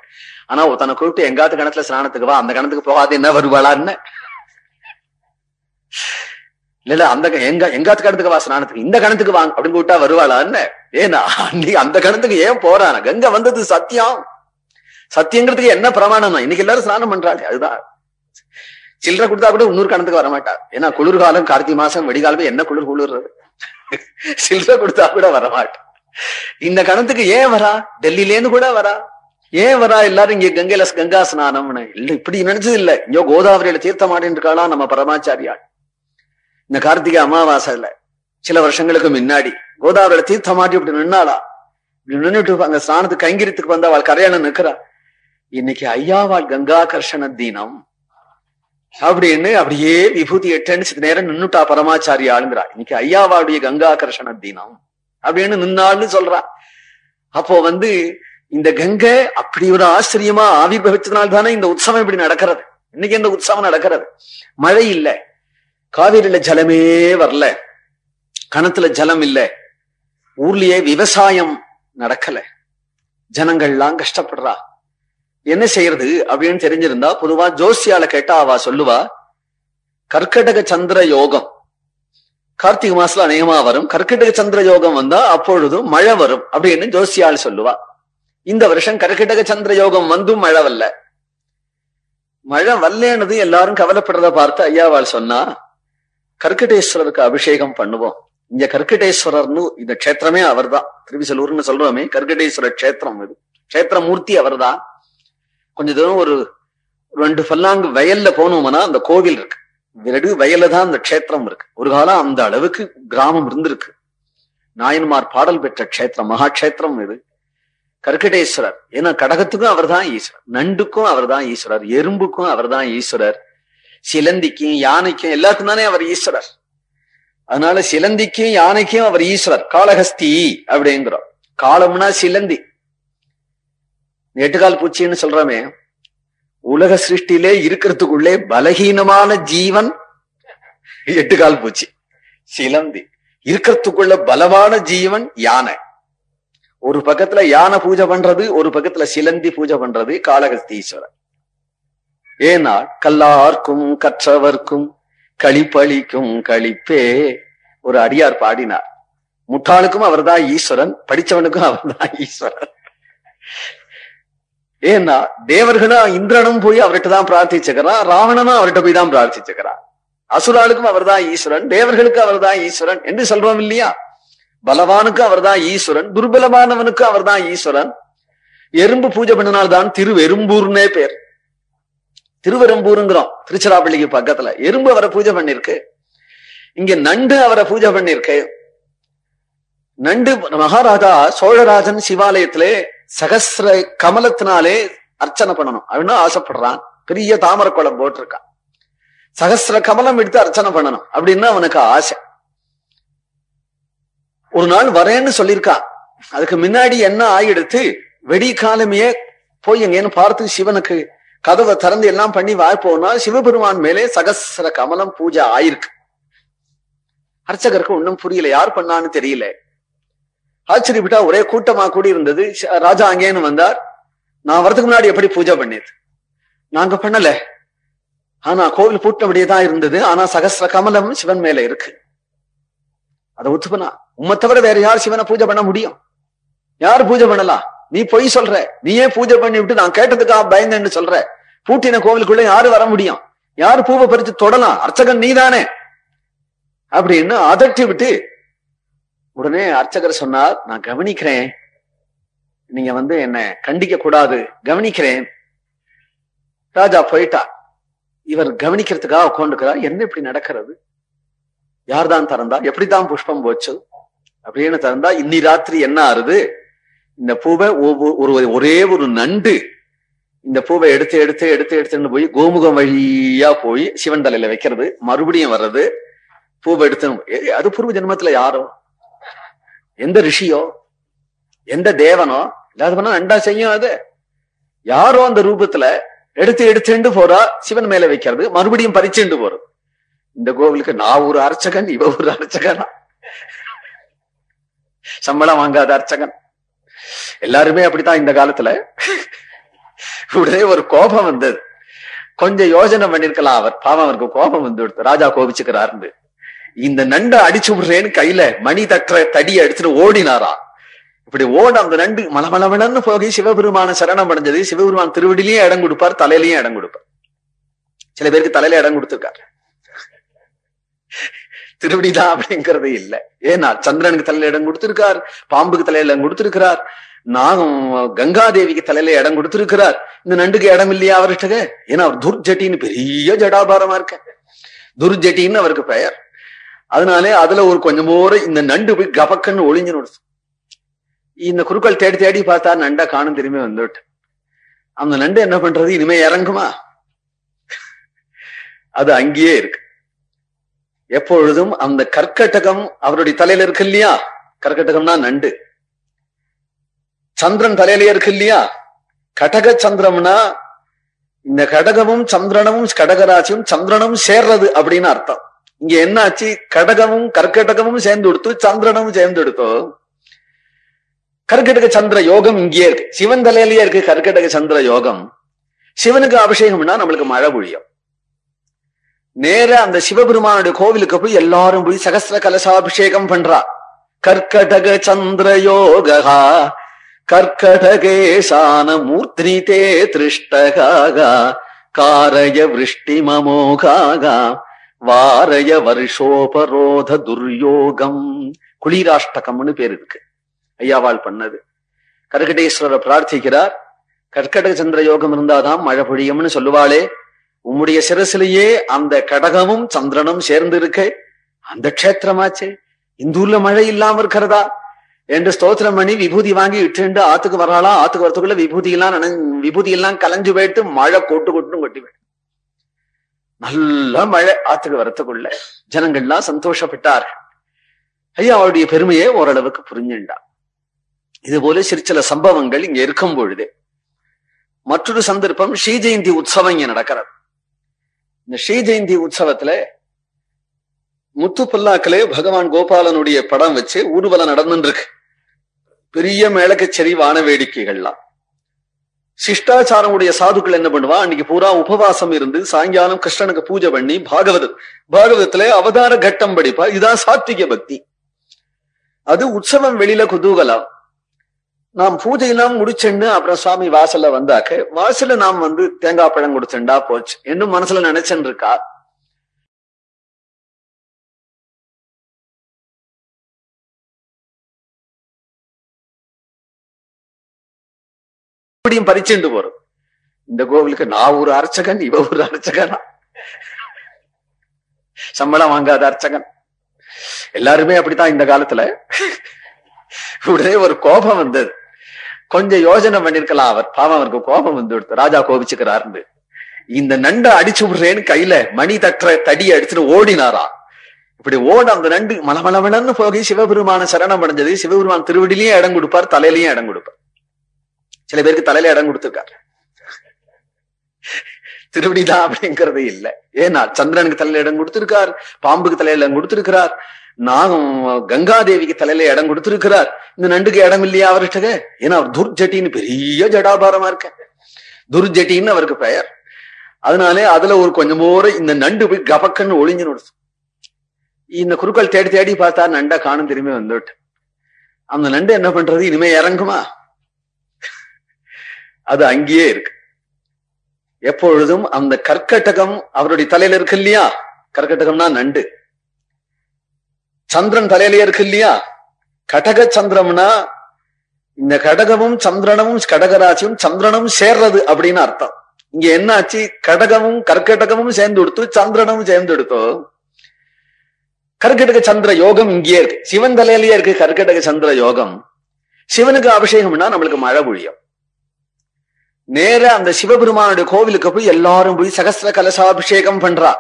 ஆனா தன்னை கூப்பிட்டு எங்காத்து கணத்துல ஸ்நானத்துக்கு வா அந்த கணத்துக்கு போகாது என்ன வருவாளான்னு? இல்ல இல்ல அந்த எங்க எங்காத்து கணத்துக்கு வா ஸ்நானத்துக்கு. இந்த கணத்துக்கு வாங்க அப்படின்னு கூப்பிட்டா வருவாளான்னு ஏன்னா அன்னைக்கு அந்த கணத்துக்கு ஏன் போறான? கங்க வந்தது சத்தியம். சத்தியங்கிறதுக்கு என்ன பிரமாணம்? இன்னைக்கு எல்லாரும் ஸ்நானம் பண்றாங்க அதுதான். சில்லறை கொடுத்தா கூட இன்னொரு கணத்துக்கு வரமாட்டா ஏன்னா குளிர்காலம் கார்த்திகை மாசம் வெடிகாலமே என்ன குளிர் குளிர்றது? சில்லற கொடுத்தா கூட வரமாட்டா இந்த கணத்துக்கு ஏன் வரா? டெல்லியில இருந்து கூட வரா. ஏன் வரா? எல்லாரும் இங்க கங்கையில கங்கா ஸ்நானம்னு. இல்ல இப்படி நினைச்சது இல்ல. இங்கோ கோதாவரியில தீர்த்த ஆடின்னு இருக்காளா நம்ம பரமாச்சாரியாள் இந்த கார்த்திகை அமாவாசைல சில வருஷங்களுக்கு முன்னாடி. கோதாவரியில தீர்த்தம் மாட்டி இப்படி நின்னாளா? இப்படி நின்றுட்டு அங்க ஸ்நானத்துக்கு கைங்கிரத்துக்கு வந்தா அவள் கரையான நிக்கிறா. இன்னைக்கு ஐயாவாள் கங்காகர்ஷண தீனம். அப்படின்னு அப்படியே விபூதி எட்டு நேரம் நின்னுட்டா பரமாச்சாரியா ஆளுங்கிறா. இன்னைக்கு ஐயாவாவுடைய கங்காகர்ஷண தீனம். அப்படின்னு நின்னாள்னு சொல்றா. அப்போ வந்து இந்த கங்கை அப்படி ஒரு ஆச்சரியமா ஆவிர்வவிச்சதுனால தானே இந்த உற்சவம் இப்படி நடக்கிறது. இன்னைக்கு இந்த உற்சவம் நடக்கிறது. மழை இல்லை. காவிரியில ஜலமே வரல. கணத்துல ஜலம் இல்ல. ஊர்லயே விவசாயம் நடக்கல. ஜனங்கள்லாம் கஷ்டப்படுறா. என்ன செய்யறது அப்படின்னு தெரிஞ்சிருந்தா பொதுவா ஜோசியால கேட்டா அவ சொல்லுவா கர்க்கடக சந்திர யோகம். கார்த்திகை மாசத்துல அநேகமா வரும். கர்க்கடக சந்திர யோகம் வந்தா அப்பொழுதும் மழை வரும் அப்படின்னு ஜோசியால் சொல்லுவா. இந்த வருஷம் கர்க்கிடக சந்திர யோகம் வந்தும் மழை வரல. மழை வரலனது எல்லாரும் கவலைப்படுறத பார்த்து ஐயாவால் சொன்னா கர்க்கடேஸ்வரருக்கு அபிஷேகம் பண்ணுவோம். இங்க கர்க்கடேஸ்வரர்னு இந்த க்ஷேத்திரமே அவர்தான். திருவிசலூர்னு சொல்றோமே கர்க்கடேஸ்வரர் க்ஷேத்திரம் இது. க்ஷேத்திரமூர்த்தி அவர்தான். கொஞ்ச தூரம் ஒரு ரெண்டு பல்லாங்கு வயல்ல போனோம்னா அந்த கோவில் இருக்கு. விரடு வயல்ல தான் அந்த க்ஷேத்திரம் இருக்கு. ஒரு காலம் அந்த அளவுக்கு கிராமம் இருந்திருக்கு. நாயன்மார் பாடல் பெற்ற க்ஷேத்திரம் மகாக்ஷேத்திரம் இது. கற்கடேஸ்வரர் ஏன்னா கடகத்துக்கும் அவர்தான் ஈஸ்வரர் நண்டுக்கும் அவர்தான் ஈஸ்வரர் எறும்புக்கும் அவர்தான் ஈஸ்வரர். சிலந்திக்கும் யானைக்கும் எல்லாத்துக்கும் தானே அவர் ஈஸ்வரர். அதனால சிலந்திக்கும் யானைக்கும் அவர் ஈஸ்வரர். காலஹஸ்தி அப்படிங்கிறோம். காலம்னா சிலந்தி. எட்டுக்கால் பூச்சின்னு சொல்றோமே உலக சிருஷ்டியிலே இருக்கிறதுக்குள்ளே பலகீனமான ஜீவன் எட்டுக்கால் பூச்சி சிலந்தி. இருக்கிறதுக்குள்ள பலமான ஜீவன் யானை. ஒரு பக்கத்துல யானை பூஜை பண்றது ஒரு பக்கத்துல சிலந்தி பூஜை பண்றது காலகஸ்தீஸ்வரர் ஏன்னா கல்லார்க்கும் கற்றவர்க்கும் களிப்பளிக்கும் களிப்பே ஒரு அடியார் பாடினார். முட்டாளுக்கும் அவர்தான் ஈஸ்வரன் படிச்சவனுக்கும் அவர்தான் ஈஸ்வரன். ஏன்னா தேவர்களா இந்திரனும் போய் அவர்கிட்ட தான் பிரார்த்திச்சுக்கிறான் ராவணனும் அவர்கிட்ட போய் தான் பிரார்த்திச்சுக்கிறான். அசுராளுக்கும் அவர்தான் ஈஸ்வரன் தேவர்களுக்கு அவர்தான் ஈஸ்வரன் என்று சொல்றோம் இல்லையா? பலவானுக்கு அவர்தான் ஈஸ்வரன் துர்பலமானவனுக்கு அவர்தான் ஈஸ்வரன். எறும்பு பூஜை பண்ணினால்தான் திருவெரும்பூர்னே பேர். திருவெரும்பூருங்கிறோம். திருச்சிராப்பள்ளிக்கு பக்கத்துல. எறும்பு அவரை பூஜை பண்ணிருக்கு. இங்க நண்டு அவரை பூஜை பண்ணிருக்கு. நண்டு மகாராஜா சோழராஜன் சிவாலயத்திலே சகசிர கமலத்தினாலே அர்ச்சனை பண்ணணும். அப்படின்னு ஆசைப்படுறான். பெரிய தாமரை குளம் போட்டிருக்கான் சகசிர கமலம் எடுத்து அர்ச்சனை பண்ணணும் அப்படின்னு அவனுக்கு ஆசை. ஒரு நாள் வரேன்னு சொல்லியிருக்கான் அதுக்கு முன்னாடி என்ன ஆயிடுத்து வெடி காலமையே போய் எங்கேன்னு பார்த்து சிவனுக்கு கதவை திறந்து எல்லாம் பண்ணி வாய்ப்போம்னா சிவபெருமான் மேலே சகசர கமலம் பூஜை ஆயிருக்கு. அர்ச்சகருக்கு ஒன்னும் புரியல. யார் பண்ணான்னு தெரியல. ஆச்சரியப்பட்டா ஒரே கூட்டமா கூடி இருந்தது ராஜா அங்கேன்னு வந்தார். நான் வரதுக்கு முன்னாடி எப்படி பூஜை பண்ணியது நாங்க பண்ணல. ஆனா கோவில் பூட்டபடியே தான் இருந்தது. ஆனா சகசிர கமலம் சிவன் மேல இருக்கு. அதை ஒத்துப்பனா? உம்மை தவிர வேற யார் சிவனை பூஜை பண்ண முடியும்? யார் பூஜை பண்ணலாம்? நீ பொய் சொல்ற. நீயே பூஜை பண்ணி விட்டு நான் கேட்டதுக்காக பயந்தேன்னு சொல்ற. பூட்டின கோவிலுக்குள்ள யாரு வர முடியும்? யாரு பூவை பறிச்சு தொடலாம்? அர்ச்சகன் நீதானே. அப்படின்னு அதட்டி விட்டு உடனே அர்ச்சகர் சொன்னார் நான் கவனிக்கிறேன். நீங்க வந்து என்ன கண்டிக்க கூடாது. கவனிக்கிறேன். ராஜா போயிட்டா இவர் கவனிக்கிறதுக்காக உட்காந்துக்கிறார் என்ன இப்படி நடக்கிறது? யார்தான் திறந்தா எப்படித்தான் புஷ்பம் போச்சு? அப்படின்னு திறந்தா இன்னி ராத்திரி என்ன ஆறுது? இந்த பூவை ஒரு ஒரே ஒரு நண்டு. இந்த பூவை எடுத்து எடுத்து எடுத்து எடுத்துன்னு போய் கோமுகம் வழியா போய் சிவன் தலையில வைக்கிறது. மறுபடியும் வர்றது. பூவை எடுத்து அது பூர்வ ஜென்மத்துல யாரோ? எந்த ரிஷியோ? எந்த தேவனோ? இல்லாத பண்ணா நண்டா செய்யும் அது. யாரோ அந்த ரூபத்துல எடுத்து எடுத்துண்டு போறா சிவன் மேல வைக்கிறது. மறுபடியும் பறிச்சுண்டு போறது. இந்த கோவிலுக்கு நான் ஒரு அர்ச்சகன் இவ ஒரு அர்ச்சகனா? சம்பளம் வாங்காத அர்ச்சகன். எல்லாருமே அப்படித்தான் இந்த காலத்துல. உடனே ஒரு கோபம் வந்தது. கொஞ்சம் யோஜனை பண்ணிருக்கலாம் அவர். பாவம் அவருக்கு கோபம் வந்து ராஜா கோபிச்சுக்கிறாரு இந்த நண்டை அடிச்சு விடுறேன்னு கையில மணி தட்டுற தடியை அடிச்சுட்டு ஓடினாரா. இப்படி ஓட அந்த நண்டு மலமளமளன்னு போகி சிவபெருமான சரணம் அடைஞ்சது. சிவபெருமான் திருவடிலையும் இடம் கொடுப்பார் தலையிலையும் இடம் கொடுப்பார். சில பேருக்கு தலையில இடம் கொடுத்துருக்காரு. திருவடிதான் அப்படிங்கிறது இல்ல. ஏன்னா சந்திரனுக்கு தலையில இடம் கொடுத்திருக்கார் பாம்புக்கு தலையில இடம் கொடுத்திருக்கிறார். நாகம் கங்காதேவிக்கு தலையில இடம் கொடுத்திருக்கிறார். இந்த நண்டுக்கு இடம் இல்லையா அவர்கிட்ட? ஏன்னா அவர் துர்ஜட்டின்னு பெரிய ஜடாபாரமா இருக்க துர்ஜட்டின்னு அவருக்கு பெயர். அதனாலே அதுல ஒரு கொஞ்சம் போற இந்த நண்டு போய் கபக்கன்னு ஒளிஞ்சு நொடுச்சு. இந்த குருக்கள் தேடி தேடி பார்த்தா நண்டா காணும் திரும்பி வந்துவிட்டு. அந்த நண்டு என்ன பண்றது? இனிமே இறங்குமா? அது அங்கேயே இருக்கு. எப்பொழுதும் அந்த கற்கட்டகம் அவருடைய தலையில இருக்கு இல்லையா? கற்கட்டகம்னா நண்டு. சந்திரன் தலையில இருக்கு இல்லையா? கடக சந்திரம்னா இந்த கடகமும் சந்திரனமும் கடகராசியும் சந்திரனும் சேர்றது அப்படின்னு அர்த்தம். இங்க என்னாச்சு? கடகமும் கற்கடகமும் சேர்ந்து கொடுத்து சந்திரனும் சேர்ந்து கொடுத்தோம் கர்க்கடக சந்திர யோகம் இங்கேயே இருக்கு. சிவன் தலையிலேயே இருக்கு கர்க்கடக சந்திர யோகம். சிவனுக்கு அபிஷேகம்னா நம்மளுக்கு மழை பொழியும். நேர அந்த சிவபெருமானுடைய கோவிலுக்கு போய் எல்லாரும் போய் சகசிர கலசாபிஷேகம் பண்றா. கர்க்கடக சந்திர யோகா கர்க்கடகேசான மூர்த்தி தே திருஷ்டகாக காரய விருஷ்டி மமோகாக வாரய வருஷோபரோத துர்யோகம். குளிராஷ்டகம்னு பேர் இருக்கு. ஐயாவால் பண்ணது. கர்கடேஸ்வரரை பிரார்த்திக்கிறார். கர்கடக சந்திர யோகம் இருந்தாதான் மழை பொழியும்னு சொல்லுவாளே. உம்முடைய சிரசிலேயே அந்த கடகமும் சந்திரனும் சேர்ந்து இருக்க அந்த க்ஷேத்திரமாச்சே. இந்த ஊர்ல மழை இல்லாம இருக்கிறதா? என்று ஸ்தோத்திரம் பண்ணி விபூதி வாங்கி இட்டுண்டு ஆத்துக்கு வராளா ஆத்துக்கு வரத்துக்குள்ள விபூதி எல்லாம் நனை விபூதி எல்லாம் கலைஞ்சு போயிட்டு மழை கொட்டு கொட்டுன்னு கொட்டி போயிட்டு நல்ல மழை ஆத்துக்கு வரத்துக்குள்ள ஜனங்கள்லாம் சந்தோஷப்பட்டார். ஐயா அவருடைய பெருமையை ஓரளவுக்கு புரிஞ்சுண்டா. இது போல சிற்சில சம்பவங்கள் இங்க இருக்கும் பொழுது மற்றொரு சந்தர்ப்பம் ஸ்ரீ ஜெயந்தி உற்சவம் இங்க நடக்கிறது. இந்த ஸ்ரீ ஜெயந்தி உற்சவத்துல முத்து பகவான் கோபாலனுடைய படம் வச்சு ஊர்வலம் நடந்துருக்கு இருக்கு. பெரிய மேளக்கச்சேரி வான வேடிக்கைகள்லாம். சிஷ்டாச்சாரமுடைய சாதுக்கள் என்ன பண்ணுவா அன்னைக்கு பூரா உபவாசம் இருந்து சாயங்காலம் கிருஷ்ணனுக்கு பூஜை பண்ணி பாகவதம். பாகவதத்துல அவதார கட்டம் படிப்பா. இதுதான் சாத்விக பக்தி. அது உற்சவம் வெளியில குதூகலம். நாம் பூஜையெல்லாம் முடிச்சேன்னு அப்புறம் சுவாமி வாசல்ல வந்தாக்க வாசல்ல நாம் வந்து தேங்காய் பழம் கொடுத்துண்டா போச்சு. என்னும் மனசுல நினைச்சுன்னு இருக்கா? எப்படியும் பறிச்சுண்டு போறோம். இந்த கோவிலுக்கு நான் ஒரு அர்ச்சகன் இவ ஒரு அர்ச்சகனா? சம்பளம் வாங்காத அர்ச்சகன். எல்லாருமே அப்படித்தான் இந்த காலத்துல. உடனே ஒரு கோபம் வந்தது. கொஞ்சம் யோசனை பண்ணிருக்கலாம். அவர் பாவம் அவருக்கு கோபம் வந்து விடுத்து ராஜா கோபிச்சுக்கிறாரு இந்த நண்டை அடிச்சு விடுறேன்னு கையில மணி தட்டுற தடியை அடிச்சுட்டு ஓடினாரா? இப்படி ஓட அந்த நண்டு மலமளமளன்னு போகி சிவபெருமான சரணம் அடைஞ்சது. சிவபெருமான் திருவடியிலயும் இடம் கொடுப்பார் தலையிலயும் இடம் கொடுப்பார். சில பேருக்கு தலையில இடம் கொடுத்துருக்காரு திருவடிதான் அப்படிங்கறது இல்ல. ஏன்னா சந்திரனுக்கு தலையில இடம் கொடுத்திருக்கார் பாம்புக்கு தலையில இடம் கொடுத்திருக்கிறார் நாகம் கங்காதேவிக்கு தலையில இடம் கொடுத்திருக்கிறார். இந்த நண்டுக்கு இடம் இல்லையா அவர்கிட்ட? ஏன்னா அவர் துர்ஜட்டின்னு பெரிய ஜடாபாரமா இருக்க துர்ஜட்டின்னு அவருக்கு பெயர். அதனாலே அதுல ஒரு கொஞ்சம் போற இந்த நண்டு போய் கபக்கன்னு ஒளிஞ்சு நொடுச்சு. இந்த குருக்கள் தேடி தேடி பார்த்தா நண்டா காணும் திரும்பி வந்துட்டு. அந்த நண்டு என்ன பண்றது? இனிமே இறங்குமா? அது அங்கேயே இருக்கு. எப்பொழுதும் அந்த கற்கட்டகம் அவருடைய தலையில இருக்கு இல்லையா? கற்கட்டகம்னா நண்டு. சந்திரன் தலையில இருக்கு இல்லையா? கடக சந்திரம்னா இந்த கடகமும் சந்திரனமும் கடகராசியும் சந்திரனும் சேர்றது அப்படின்னு அர்த்தம். இங்க என்னாச்சு? கடகமும் கற்கட்டகமும் சேர்ந்து கொடுத்து சந்திரனும் சேர்ந்து எடுத்தோ கர்க்கடக சந்திர யோகம் இங்கேயே இருக்கு. சிவன் தலையிலேயே இருக்கு கர்க்கடக சந்திர யோகம். சிவனுக்கு அபிஷேகம்னா நம்மளுக்கு மழை பொழியும். நேர அந்த சிவபெருமானுடைய கோவிலுக்கு போய் எல்லாரும் போய் சகசிர கலசாபிஷேகம் பண்றா.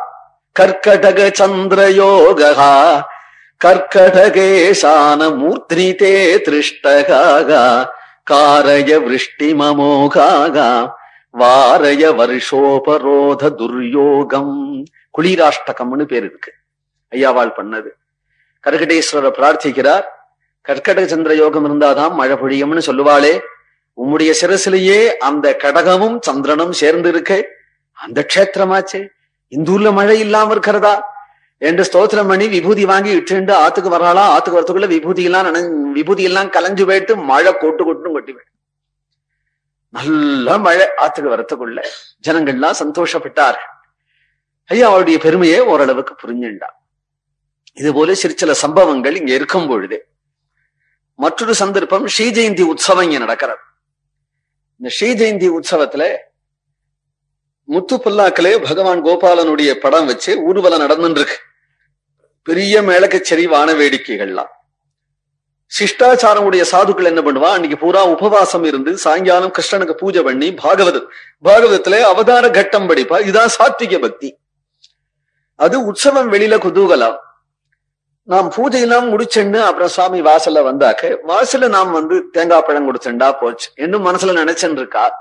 கர்க்கடக சந்திர யோகா கர்க்கடகேசான மூர்த்தி தே திருஷ்டகாகா காரய விருஷ்டி மமோகாகா வாரய வருஷோபரோத துர்யோகம். குளிராஷ்டகம்னு பேர் இருக்கு. ஐயாவாள் பண்ணது. கர்கடேஸ்வரர் பிரார்த்திக்கிறார். கர்க்கடக சந்திர யோகம் இருந்தாதான் மழை பொழியும்னு சொல்லுவாளே. உம்முடைய சிரசிலேயே அந்த கடகமும் சந்திரனும் சேர்ந்து இருக்க அந்த க்ஷேத்திரமாச்சே. இந்த ஊர்ல மழை இல்லாம இருக்கிறதா? என்று ஸ்தோத்திரம் பண்ணி விபூதி வாங்கி இட்டுண்டு ஆத்துக்கு வராளா ஆத்துக்கு வரத்துக்குள்ள விபூதி எல்லாம் நனை விபூதி எல்லாம் கலைஞ்சு போயிட்டு மழை கொட்டு கொட்டுன்னு கொட்டி போயிட்டு நல்ல மழை ஆத்துக்கு வரத்துக்குள்ள ஜனங்கள்லாம் சந்தோஷப்பட்டார். ஐயா அவருடைய பெருமையை ஓரளவுக்கு புரிஞ்சுண்டா. இது போல சிறு சம்பவங்கள் இங்க இருக்கும் பொழுது மற்றொரு சந்தர்ப்பம் ஸ்ரீ ஜெயந்தி உற்சவம் இங்க நடக்கிறது. இந்த ஸ்ரீ ஜெயந்தி உற்சவத்துல முத்து பல்லாக்கிலே பகவான் கோபாலனுடைய படம் வச்சு ஊர்வலம் நடந்துட்டு இருக்கு பெரிய மேளக்கச்சேரி வான வேடிக்கைகள்லாம். சிஷ்டாச்சாரமுடைய சாதுக்கள் என்ன பண்ணுவா அன்னைக்கு பூரா உபவாசம் இருந்து சாயங்காலம் கிருஷ்ணனுக்கு பூஜை பண்ணி பாகவதம். பாகவதத்துல அவதார கட்டம் படிப்பா. இதுதான் சாத்விக பக்தி. அது உற்சவம் வெளியில குதூகலம். நாம் பூஜையெல்லாம் முடிச்சுன்னு அப்புறம் சுவாமி வாசல்ல வந்தாக்க வாசல்ல நாம் வந்து தேங்காய் பழம் கொடுத்துண்டா போச்சு. என்னும் மனசுல நினைச்சுன்னு இருக்கா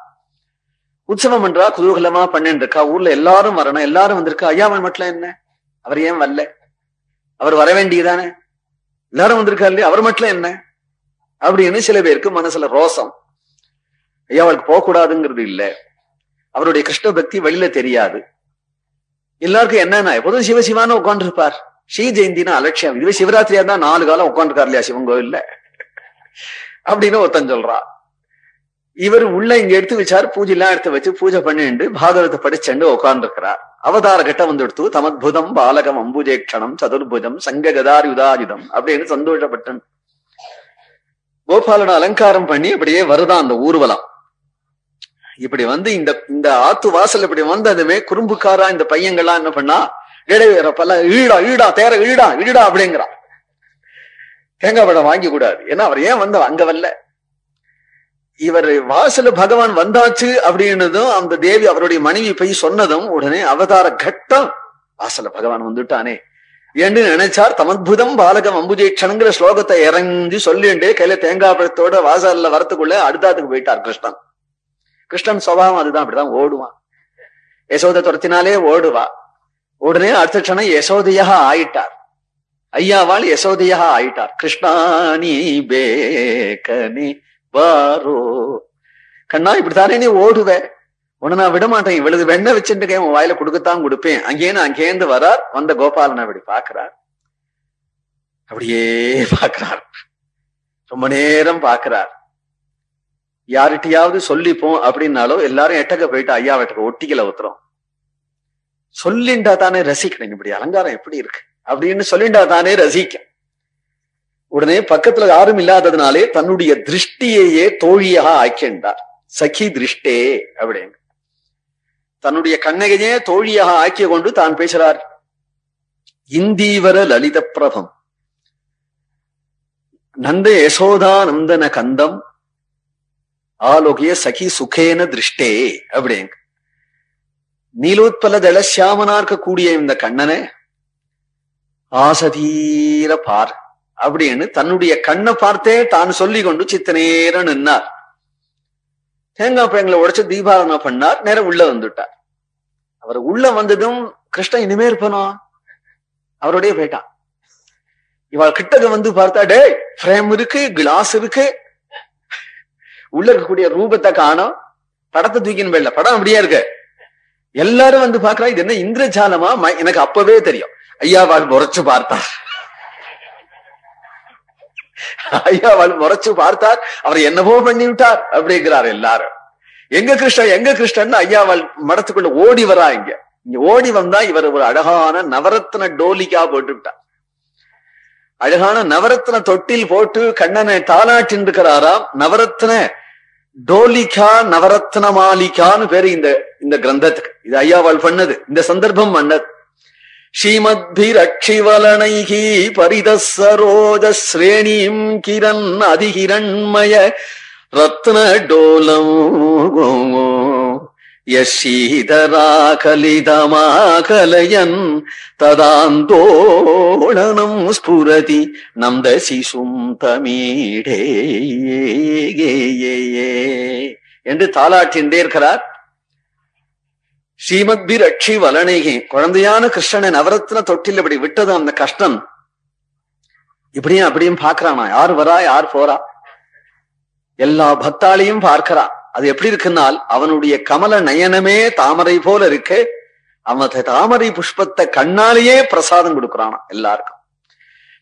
உற்சவம் பண்றா குதூகலமா பண்ணிட்டு இருக்கா ஊர்ல எல்லாரும் வரணும். எல்லாரும் வந்திருக்கா? ஐயாவன் மட்டும் என்ன? அவர் ஏன் வரல? அவர் வர வேண்டியதானே? எல்லாரும் வந்திருக்கா இல்லையா? அவர் மட்டும் என்ன? அப்படின்னு சில பேருக்கு மனசுல ரோசம். ஐயா அவளுக்கு போகக்கூடாதுங்கிறது இல்ல. அவருடைய கிருஷ்ண பக்தி வெளியில தெரியாது. எல்லாருக்கும் என்னன்னா எப்போதும் சிவசிவான்னு உட்காந்துருப்பார் ஸ்ரீ ஜெயந்தினா அலட்சியம். இதுவே சிவராத்திரியா இருந்தா நாலு காலம் உட்காந்துருக்காரு இல்லையா சிவன் கோவில்ல? அப்படின்னு ஒருத்தன் சொல்றா. இவர் உள்ள இங்க எடுத்து வச்சார் பூஜை எல்லாம் எடுத்து வச்சு பூஜை பண்ணிட்டு பாகவத்தை படிச்சண்டு உட்கார்ந்துருக்கிறார். அவதார கட்டம் வந்துடுத்து தமத்புதம் பாலகம் அம்புஜேக்ஷணம் சதுர்புஜம் சங்க கதாரியுதாயுதம் அப்படின்னு சந்தோஷப்பட்டன். கோபாலனை அலங்காரம் பண்ணி அப்படியே வருதான் அந்த ஊர்வலம். இப்படி வந்து இந்த இந்த ஆத்து வாசல் இப்படி வந்ததுமே குறும்புக்காரா இந்த பையங்கள்லாம் என்ன பண்ணா இடைவேற ஈடா ஈடா தேர ஈடா ஈடா அப்படிங்கிறான் தேங்காய் பழம் வாங்கி கூடாது. ஏன்னா அவர் ஏன் வந்த அங்க வரல? இவர் வாசல பகவான் வந்தாச்சு அப்படின்னதும் அந்த தேவி அவருடைய மனைவி போய் சொன்னதும் உடனே அவதார கட்டம் வாசல பகவான் வந்துட்டானே. என்று நினைச்சார் தமத்புதம் பாலகம் அம்புஜேட்சனுங்கிற ஸ்லோகத்தை இறங்கி சொல்லிண்டு கையில தேங்காய் பழத்தோட வாசல்ல வரத்துக்குள்ள அடுத்தாத்துக்கு போயிட்டார் கிருஷ்ணன். கிருஷ்ணன் சுவாவம் அதுதான் அப்படிதான் ஓடுவான். யசோதை துரத்தினாலே ஓடுவா. உடனே அடுத்த க்ஷணம் யசோதையா ஆயிட்டார். ஐயாவால் யசோதையா ஆயிட்டார். கிருஷ்ணானி பேகனி வாரோ. கண்ணா இப்படித்தானே நீ ஓடுவ? உன்னை நான் விட மாட்டேன் இவ்வளவு வெண்ண வச்சுட்டு உன் வாயில கொடுக்கத்தான் கொடுப்பேன். அங்கேன்னு அங்கேந்து வரார். வந்த கோபாலன் அப்படி பாக்குறார் அப்படியே பாக்குறார் ரொம்ப நேரம் பாக்குறார் யார்கிட்டயாவது சொல்லிப்போம் அப்படின்னாலும் எல்லாரும் எட்டக்க போயிட்டு ஐயா வெட்டக்க ஒட்டிக்கல ஒத்துறோம் சொல்லிண்டா தானே ரசிக்கணும். இப்படி அலங்காரம் எப்படி இருக்கு? அப்படின்னு சொல்லிண்டா தானே ரசிக்கும். உடனே பக்கத்துல யாரும் இல்லாததுனாலே தன்னுடைய திருஷ்டியையே தோழியாக ஆக்கின்றார். சகி திருஷ்டே அப்படின்னு. தன்னுடைய கண்ணகையே தோழியாக ஆக்கிய கொண்டு தான் பேசுறார். இந்தீவர லலித பிரபம். நந்த யசோதா நந்தன கந்தம். ஆலோகிய சகி சுகேன திருஷ்டே அப்படிங்க நீலோத்பல தளசியாமனா இருக்கக்கூடிய இந்த கண்ணனை ஆசதீர பார் அப்படின்னு தன்னுடைய கண்ணை பார்த்தே தான் சொல்லி கொண்டு சித்த நேரம் நின்னார். தேங்காய் பழங்களை உடைச்சு தீபாரணம் பண்ணார் நேரம் உள்ள வந்துட்டார். அவர் உள்ள வந்ததும் கிருஷ்ணன் இனிமே இருப்பனோ? அவருடைய போயிட்டான் இவள் கிட்டக வந்து பார்த்தா டே ஃப்ரேம் இருக்கு கிளாஸ் இருக்கு. உள்ள இருக்கக்கூடிய ரூபத்தை காணும். படத்தை தூக்கின்னு போயிடல படம் அப்படியே இருக்கு. எல்லாரும் வந்து பாக்குறா இது என்ன இந்திரஜாலமா? ம- எனக்கு அப்பவே தெரியும். ஐயாவால் முறைச்சு பார்த்தார். ஐயாவால் முறைச்சு பார்த்தார். அவர் என்னவோ பண்ணி விட்டார் அப்படிங்கிறார் எல்லாரும். எங்க கிருஷ்ணன் எங்க கிருஷ்ணன்? ஐயாவால் மடத்துக்குள்ள ஓடி வரா இங்க. இங்க ஓடி வந்தா இவர் ஒரு அழகான நவரத்ன டோலிக்கா போட்டு விட்டார் அழகான நவரத்ன தொட்டில் போட்டு கண்ணனை தாலாட்டின் இருக்கிறாராம் நவரத்ன டோலிகா நவரத்ன மாலிகான்னு பேரு இந்த இந்த கிரந்தத்துக்கு. இது ஐயாவால் பண்ணது. இந்த சந்தர்ப்பம் பண்ணது ஸ்ரீமத்பிரக்ஷிவலனைகி பரித சரோஜ கிரண் அதிகிரண்மய ரத்ன டோலம் யசீதராகலிதமாகலயன் ததாந்தோளனம் ஸ்புரதி நந்த சிசும் தமிழே என்று தாலாட்டின்றே இருக்கிறார் ஸ்ரீமத் ரட்சி வலனைகி குழந்தையான கிருஷ்ணனை நவரத்ன தொட்டில் இப்படி விட்டது அந்த கஷ்டன். இப்படியும் அப்படியும் பாக்குறானா யார் வரா யார் போறா? எல்லா பக்தாலையும் பார்க்கிறா. அது எப்படி இருக்குன்னால் அவனுடைய கமல நயனமே தாமரை போல இருக்கு. அவன் தாமரை புஷ்பத்தை கண்ணாலேயே பிரசாதம் கொடுக்கறானா எல்லாருக்கும்.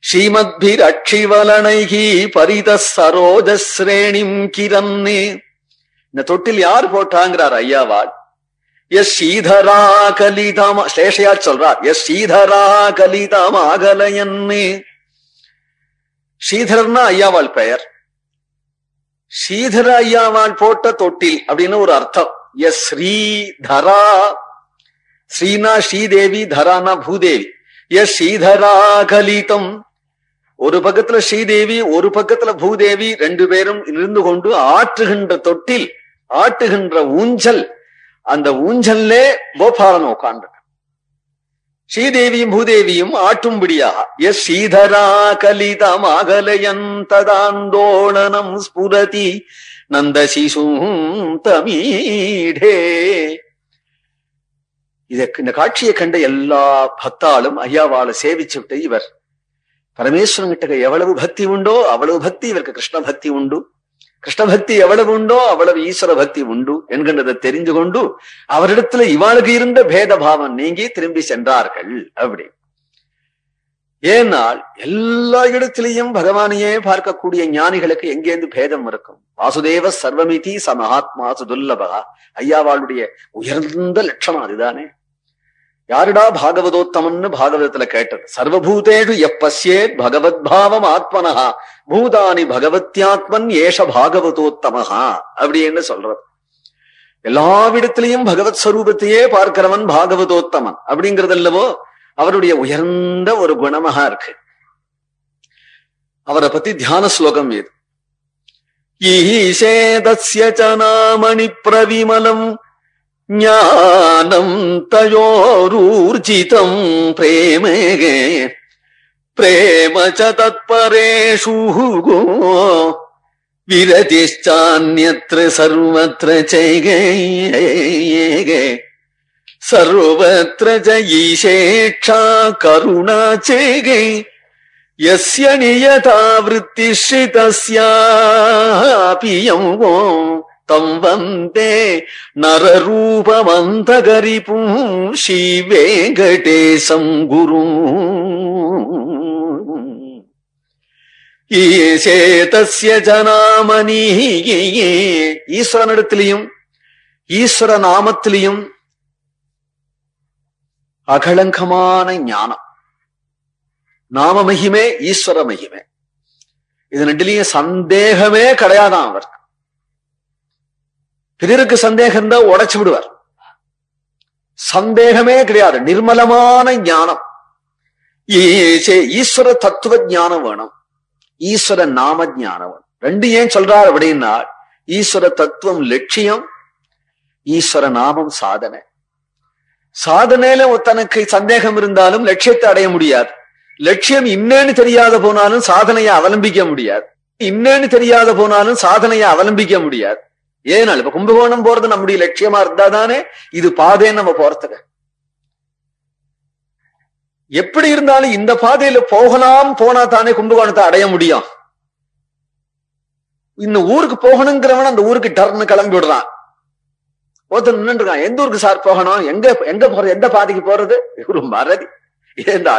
ஸ்ரீமத்பிர் அக்ஷிவலனைகி பரித சரோஜ ஸ்ரேணிம் கிரன்னு. இந்த தொட்டில் யார் போட்டாங்கிறார் ஐயாவாள்? எஸ் ஸ்ரீதரா கலிதாமா ஸ்லேஷையா சொல்றார் எஸ் ஸ்ரீதரா கலிதாம் அகலயன்னு ஸ்ரீதரர்னா ஐயாவாள் பெயர். ஸ்ரீதர ஐயாவான் போட்ட தொட்டில் அப்படின்னு ஒரு அர்த்தம். எஸ் ஸ்ரீதரா. ஸ்ரீனா ஸ்ரீதேவி தரானா பூதேவி. எஸ் ஸ்ரீதரா கலிதம் ஒரு பக்கத்துல ஸ்ரீதேவி ஒரு பக்கத்துல பூதேவி ரெண்டு பேரும் இருந்து கொண்டு ஆற்றுகின்ற தொட்டில் ஆட்டுகின்ற ஊஞ்சல். அந்த ஊஞ்சல்லே கோபாலன் உட்கார்ந்து ஸ்ரீதேவியும் பூதேவியும் ஆட்டும்படியாக எஸ் ஸ்ரீதரா கலிதம் அகலயந்ததாந்தோளனம் ஸ்புரதி நந்த தமீடே தமிழே இதற்கு இந்த காட்சியை கண்ட எல்லா பக்தாலும் ஐயாவால சேவிச்சு விட்ட இவர். பரமேஸ்வரன் கிட்ட எவ்வளவு பக்தி உண்டோ அவ்வளவு பக்தி இவருக்கு கிருஷ்ண பக்தி உண்டு. கிருஷ்ண பக்தி எவ்வளவு உண்டோ அவ்வளவு ஈஸ்வர பக்தி உண்டு என்கின்றதை தெரிந்து கொண்டு அவரிடத்துல இவாளுக்கு இருந்த பேத பாவம் நீங்கி திரும்பி சென்றார்கள் அப்படி. ஏனால் எல்லா இடத்திலையும் பகவானையே பார்க்கக்கூடிய ஞானிகளுக்கு எங்கேருந்து பேதம் இருக்கும்? வாசுதேவ சர்வமிதி ச மகாத்மா சுதுல்லபகா ஐயாவாளுடைய உயர்ந்த லட்சணம் அதுதானே? யாருடா பாகவதோத்தமன்னு பாகவதத்துல கேட்டது? சர்வபூதேஷு எப்பஸ்யேத் பகவத் பாவம் ஆத்மனஹா பூதானி பகவத்யாத்மன் ஏஷ பாகவதோத்தமஹா அப்படின்னு சொல்றது. எல்லாவிடத்திலையும் பகவத் ஸ்வரூபத்தையே பார்க்கிறவன் பாகவதோத்தமன் அப்படிங்கிறது அல்லவோ அவருடைய உயர்ந்த ஒரு குணமாக இருக்கு. அவரை பத்தி தியான ஸ்லோகம் இது. ஈசேதஸ்ய நாமணி பிரவிமலம் ज्ञानम् तयोरूर्जितम् प्रेमे। प्रेम च तत्परेषु विरतिश्चान्यत्र सर्वत्र चैगे। सर्वत्र च ईशेक्षा करुणा चैगे। यस्य नियता वृत्तिश्रितस्यापि यम् தம் வந்தே நரரூபமந்தகரிபும் ஸ்ரீ வேங்கடேசம் குரு ஈசேதஸ்ய ஜனாமணி ஈஸ்வரனிடத்திலையும் ஈஸ்வர நாமத்திலையும் அகலங்கமான ஞானம் நாம மகிமே ஈஸ்வர மகிமே இது ரெண்டுலயும் சந்தேகமே கிடையாதான் அவருக்கு பிறருக்கு சந்தேகம் இருந்தா உடைச்சு விடுவார். சந்தேகமே கிடையாது. நிர்மலமான ஞானம். ஈஸ்வர தத்துவ ஞானம் வேணும். ஈஸ்வர நாம ஜானம் வேணும். ரெண்டு ஏன் சொல்றார் அப்படின்னா ஈஸ்வர தத்துவம் லட்சியம் ஈஸ்வர நாமம் சாதனை. சாதனையில தனக்கு சந்தேகம் இருந்தாலும் லட்சியத்தை அடைய முடியாது. லட்சியம் இன்னேன்னு தெரியாத போனாலும் சாதனையை அவலம்பிக்க முடியாது. இன்னேன்னு தெரியாத போனாலும் சாதனையை அவலம்பிக்க முடியாது. ஏனால் இப்ப கும்பகோணம் போறது நம்முடைய லட்சியமா இருந்தா தானே இது பாதைன்னு நம்ம போறதுக்கு. எப்படி இருந்தாலும் இந்த பாதையில போகலாம் போனா தானே கும்பகோணத்தை அடைய முடியும். இந்த ஊருக்கு போகணுங்கிறவன் அந்த ஊருக்கு டர்னு கிளம்பி விடுறான். ஒருத்தர் நின்று இருக்கான் எந்த ஊருக்கு சார் போகணும்? எங்க எங்க போறது? எந்த பாதைக்கு போறது? ஒரு மறதி. ஏந்த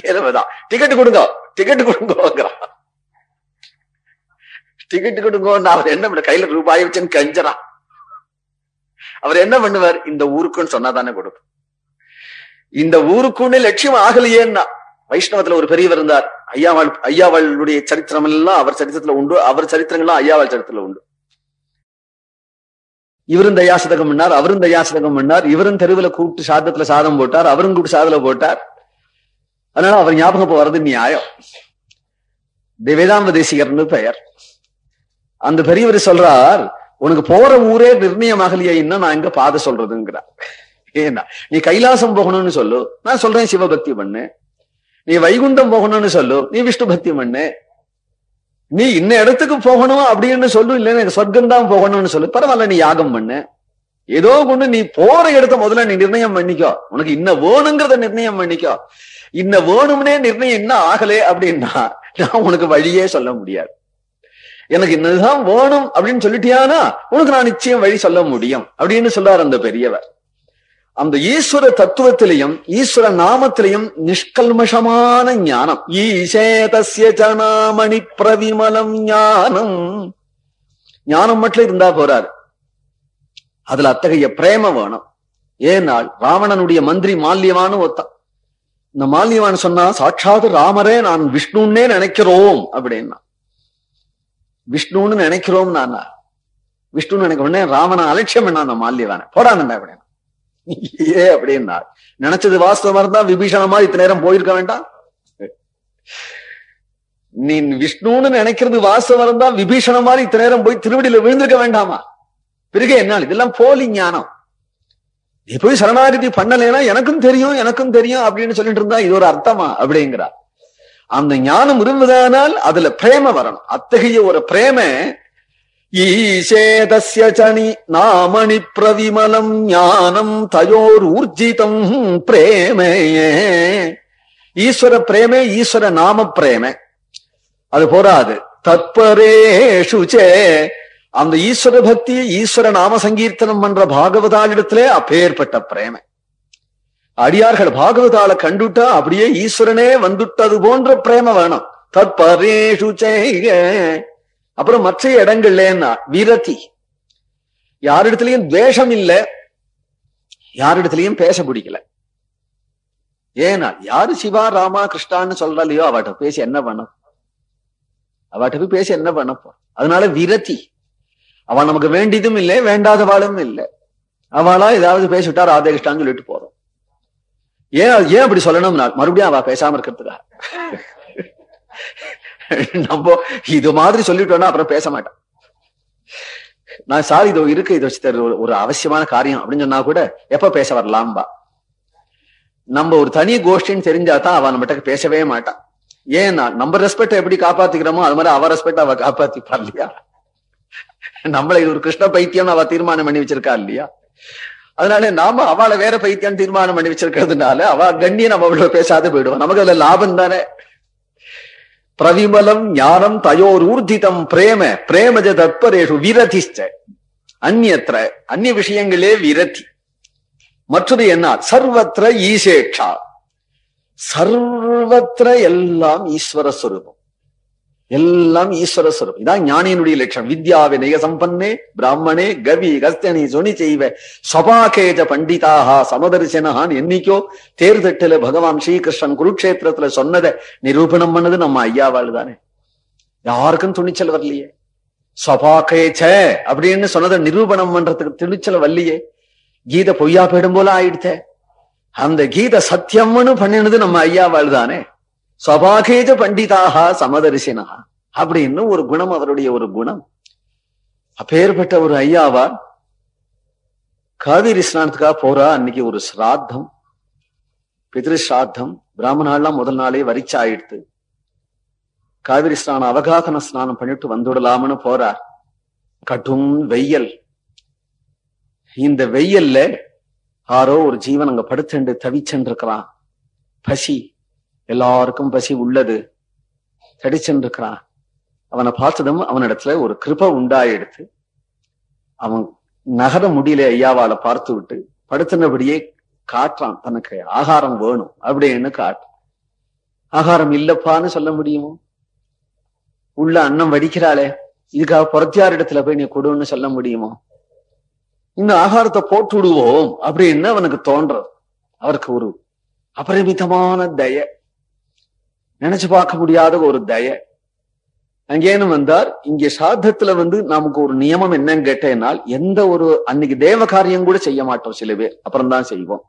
கேள்விதான் டிக்கெட் கொடுங்க டிக்கெட் கொடுங்கிறான் டிக்கெட் கொடுங்கன்னு அவர் என்ன பண்ண கையில ரூபாய் வச்சுன்னு கஞ்சரா அவர் என்ன பண்ணுவார்? இந்த ஊருக்குன்னு சொன்னாதானே கொடுக்கும் இந்த ஊருக்குன்னு லட்சியம் ஆகலையேன்னா வைஷ்ணவத்துல ஒரு பெரியவர் இருந்தார். ஐயாவாள் ஐயாவாளுடைய சரித்திரம் எல்லாம் அவர் சரித்திரத்துல உண்டு அவர் சரித்திரங்கள்லாம் ஐயாவாள் சரித்திரத்துல உண்டு. இவரும் தயாசதகம் பண்ணார் அவரும் தயாசதகம் பண்ணார் இவரும் தெருவில் கூப்பிட்டு சாதத்துல சாதம் போட்டார் அவரும் கூப்பிட்டு சாதல போட்டார். அதனால அவர் ஞாபகம் வர்றது நியாயம். வேதாந்த தேசிகர்னு பெயர். அந்த பெரியவர் சொல்றார் உனக்கு போற ஊரே நிர்ணயமாகலையே இன்னும் நான் எங்க பாத சொல்றதுங்கிறார். ஏன்னா நீ கைலாசம் போகணும்னு சொல்லு நான் சொல்றேன் சிவபக்தி பண்ணு. நீ வைகுண்டம் போகணும்னு சொல்லு நீ விஷ்ணு பக்தி பண்ணு. நீ இன்ன இடத்துக்கு போகணும் அப்படின்னு சொல்லு இல்லைன்னு எனக்கு சொர்க்கம் தான் போகணும்னு சொல்லு. பரவாயில்ல நீ யாகம் பண்ணு. ஏதோ கொண்டு நீ போற இடத்த முதல்ல நீ நிர்ணயம் பண்ணிக்கோ. உனக்கு இன்ன வேணுங்கிறத நிர்ணயம் பண்ணிக்கோ. இன்ன வேணும்னே நிர்ணயம் என்ன ஆகலே அப்படின்னா நான் உனக்கு வழியே சொல்ல முடியாது. எனக்கு இன்னதுதான் வேணும் அப்படின்னு சொல்லிட்டியானா? உனக்கு நான் நிச்சயம் வழி சொல்ல முடியும் அப்படின்னு சொல்றார் அந்த பெரியவர். அந்த ஈஸ்வர தத்துவத்திலையும் ஈஸ்வர நாமத்திலையும் நிஷ்கல்மஷமான ஞானம். ஈசேதசிய ஜனாமணி பிரவிமலம் ஞானம். ஞானம் மட்டும் இருந்தா போறாரு. அதுல அத்தகைய பிரேம வேணும். ஏனால் ராவணனுடைய மந்திரி மால்யவான்னு ஒத்தான் இந்த மால்யவான் சொன்னா சாட்சாத் ராமரே நான் விஷ்ணுன்னே நினைக்கிறோம் அப்படின்னா. விஷ்ணுன்னு நினைக்கிறோம் நானா? விஷ்ணுன்னு நினைக்க உடனே ராமனை அலட்சியம் பண்ணா அந்த மால்யவான போடாங்கண்டா அப்படின்னா ஏ அப்படின்னா நினைச்சது வாஸ்தவமா இருந்தா விபீஷணமா இத்தனை நேரம் போயிருக்க வேண்டாம்? நீ விஷ்ணுன்னு நினைக்கிறது வாஸ்தவம் இருந்தா விபீஷண மாதிரி இத்தனை நேரம் போய் திருவடியில விழுந்திருக்க வேண்டாமா? பிறகு என்ன இதெல்லாம் போலி ஞானம். நீ போய் சரணாகதி பண்ணலைன்னா எனக்கும் தெரியும் எனக்கும் தெரியும் அப்படின்னு சொல்லிட்டு இருந்தா இது ஒரு அர்த்தமா? அப்படிங்கிறா அந்த ஞானம் இருந்ததானால் அதுல பிரேம வரணும். அத்தகைய ஒரு பிரேம ஈசேதஸ்ய சனி நாமணி பிரவிமலம் ஞானம் தயோர் ஊர்ஜிதம் பிரேமே ஈஸ்வர பிரேமே ஈஸ்வர நாம பிரேமே. அது போராது தத்பரேஷு சே. அந்த ஈஸ்வர பக்தி ஈஸ்வர நாம சங்கீர்த்தனம் பண்ற பாகவதாளிடத்திலே அப்பேற்பட்ட பிரேமை. அடியார்கள் பாகவதால கண்டுட்டா அப்படியே ஈஸ்வரனே வந்துட்டது போன்ற பிரேம வேணும். தற்பரேஷு அப்புறம் மற்ற இடங்கள்லன்னா விரதி. யாரிடத்துலயும் துவேஷம் இல்ல. யாரிடத்துலயும் பேச பிடிக்கல. ஏன்னா யாரு சிவா ராமா கிருஷ்ணான்னு சொல்றாலையோ அவட்ட பேசி என்ன பண்ணும் அவட்ட போய் பேசி என்ன பண்ண போ அதனால விரதி. அவன் நமக்கு வேண்டியதும் இல்லை வேண்டாதவாளும் இல்லை. அவளா ஏதாவது பேசிவிட்டா ராதே கிருஷ்ணான்னு சொல்லிட்டு போறோம். ஏன் ஏன் அப்படி சொல்லணும்னா மறுபடியும் அவ பேசாம இருக்கிறதுக்காக நம்ம இது மாதிரி சொல்லிட்டோம்னா அப்புறம் பேச மாட்டான் நான் சார் இதோ இருக்கு இதை வச்சு தரு ஒரு அவசியமான காரியம் அப்படின்னு சொன்னா கூட எப்ப பேச வரலாம்பா நம்ம ஒரு தனி கோஷ்டின்னு தெரிஞ்சாதான் அவன் நம்மகிட்ட பேசவே மாட்டான் ஏன்னா நம்ம ரெஸ்பெக்ட் எப்படி காப்பாத்திக்கிறோமோ அது மாதிரி அவ ரெஸ்பெக்ட் அவ காப்பாத்திப்பா இல்லையா? நம்மளை இது ஒரு கிருஷ்ண பைத்தியம் அவ தீர்மானம் பண்ணி வச்சிருக்கா இல்லையா? அதனால நாம அவளை வேற பைத்தியம் தீர்மானம் பண்ணி வச்சிருக்கிறதுனால அவ கண்ணியை நம்ம அவ்வளவு பேசாத போயிடுவோம் நமக்கு அதுல லாபம் தானே? பிரவிமலம் ஞானம் தயோர் ஊர்ஜிதம் பிரேம பிரேமஜ தத்பரேஷு விரதிஷ்ட. அந்நியத்திர அந்நிய விஷயங்களே விரதி. மற்றது என்ன சர்வத்திர ஈசேட்சா சர்வத்திர எல்லாம் ஈஸ்வர சுரூபம். எல்லாம் ஈஸ்வர சுரம் இதான் ஞானியினுடைய லட்சம் வித்யா வினய சம்பன்னே பிராமணே கவி கஸ்தனி சொனி செய்வ. ஸ்வபாகேஜ பண்டிதாக சமதரிசனஹான் என்னைக்கோ தேர்தட்டுல பகவான் ஸ்ரீகிருஷ்ணன் குருக்ஷேத்திரத்துல சொன்னதை நிரூபணம் பண்ணது நம்ம ஐயாவாள் தானே. யாருக்கும் துணிச்சல் வரலையே. ஸ்வபாகேச்ச அப்படின்னு சொன்னதை நிரூபணம் பண்றதுக்கு துணிச்சல் வரலையே. கீதை பொய்யா போயிடும் போல ஆயிடுத்த. அந்த கீத சத்தியம்னு பண்ணினது நம்ம ஐயாவாள் தானே. சபாகேஜ பண்டிதாக சமதரிசினா அப்படின்னு ஒரு குணம் அவருடைய ஒரு குணம். அப்பேற்பட்ட ஒரு ஐயாவா காவிரி ஸ்நானத்துக்காக போறா அன்னைக்கு ஒரு ஸ்ராத்தம் பிதிரு ஸ்ராத்தம் பிராமணாலாம் முதல் நாளே வரிச்சாயிடுத்து. காவிரி ஸ்நானம் அவகாசன ஸ்நானம் பண்ணிட்டு வந்துடலாம்னு போறார் கடும் வெய்யல். இந்த வெய்யல்ல யாரோ ஒரு ஜீவன் அங்க படுத்துண்டு தவிச்சென்றிருக்கிறான். பசி. எல்லாருக்கும் பசி உள்ளது. தடிச்சென்றிருக்கிறான் அவனை பார்த்ததும் அவனிடத்துல ஒரு கிருப உண்டாயிடுத்து அவன் நகர முடியல ஐயாவால பார்த்து விட்டு படுத்தினபடியே காட்டுறான் தனக்கு ஆகாரம் வேணும் அப்படின்னு காட்டு ஆகாரம் இல்லப்பான்னு சொல்ல முடியுமோ? உள்ள அன்னம் வடிக்கிறாளே இதுக்காக புறத்தியார் இடத்துல போய் நீ கொடுன்னு சொல்ல முடியுமோ? இந்த ஆகாரத்தை போட்டு விடுவோம் அப்படின்னு அவனுக்கு தோன்றது. அவருக்கு ஒரு அபரிமிதமான தய. நினைச்சு பார்க்க முடியாத ஒரு தய. அங்கேன்னு வந்தார் இங்க சாதத்துல வந்து நமக்கு ஒரு நியமம் என்னன்னு கேட்டேன்னா எந்த ஒரு அன்னைக்கு தேவ காரியம் கூட செய்ய மாட்டோம் சில பேர் அப்புறம் தான் செய்வோம்.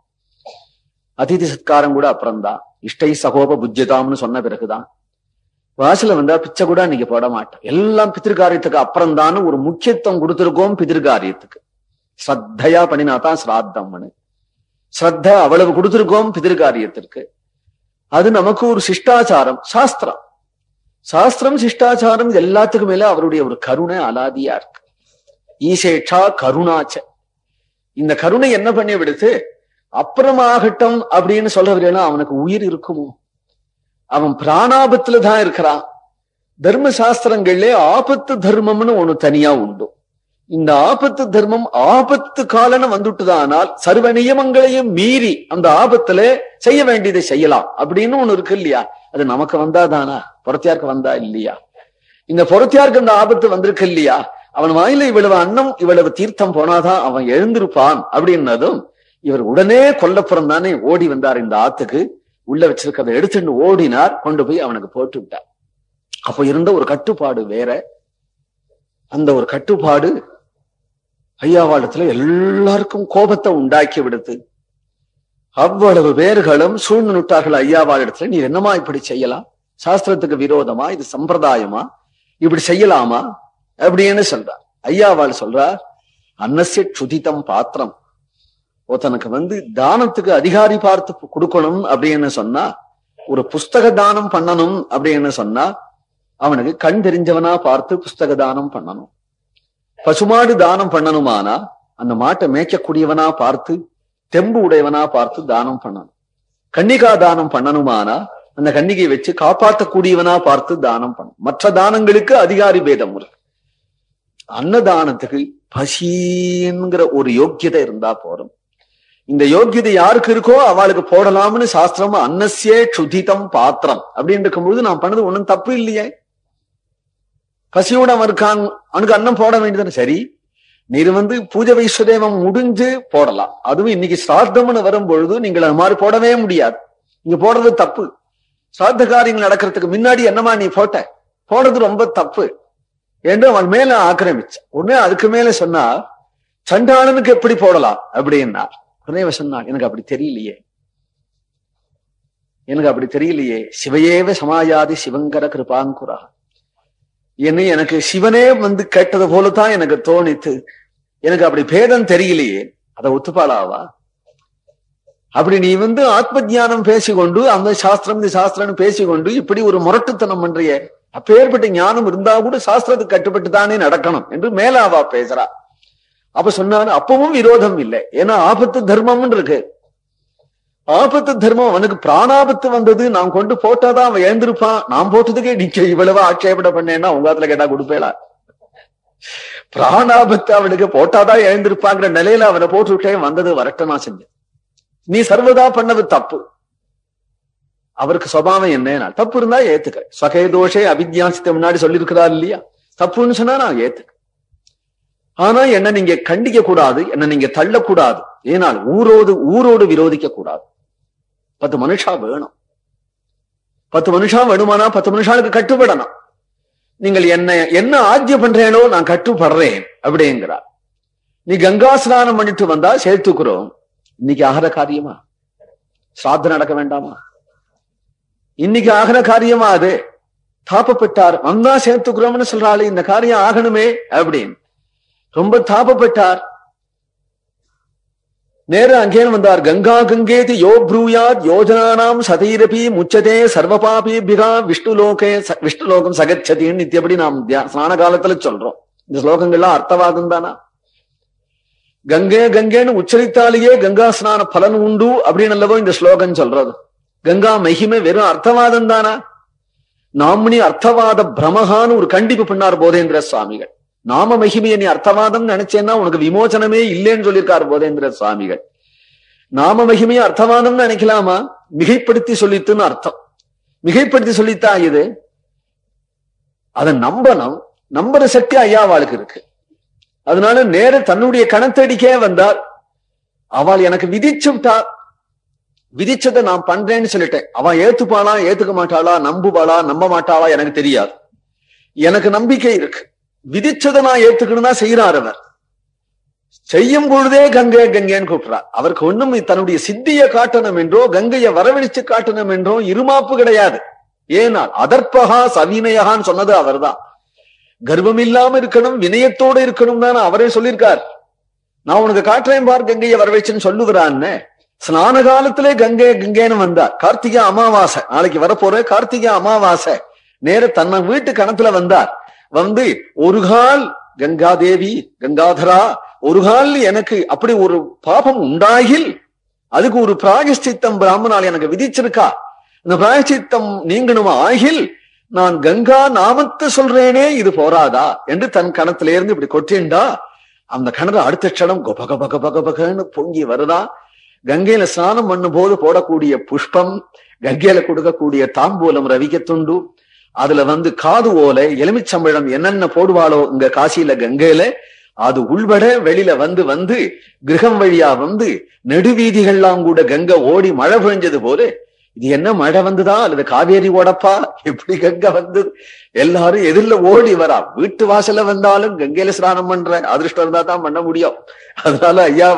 அதிதி சத்காரம் கூட அப்புறம்தான். இஷ்டை சகோப புஜ்யதாம்னு சொன்ன பிறகுதான். வாசல வந்தா பிச்சை கூட அன்னைக்கு போட மாட்டோம். எல்லாம் பித்திருக்காரியத்துக்கு அப்புறம் தானே ஒரு முக்கியத்துவம் கொடுத்துருக்கோம் பிதிர்காரியத்துக்கு ஸ்ரத்தையா பண்ணினாதான் சிராத்தம்னு ஸ்ரத்த அவ்வளவு கொடுத்துருக்கோம் பிதிர்காரியத்திற்கு அது நமக்கு ஒரு சிஷ்டாச்சாரம் சாஸ்திரம். சாஸ்திரம் சிஷ்டாச்சாரம் எல்லாத்துக்கும் மேல அவருடைய ஒரு கருணை அலாதியா இருக்கு. ஈசேட்சா கருணாச்ச. இந்த கருணை என்ன பண்ணி விடுத்து அப்புறமாகட்டும் அப்படின்னு சொல்றவர்களா அவனுக்கு உயிர் இருக்குமோ? அவன் பிராணாபத்துல தான் இருக்கிறான். தர்ம சாஸ்திரங்கள்ல ஆபத்து தர்மம்னு ஒண்ணு தனியா உண்டு. இந்த ஆபத்து தர்மம் ஆபத்து காலன்னு வந்துட்டுதானால் சர்வ நியமங்களையும் மீறி அந்த ஆபத்துல செய்ய வேண்டியதை செய்யலாம் அப்படின்னு ஒண்ணு இருக்கு இல்லையா? அது நமக்கு வந்தாதானா? புறத்தியாருக்கு வந்தா இல்லையா? இந்த புறத்தியாருக்கு அந்த ஆபத்து வந்திருக்கு இல்லையா? அவன் வாயில இவ்வளவு அன்னம் இவ்வளவு தீர்த்தம் போனாதான் அவன் எழுந்திருப்பான் அப்படின்னதும் இவர் உடனே கொல்லப்புறம் தானே ஓடி வந்தார் இந்த ஆத்துக்கு. உள்ள வச்சிருக்கிறத எடுத்துட்டு ஓடினார் கொண்டு போய் அவனுக்கு போட்டு விட்டார். அப்ப இருந்த ஒரு கட்டுப்பாடு வேற. அந்த ஒரு கட்டுப்பாடு ஐயாவாளத்துல எல்லாருக்கும் கோபத்தை உண்டாக்கி விடுத்து அவ்வளவு பேர்களும் சூழ்ந்து நுட்டார்கள் ஐயாவாளிடத்துல. நீ என்னமா இப்படி செய்யலாம்? சாஸ்திரத்துக்கு விரோதமா? இது சம்பிரதாயமா? இப்படி செய்யலாமா? அப்படின்னு சொல்றார். ஐயாவாள் சொல்றார் அன்னசிய சுதித்தம் பாத்திரம். ஒருத்தனுக்கு வந்து தானத்துக்கு அதிகாரி பார்த்து கொடுக்கணும் அப்படின்னு சொன்னா ஒரு புஸ்தக தானம் பண்ணணும் அப்படின்னு சொன்னா அவனுக்கு கண் தெரிஞ்சவனா பார்த்து புஸ்தக தானம் பண்ணணும். பசுமாடு தானம் பண்ணணுமானா அந்த மாட்டை மேய்க்கக்கூடியவனா பார்த்து தெம்பு உடையவனா பார்த்து தானம் பண்ணணும். கன்னிகா தானம் பண்ணணுமானா அந்த கன்னிகை வச்சு காப்பாற்றக்கூடியவனா பார்த்து தானம் பண்ணணும். மற்ற தானங்களுக்கு அதிகாரி பேதம் இருக்கு. அன்னதானத்துக்கு பசிங்கிற ஒரு யோக்கியதை இருந்தா போறோம் இந்த யோக்கியதை யாருக்கு இருக்கோ அவளுக்கு போடலாம்னு சாஸ்திரம் அன்னசியே சுதிதம் பாத்திரம். அப்படின்னு இருக்கும்போது நான் பண்ணது ஒண்ணும் தப்பு இல்லையே. பசியோட இருக்கான் அவனுக்கு அன்னம் போட வேண்டியதுன்னு சரி நீர் வந்து பூஜை வைஸ்வதேவம் முடிஞ்சு போடலாம். அதுவும் இன்னைக்கு சிராத்தம்னு வரும் பொழுது நீங்கள் அது மாதிரி போடவே முடியாது. இங்க போடுறது தப்பு. சாத்த காரியங்கள் நடக்கிறதுக்கு முன்னாடி என்னமா நீ போட்ட? போடுறது ரொம்ப தப்பு என்று அவன் மேல ஆக்கிரமிச்ச உடனே அதுக்கு மேல சொன்னா சண்டாளனுக்கு எப்படி போடலாம் அப்படின்னா உடனே இவன் சொன்னான் எனக்கு அப்படி தெரியலையே. எனக்கு அப்படி தெரியலையே. சிவையேவ சமாயாதி சிவங்கர கிருபாங்குரா என்ன எனக்கு சிவனே வந்து கேட்டது போலதான் எனக்கு தோணித்து எனக்கு அப்படி பேதம் தெரியலையே அதை ஒத்துப்பாளாவா? அப்படி நீ வந்து ஆத்ம ஜானம் பேசிக்கொண்டு அந்த சாஸ்திரம் இந்த சாஸ்திரம் பேசிக்கொண்டு இப்படி ஒரு முரட்டுத்தனம் பண்றிய அப்பேற்பட்ட ஞானம் இருந்தா கூட சாஸ்திரத்துக்கு கட்டுப்பட்டு தானே நடக்கணும் என்று மேலாவா பேசுறா. அப்ப சொன்னாரு அப்பவும் விரோதம் இல்லை. ஏன்னா ஆபத்து தர்மம்னு இருக்கு. ஆபத்து தர்மம் அவனுக்கு பிராணாபத்து வந்தது. நான் கொண்டு போட்டாதான் அவன் எழுந்திருப்பான். நான் போட்டதுக்கே நீங்க இவ்வளவு ஆட்சேபனை பண்ணேன்னா உங்க ஆத்துல கேட்டா கொடுப்பேலா பிராணாபத்து அவனுக்கு போட்டாதான் எழுந்திருப்பாங்கிற நிலையில அவனை போட்டு விட்டேன் வந்தது வரட்டமா செஞ்சு செஞ்சேன் நீ சர்வதா பண்ணது தப்பு. அவருக்கு சுவாவம் என்னன்னா தப்பு இருந்தா ஏத்துக்க. சகை தோஷே அவித்யாசித்த முன்னாடி சொல்லியிருக்கிறார் இல்லையா? தப்புன்னு சொன்னா நான் ஏத்துக்க. ஆனா என்ன நீங்க கண்டிக்க கூடாது என்ன நீங்க தள்ளக்கூடாது. ஏனால் ஊரோடு ஊரோடு விரோதிக்க கூடாது பத்து மனுஷா வேணும். பத்து மனுஷா வேணுமானா பத்து மனுஷாளுக்கு கட்டுப்படணும். நீங்கள் என்ன என்ன ஆத்திய பண்றேனோ நான் கட்டுப்படுறேன் அப்படிங்கிறார். நீ கங்கா ஸ்நானம் பண்ணிட்டு வந்தா சேர்த்துக்கிறோம். இன்னைக்கு ஆகிற காரியமா? சாத்த நடக்க வேண்டாமா? இன்னைக்கு ஆகிற காரியமா அது? தாப்பப்பட்டார் வந்தா சேர்த்துக்கிறோம்னு சொல்றாள் இந்த காரியம் ஆகணுமே அப்படின்னு. ரொம்ப தாப்பப்பட்டார் நேர அங்கேன்னு வந்தார். கங்கா கங்கேதி யோ ப்ரூயாத் யோஜனானாம் சதைரபி முச்சதே சர்வபாபிபிகா விஷ்ணு லோகே விஷ்ணு லோகம் சகச்சதின்னு நித்தியபடி நாம் ஸ்நான காலத்துல சொல்றோம். இந்த ஸ்லோகங்கள்லாம் அர்த்தவாதம் தானா? கங்கே கங்கேன்னு உச்சரித்தாலேயே கங்கா ஸ்நான பலன் உண்டு அப்படின்னு அல்லவோ இந்த ஸ்லோகம் சொல்றது. கங்கா மகிமை வெறும் அர்த்தவாதம் தானா? நாமினி அர்த்தவாத பிரமகான்னு ஒரு கண்டிப்பு பண்ணார் போதேந்திர சுவாமிகள். நாம மகிமையை நீ அர்த்தவாதம் நினைச்சேன்னா உனக்கு விமோச்சனமே இல்லைன்னு சொல்லியிருக்காரு போதேந்திர சுவாமிகள். நாம மகிமையை அர்த்தவாதம் நினைக்கலாமா? மிகைப்படுத்தி சொல்லித்துன்னு அர்த்தம். மிகைப்படுத்தி சொல்லித்தா இது? அதை நம்பணும். நம்புற சக்தி ஐயாவாளுக்கு இருக்கு. அதனால நேர தன்னுடைய கணத்தடிக்கே வந்தார். அவள் எனக்கு விதிச்சு விதிச்சதை நான் பண்றேன்னு சொல்லிட்டேன். அவன் ஏத்துப்பாளா ஏத்துக்க மாட்டாளா? நம்புவாளா? நம்ப மாட்டாளா? எனக்கு தெரியாது. எனக்கு நம்பிக்கை இருக்கு. விதிச்சதை நான் ஏத்துக்கணும்னா தான் செய்யறார் அவர். செய்யும் பொழுதே கங்கை கங்கைன்னு கூப்பிடுறார். அவருக்கு ஒண்ணும் தன்னுடைய சித்திய காட்டணும் என்றோ கங்கையை வரவழிச்சு காட்டணும் என்றோ இருமாப்பு கிடையாது. ஏனால் அதற்பகா சவினயகான்னு சொன்னது அவர்தான். கர்வம் இல்லாம இருக்கணும் வினயத்தோடு இருக்கணும் தானே அவரே சொல்லியிருக்கார். நான் உனக்கு காட்டுறேன் பார் கங்கையை வரவழைச்சுன்னு சொல்லுகிறான்னு. ஸ்நான காலத்திலே கங்கை கங்கைன்னு வந்தார். கார்த்திகை அமாவாசை. நாளைக்கு வரப்போற கார்த்திகை அமாவாசை. நேர தன்னை வீட்டு கணத்துல வந்தார். வந்து ஒரு கால் கங்காதேவி கங்காதரா ஒரு கால் எனக்கு அப்படி ஒரு பாபம் உண்டாகில் அதுக்கு ஒரு பிராயஷ்சித்தம் பிராமணால் எனக்கு விதிச்சிருக்கா? இந்த பிராயஷ்சித்தம் நீங்கணுமா ஆகில் நான் கங்கா நாமத்தை சொல்றேனே இது போராதா? என்று தன் கணத்துல இருந்து இப்படி கொட்டிண்டா அந்த கணக்கு அடுத்த க்ஷணம் கொபக பக பக பகன்னு பொங்கி வருதா? கங்கையில ஸ்நானம் பண்ணும் போது போடக்கூடிய புஷ்பம் கங்கையில கொடுக்கக்கூடிய தாம்பூலம் ரவிக்கத்துண்டு அதுல வந்து காது ஓலை எலுமிச்சம்பழம் என்னென்ன போடுவாளோ இங்க காசியில கங்கையில அது உள்பட வெளியில வந்து வந்து கிரகம் வழியா வந்து நெடுவீதிகள்லாம் கூட கங்கை ஓடி மழை பொழிஞ்சது போல இது என்ன மழை வந்துதா? அல்லது காவேரி ஓடப்பா? எப்படி கங்கை வந்தது? எல்லாரும் எதிரில ஓடி வரா. வீட்டு வாசல்ல வந்தாலும் கங்கையில ஸ்நானம் பண்ற அதிர்ஷ்டம் இருந்தா தான் பண்ண முடியும். அதனால ஐயா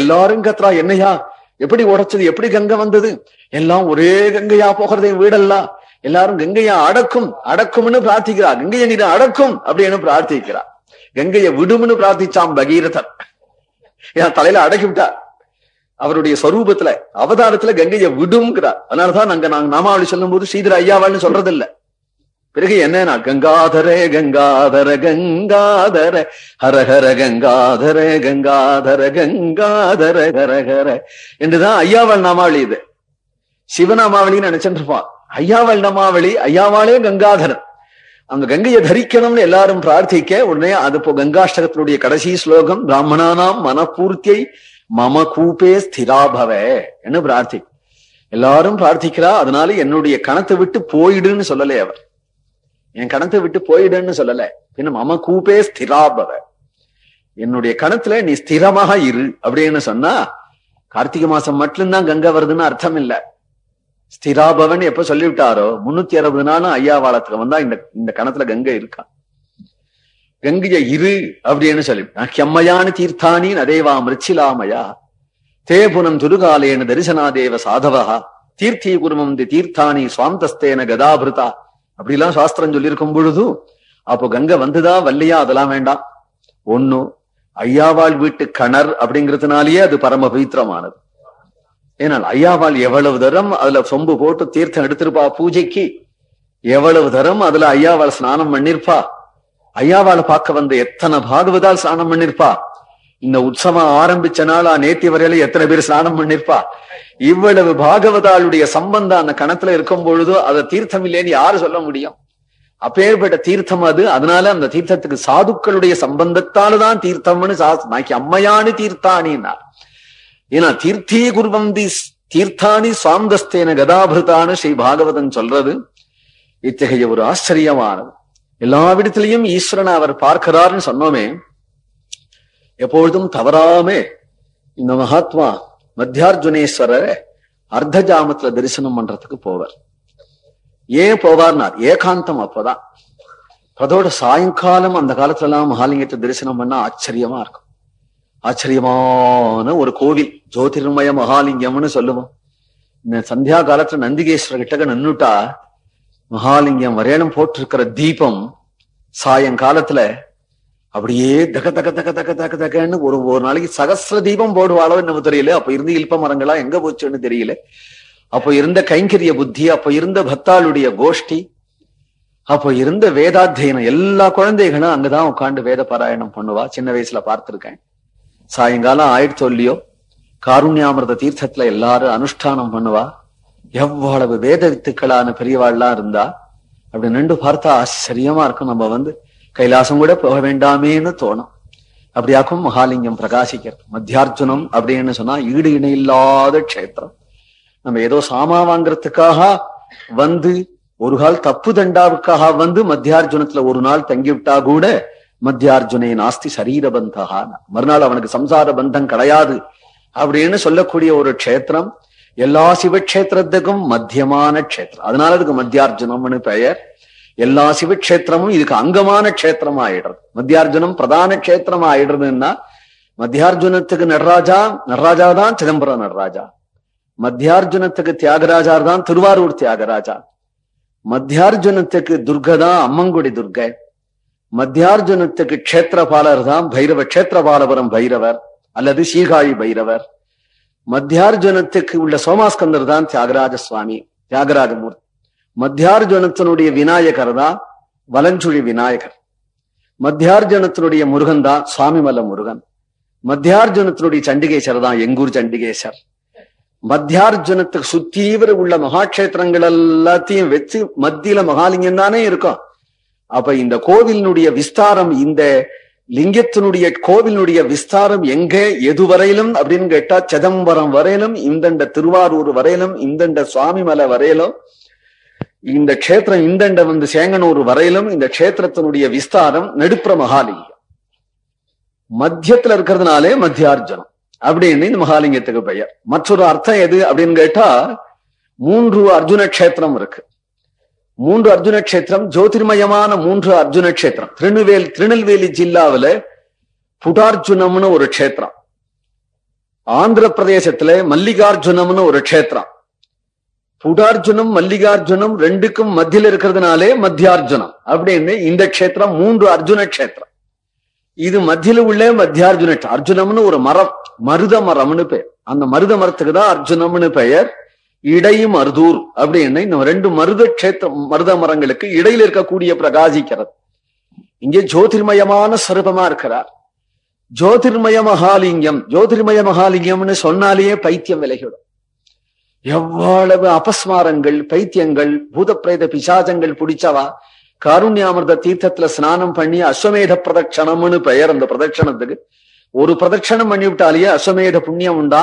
எல்லாரும் கத்துறா என்னையா? எப்படி உடைச்சது? எப்படி கங்கை வந்தது? எல்லாம் ஒரே கங்கையா போகிறதே வீடெல்லாம். எல்லாரும் கங்கையா அடக்கும் அடக்கும்னு பிரார்த்திக்கிறா கங்கையை நீரை அடக்கும் அப்படின்னு பிரார்த்திக்கிறா கங்கையை விடும்னு பிரார்த்திச்சாம் பகீரதன். ஏன் தலையில அடக்கி விட்டா அவருடைய ஸ்வரூபத்துல அவதாரத்துல கங்கையை விடும்ங்கிறார். அதனாலதான் நாங்க நாங்க நாமாவளி சொல்லும் போது ஸ்ரீதர ஐயாவாள்னு சொல்றது இல்ல பிறகு என்னன்னா கங்காதர கங்காதர கங்காதர ஹர ஹர கங்காதர கங்காதர கங்காதர ஹரஹர என்றுதான் ஐயாவாள் நாமாவளி இது. சிவநாமாவளின்னு நினைச்சிட்டு இருப்பான். ஐயாவாள் நமாவளி ஐயாவாலே கங்காதரன். அந்த கங்கையை தரிக்கணும்னு எல்லாரும் பிரார்த்திக்க உடனே அது இப்போ கங்காஷ்டகத்தினுடைய கடைசி ஸ்லோகம் பிராமணானாம் மனப்பூர்த்தியை மம கூப்பே ஸ்திராபவ என்று பிரார்த்தி. எல்லாரும் பிரார்த்திக்கிறா அதனால என்னுடைய கணத்தை விட்டு போயிடுன்னு சொல்லலை அவர். என் கணத்தை விட்டு போயிடுன்னு சொல்லல. பின்ன மம கூப்பே ஸ்திராபவ. என்னுடைய கணத்துல நீ ஸ்திரமாக இரு அப்படின்னு சொன்னா கார்த்திகை மாசம் மட்டும்தான் கங்கை வருதுன்னு அர்த்தம் இல்ல. ஸ்திராபவன் எப்ப சொல்லிவிட்டாரோ? முன்னூத்தி அறுபது நாளும் ஐயாவாளத்துல வந்தா இந்த இந்த கணத்துல கங்கை இருக்கா? கங்கைய இரு அப்படின்னு சொல்லிவிட்டான். கெம்மையான தீர்த்தானி நதேவா மிருச்சிலாமயா? தேபுனம் துருகாலேன தரிசனாதேவ சாதவா? தீர்த்தி குருமம் தி தீர்த்தானி சுவாந்தஸ்தேன கதாபிருதா? அப்படிலாம் சாஸ்திரம் சொல்லியிருக்கும் பொழுது அப்போ கங்கை வந்துதா வல்லையா? அதெல்லாம் வேண்டாம். ஒண்ணு ஐயாவாள் வீட்டு கணர் அப்படிங்கிறதுனாலயே அது பரம பவித்திரமானது. ஏனால் ஐயாவால் எவ்வளவு தரம் அதுல சொம்பு போட்டு தீர்த்தம் எடுத்திருப்பா பூஜைக்கு? எவ்வளவு தரம் அதுல ஐயாவால் ஸ்நானம் பண்ணிருப்பா? ஐயாவால பார்க்க வந்த எத்தனை பாகவதால் ஸ்நானம் பண்ணிருப்பா? இந்த உற்சவம் ஆரம்பிச்ச நாளா நேத்தி வரையில எத்தனை பேர் ஸ்நானம் பண்ணிருப்பா? இவ்வளவு பாகவதாளுடைய சம்பந்தம் அந்த கணத்துல இருக்கும் பொழுதோ அதை தீர்த்தம் இல்லைன்னு யாரு சொல்ல முடியும்? அப்பேற்பட்ட தீர்த்தம் அது. அதனால அந்த தீர்த்தத்துக்கு சாதுக்களுடைய சம்பந்தத்தாலதான் தீர்த்தம்னு சாஸ் நாக்கி அம்மையானு தீர்த்தானின்னார் ஏன்னா தீர்த்தீ குருவந்தி தீர்த்தானி சுவாந்தஸ்தேன கதாபிருத்தான்னு ஸ்ரீ பாகவதன் சொல்றது இத்தகைய ஒரு ஆச்சரியமானது. எல்லா விடத்திலையும் ஈஸ்வரனை அவர் பார்க்கிறார்னு சொன்னோமே எப்பொழுதும் தவறாமே இந்த மகாத்மா மத்தியார்ஜுனேஸ்வரரை அர்த்த ஜாமத்துல தரிசனம் பண்றதுக்கு போவார். ஏன் போவார்னார்? ஏகாந்தம் அப்பதான். அதோட சாயங்காலம் அந்த காலத்துல எல்லாம் மகாலிங்கத்தை தரிசனம் பண்ணா ஆச்சரியமா இருக்கும். ஆச்சரியமான ஒரு கோவில். ஜோதிர்மய மகாலிங்கம்னு சொல்லுவோம். இந்த சந்தியா காலத்துல நந்திகேஸ்வர கிட்டக நின்னுட்டா மகாலிங்கம் வரையணும் போட்டிருக்கிற தீபம் சாயங்காலத்துல அப்படியே தக தக தக தக தக தகன்னு ஒரு ஒரு நாளைக்கு சகசிர தீபம் போடுவாளோ என்னமோ தெரியல. அப்ப இருந்து இல்ப மரங்களா எங்க போச்சுன்னு தெரியல. அப்ப இருந்த கைங்கரிய புத்தி அப்ப இருந்த பக்தாளுடைய கோஷ்டி அப்ப இருந்த வேதாத்தியனம் எல்லா குழந்தைகளும் அங்கதான் உட்காந்து வேத பாராயணம் பண்ணுவா. சின்ன வயசுல பார்த்திருக்கேன். சாயங்காலம் ஆயிடுச்சு இல்லையோ காருண்யாமிரத தீர்த்தத்துல எல்லாரும் அனுஷ்டானம் பண்ணுவா. எவ்வளவு வேத வித்துக்களான பெரியவாள்லாம் இருந்தா அப்படி நின்று பார்த்தா ஆச்சரியமா இருக்கும். நம்ம வந்து கைலாசம் கூட போக வேண்டாமேன்னு தோணும். அப்படியாக்கும் மகாலிங்கம் பிரகாசிக்கிறது. மத்தியார்ஜுனம் அப்படின்னு சொன்னா ஈடு இணை இல்லாத க்ஷேத்திரம். நம்ம ஏதோ சாமா வாங்குறதுக்காக வந்து ஒரு கால் தப்பு தண்டாவுக்காக வந்து மத்தியார்ஜுனத்துல ஒரு நாள் தங்கிவிட்டா கூட மத்தியார்ஜுனே நாஸ்தி சரீர பந்தகா மறுநாள் அவனுக்கு சம்சார பந்தம் கிடையாது அப்படின்னு சொல்லக்கூடிய ஒரு க்ஷேத்திரம். எல்லா சிவக்ஷேத்திரத்துக்கும் மத்தியமான க்ஷேத்திரம். அதனால அதுக்கு மத்தியார்ஜுனம்னு பெயர். எல்லா சிவக்ஷேத்திரமும் இதுக்கு அங்கமான க்ஷேத்திரம் ஆயிடுறது. மத்தியார்ஜுனம் பிரதான க்ஷேத்திரம் ஆயிடுறதுன்னா மத்தியார்ஜுனத்துக்கு நடராஜா நடராஜா தான் சிதம்பரம் நடராஜா. மத்தியார்ஜுனத்துக்கு தியாகராஜார் தான் திருவாரூர் தியாகராஜா. மத்தியார்ஜுனத்துக்கு துர்கதான் அம்மங்குடி துர்கை. மத்தியார்ஜுனத்துக்கு க்ஷேத்திரபாலர் தான் பைரவ க்ஷேத்திரபாலபுரம் பைரவர் அல்லது சீகாழி பைரவர். மத்தியார்ஜுனத்துக்கு உள்ள சோமாஸ்கந்தர் தான் தியாகராஜ சுவாமி தியாகராஜமூர்த்தி. மத்தியார்ஜுனத்தினுடைய விநாயகர் தான் வலஞ்சுழி விநாயகர். மத்தியார்ஜுனத்தினுடைய முருகன் தான் சுவாமிமல முருகன். மத்தியார்ஜுனத்தினுடைய சண்டிகேசர் தான் எங்கூர் சண்டிகேசர். மத்தியார்ஜுனத்துக்கு சுத்தீவிர உள்ள மகாட்சேத்திரங்கள் எல்லாத்தையும் வச்சு மத்தியில மகாலிங்கம் தானே இருக்கும். அப்ப இந்த கோவிலினுடைய விஸ்தாரம் இந்த லிங்கத்தினுடைய கோவிலினுடைய விஸ்தாரம் எங்க எது வரையிலும் அப்படின்னு கேட்டா சிதம்பரம் வரையிலும் இந்தண்ட திருவாரூர் வரையிலும் இந்தண்ட சுவாமிமலை வரையிலும் இந்த கஷேத்திரம் இந்தண்ட வந்து சேங்கனூர் வரையிலும் இந்த க்ஷேத்திரத்தினுடைய விஸ்தாரம் நடுப்புற மகாலிங்கம். மத்தியத்துல இருக்கிறதுனாலே மத்தியார்ஜனம். அப்படின்னு இந்த மகாலிங்கத்துக்கு பெயர். மற்றொரு அர்த்தம் எது அப்படின்னு கேட்டா மூன்று அர்ஜுன கஷேத்திரம் இருக்கு. மூன்று அர்ஜுன கஷேத்திரம் ஜோதிர்மயமான மூன்று அர்ஜுன கஷேத்திரம் திருநெல்வேலி திருநெல்வேலி ஜில்லாவில புடார்ஜுனம்னு ஒரு கஷேத்திரம். ஆந்திர பிரதேசத்துல மல்லிகார்ஜுனம்னு ஒரு கஷேத்திரம். புடார்ஜுனம் மல்லிகார்ஜுனம் ரெண்டுக்கும் மத்தியில இருக்கிறதுனாலே மத்தியார்ஜுனம் அப்படின்னு இந்த கஷேத்திரம் மூன்று அர்ஜுன கஷேத்திரம் இது மத்தியில உள்ள மத்தியார்ஜுன அர்ஜுனம்னு ஒரு மரம் மருத மரம்னு பெயர் அந்த மருத மரத்துக்கு தான் அர்ஜுனம்னு பெயர். இடையும் அர்தூர் அப்படின்னு இந்த ரெண்டு மருத கஷேத்திரம் மருத மரங்களுக்கு இடையில இருக்கக்கூடிய பிரகாசிக்கிறது. இங்கே ஜோதிர்மயமான ஸ்வரூபமா இருக்கிறார். ஜோதிர்மய மகாலிங்கம். ஜோதிர்மய மகாலிங்கம்னு சொன்னாலேயே பைத்தியம் விலகிவிடும். எவ்வளவு அபஸ்மாரங்கள் பைத்தியங்கள் பூத பிரேத பிடிச்சவா? காருண்யாமிர்த தீர்த்தத்துல ஸ்நானம் பண்ணி அஸ்வமேத பிரதட்சணம்னு பெயர் அந்த பிரதட்சணத்துக்கு. ஒரு பிரதட்சணம் பண்ணிவிட்டாலேயே அஸ்வமேத புண்ணியம் உண்டா?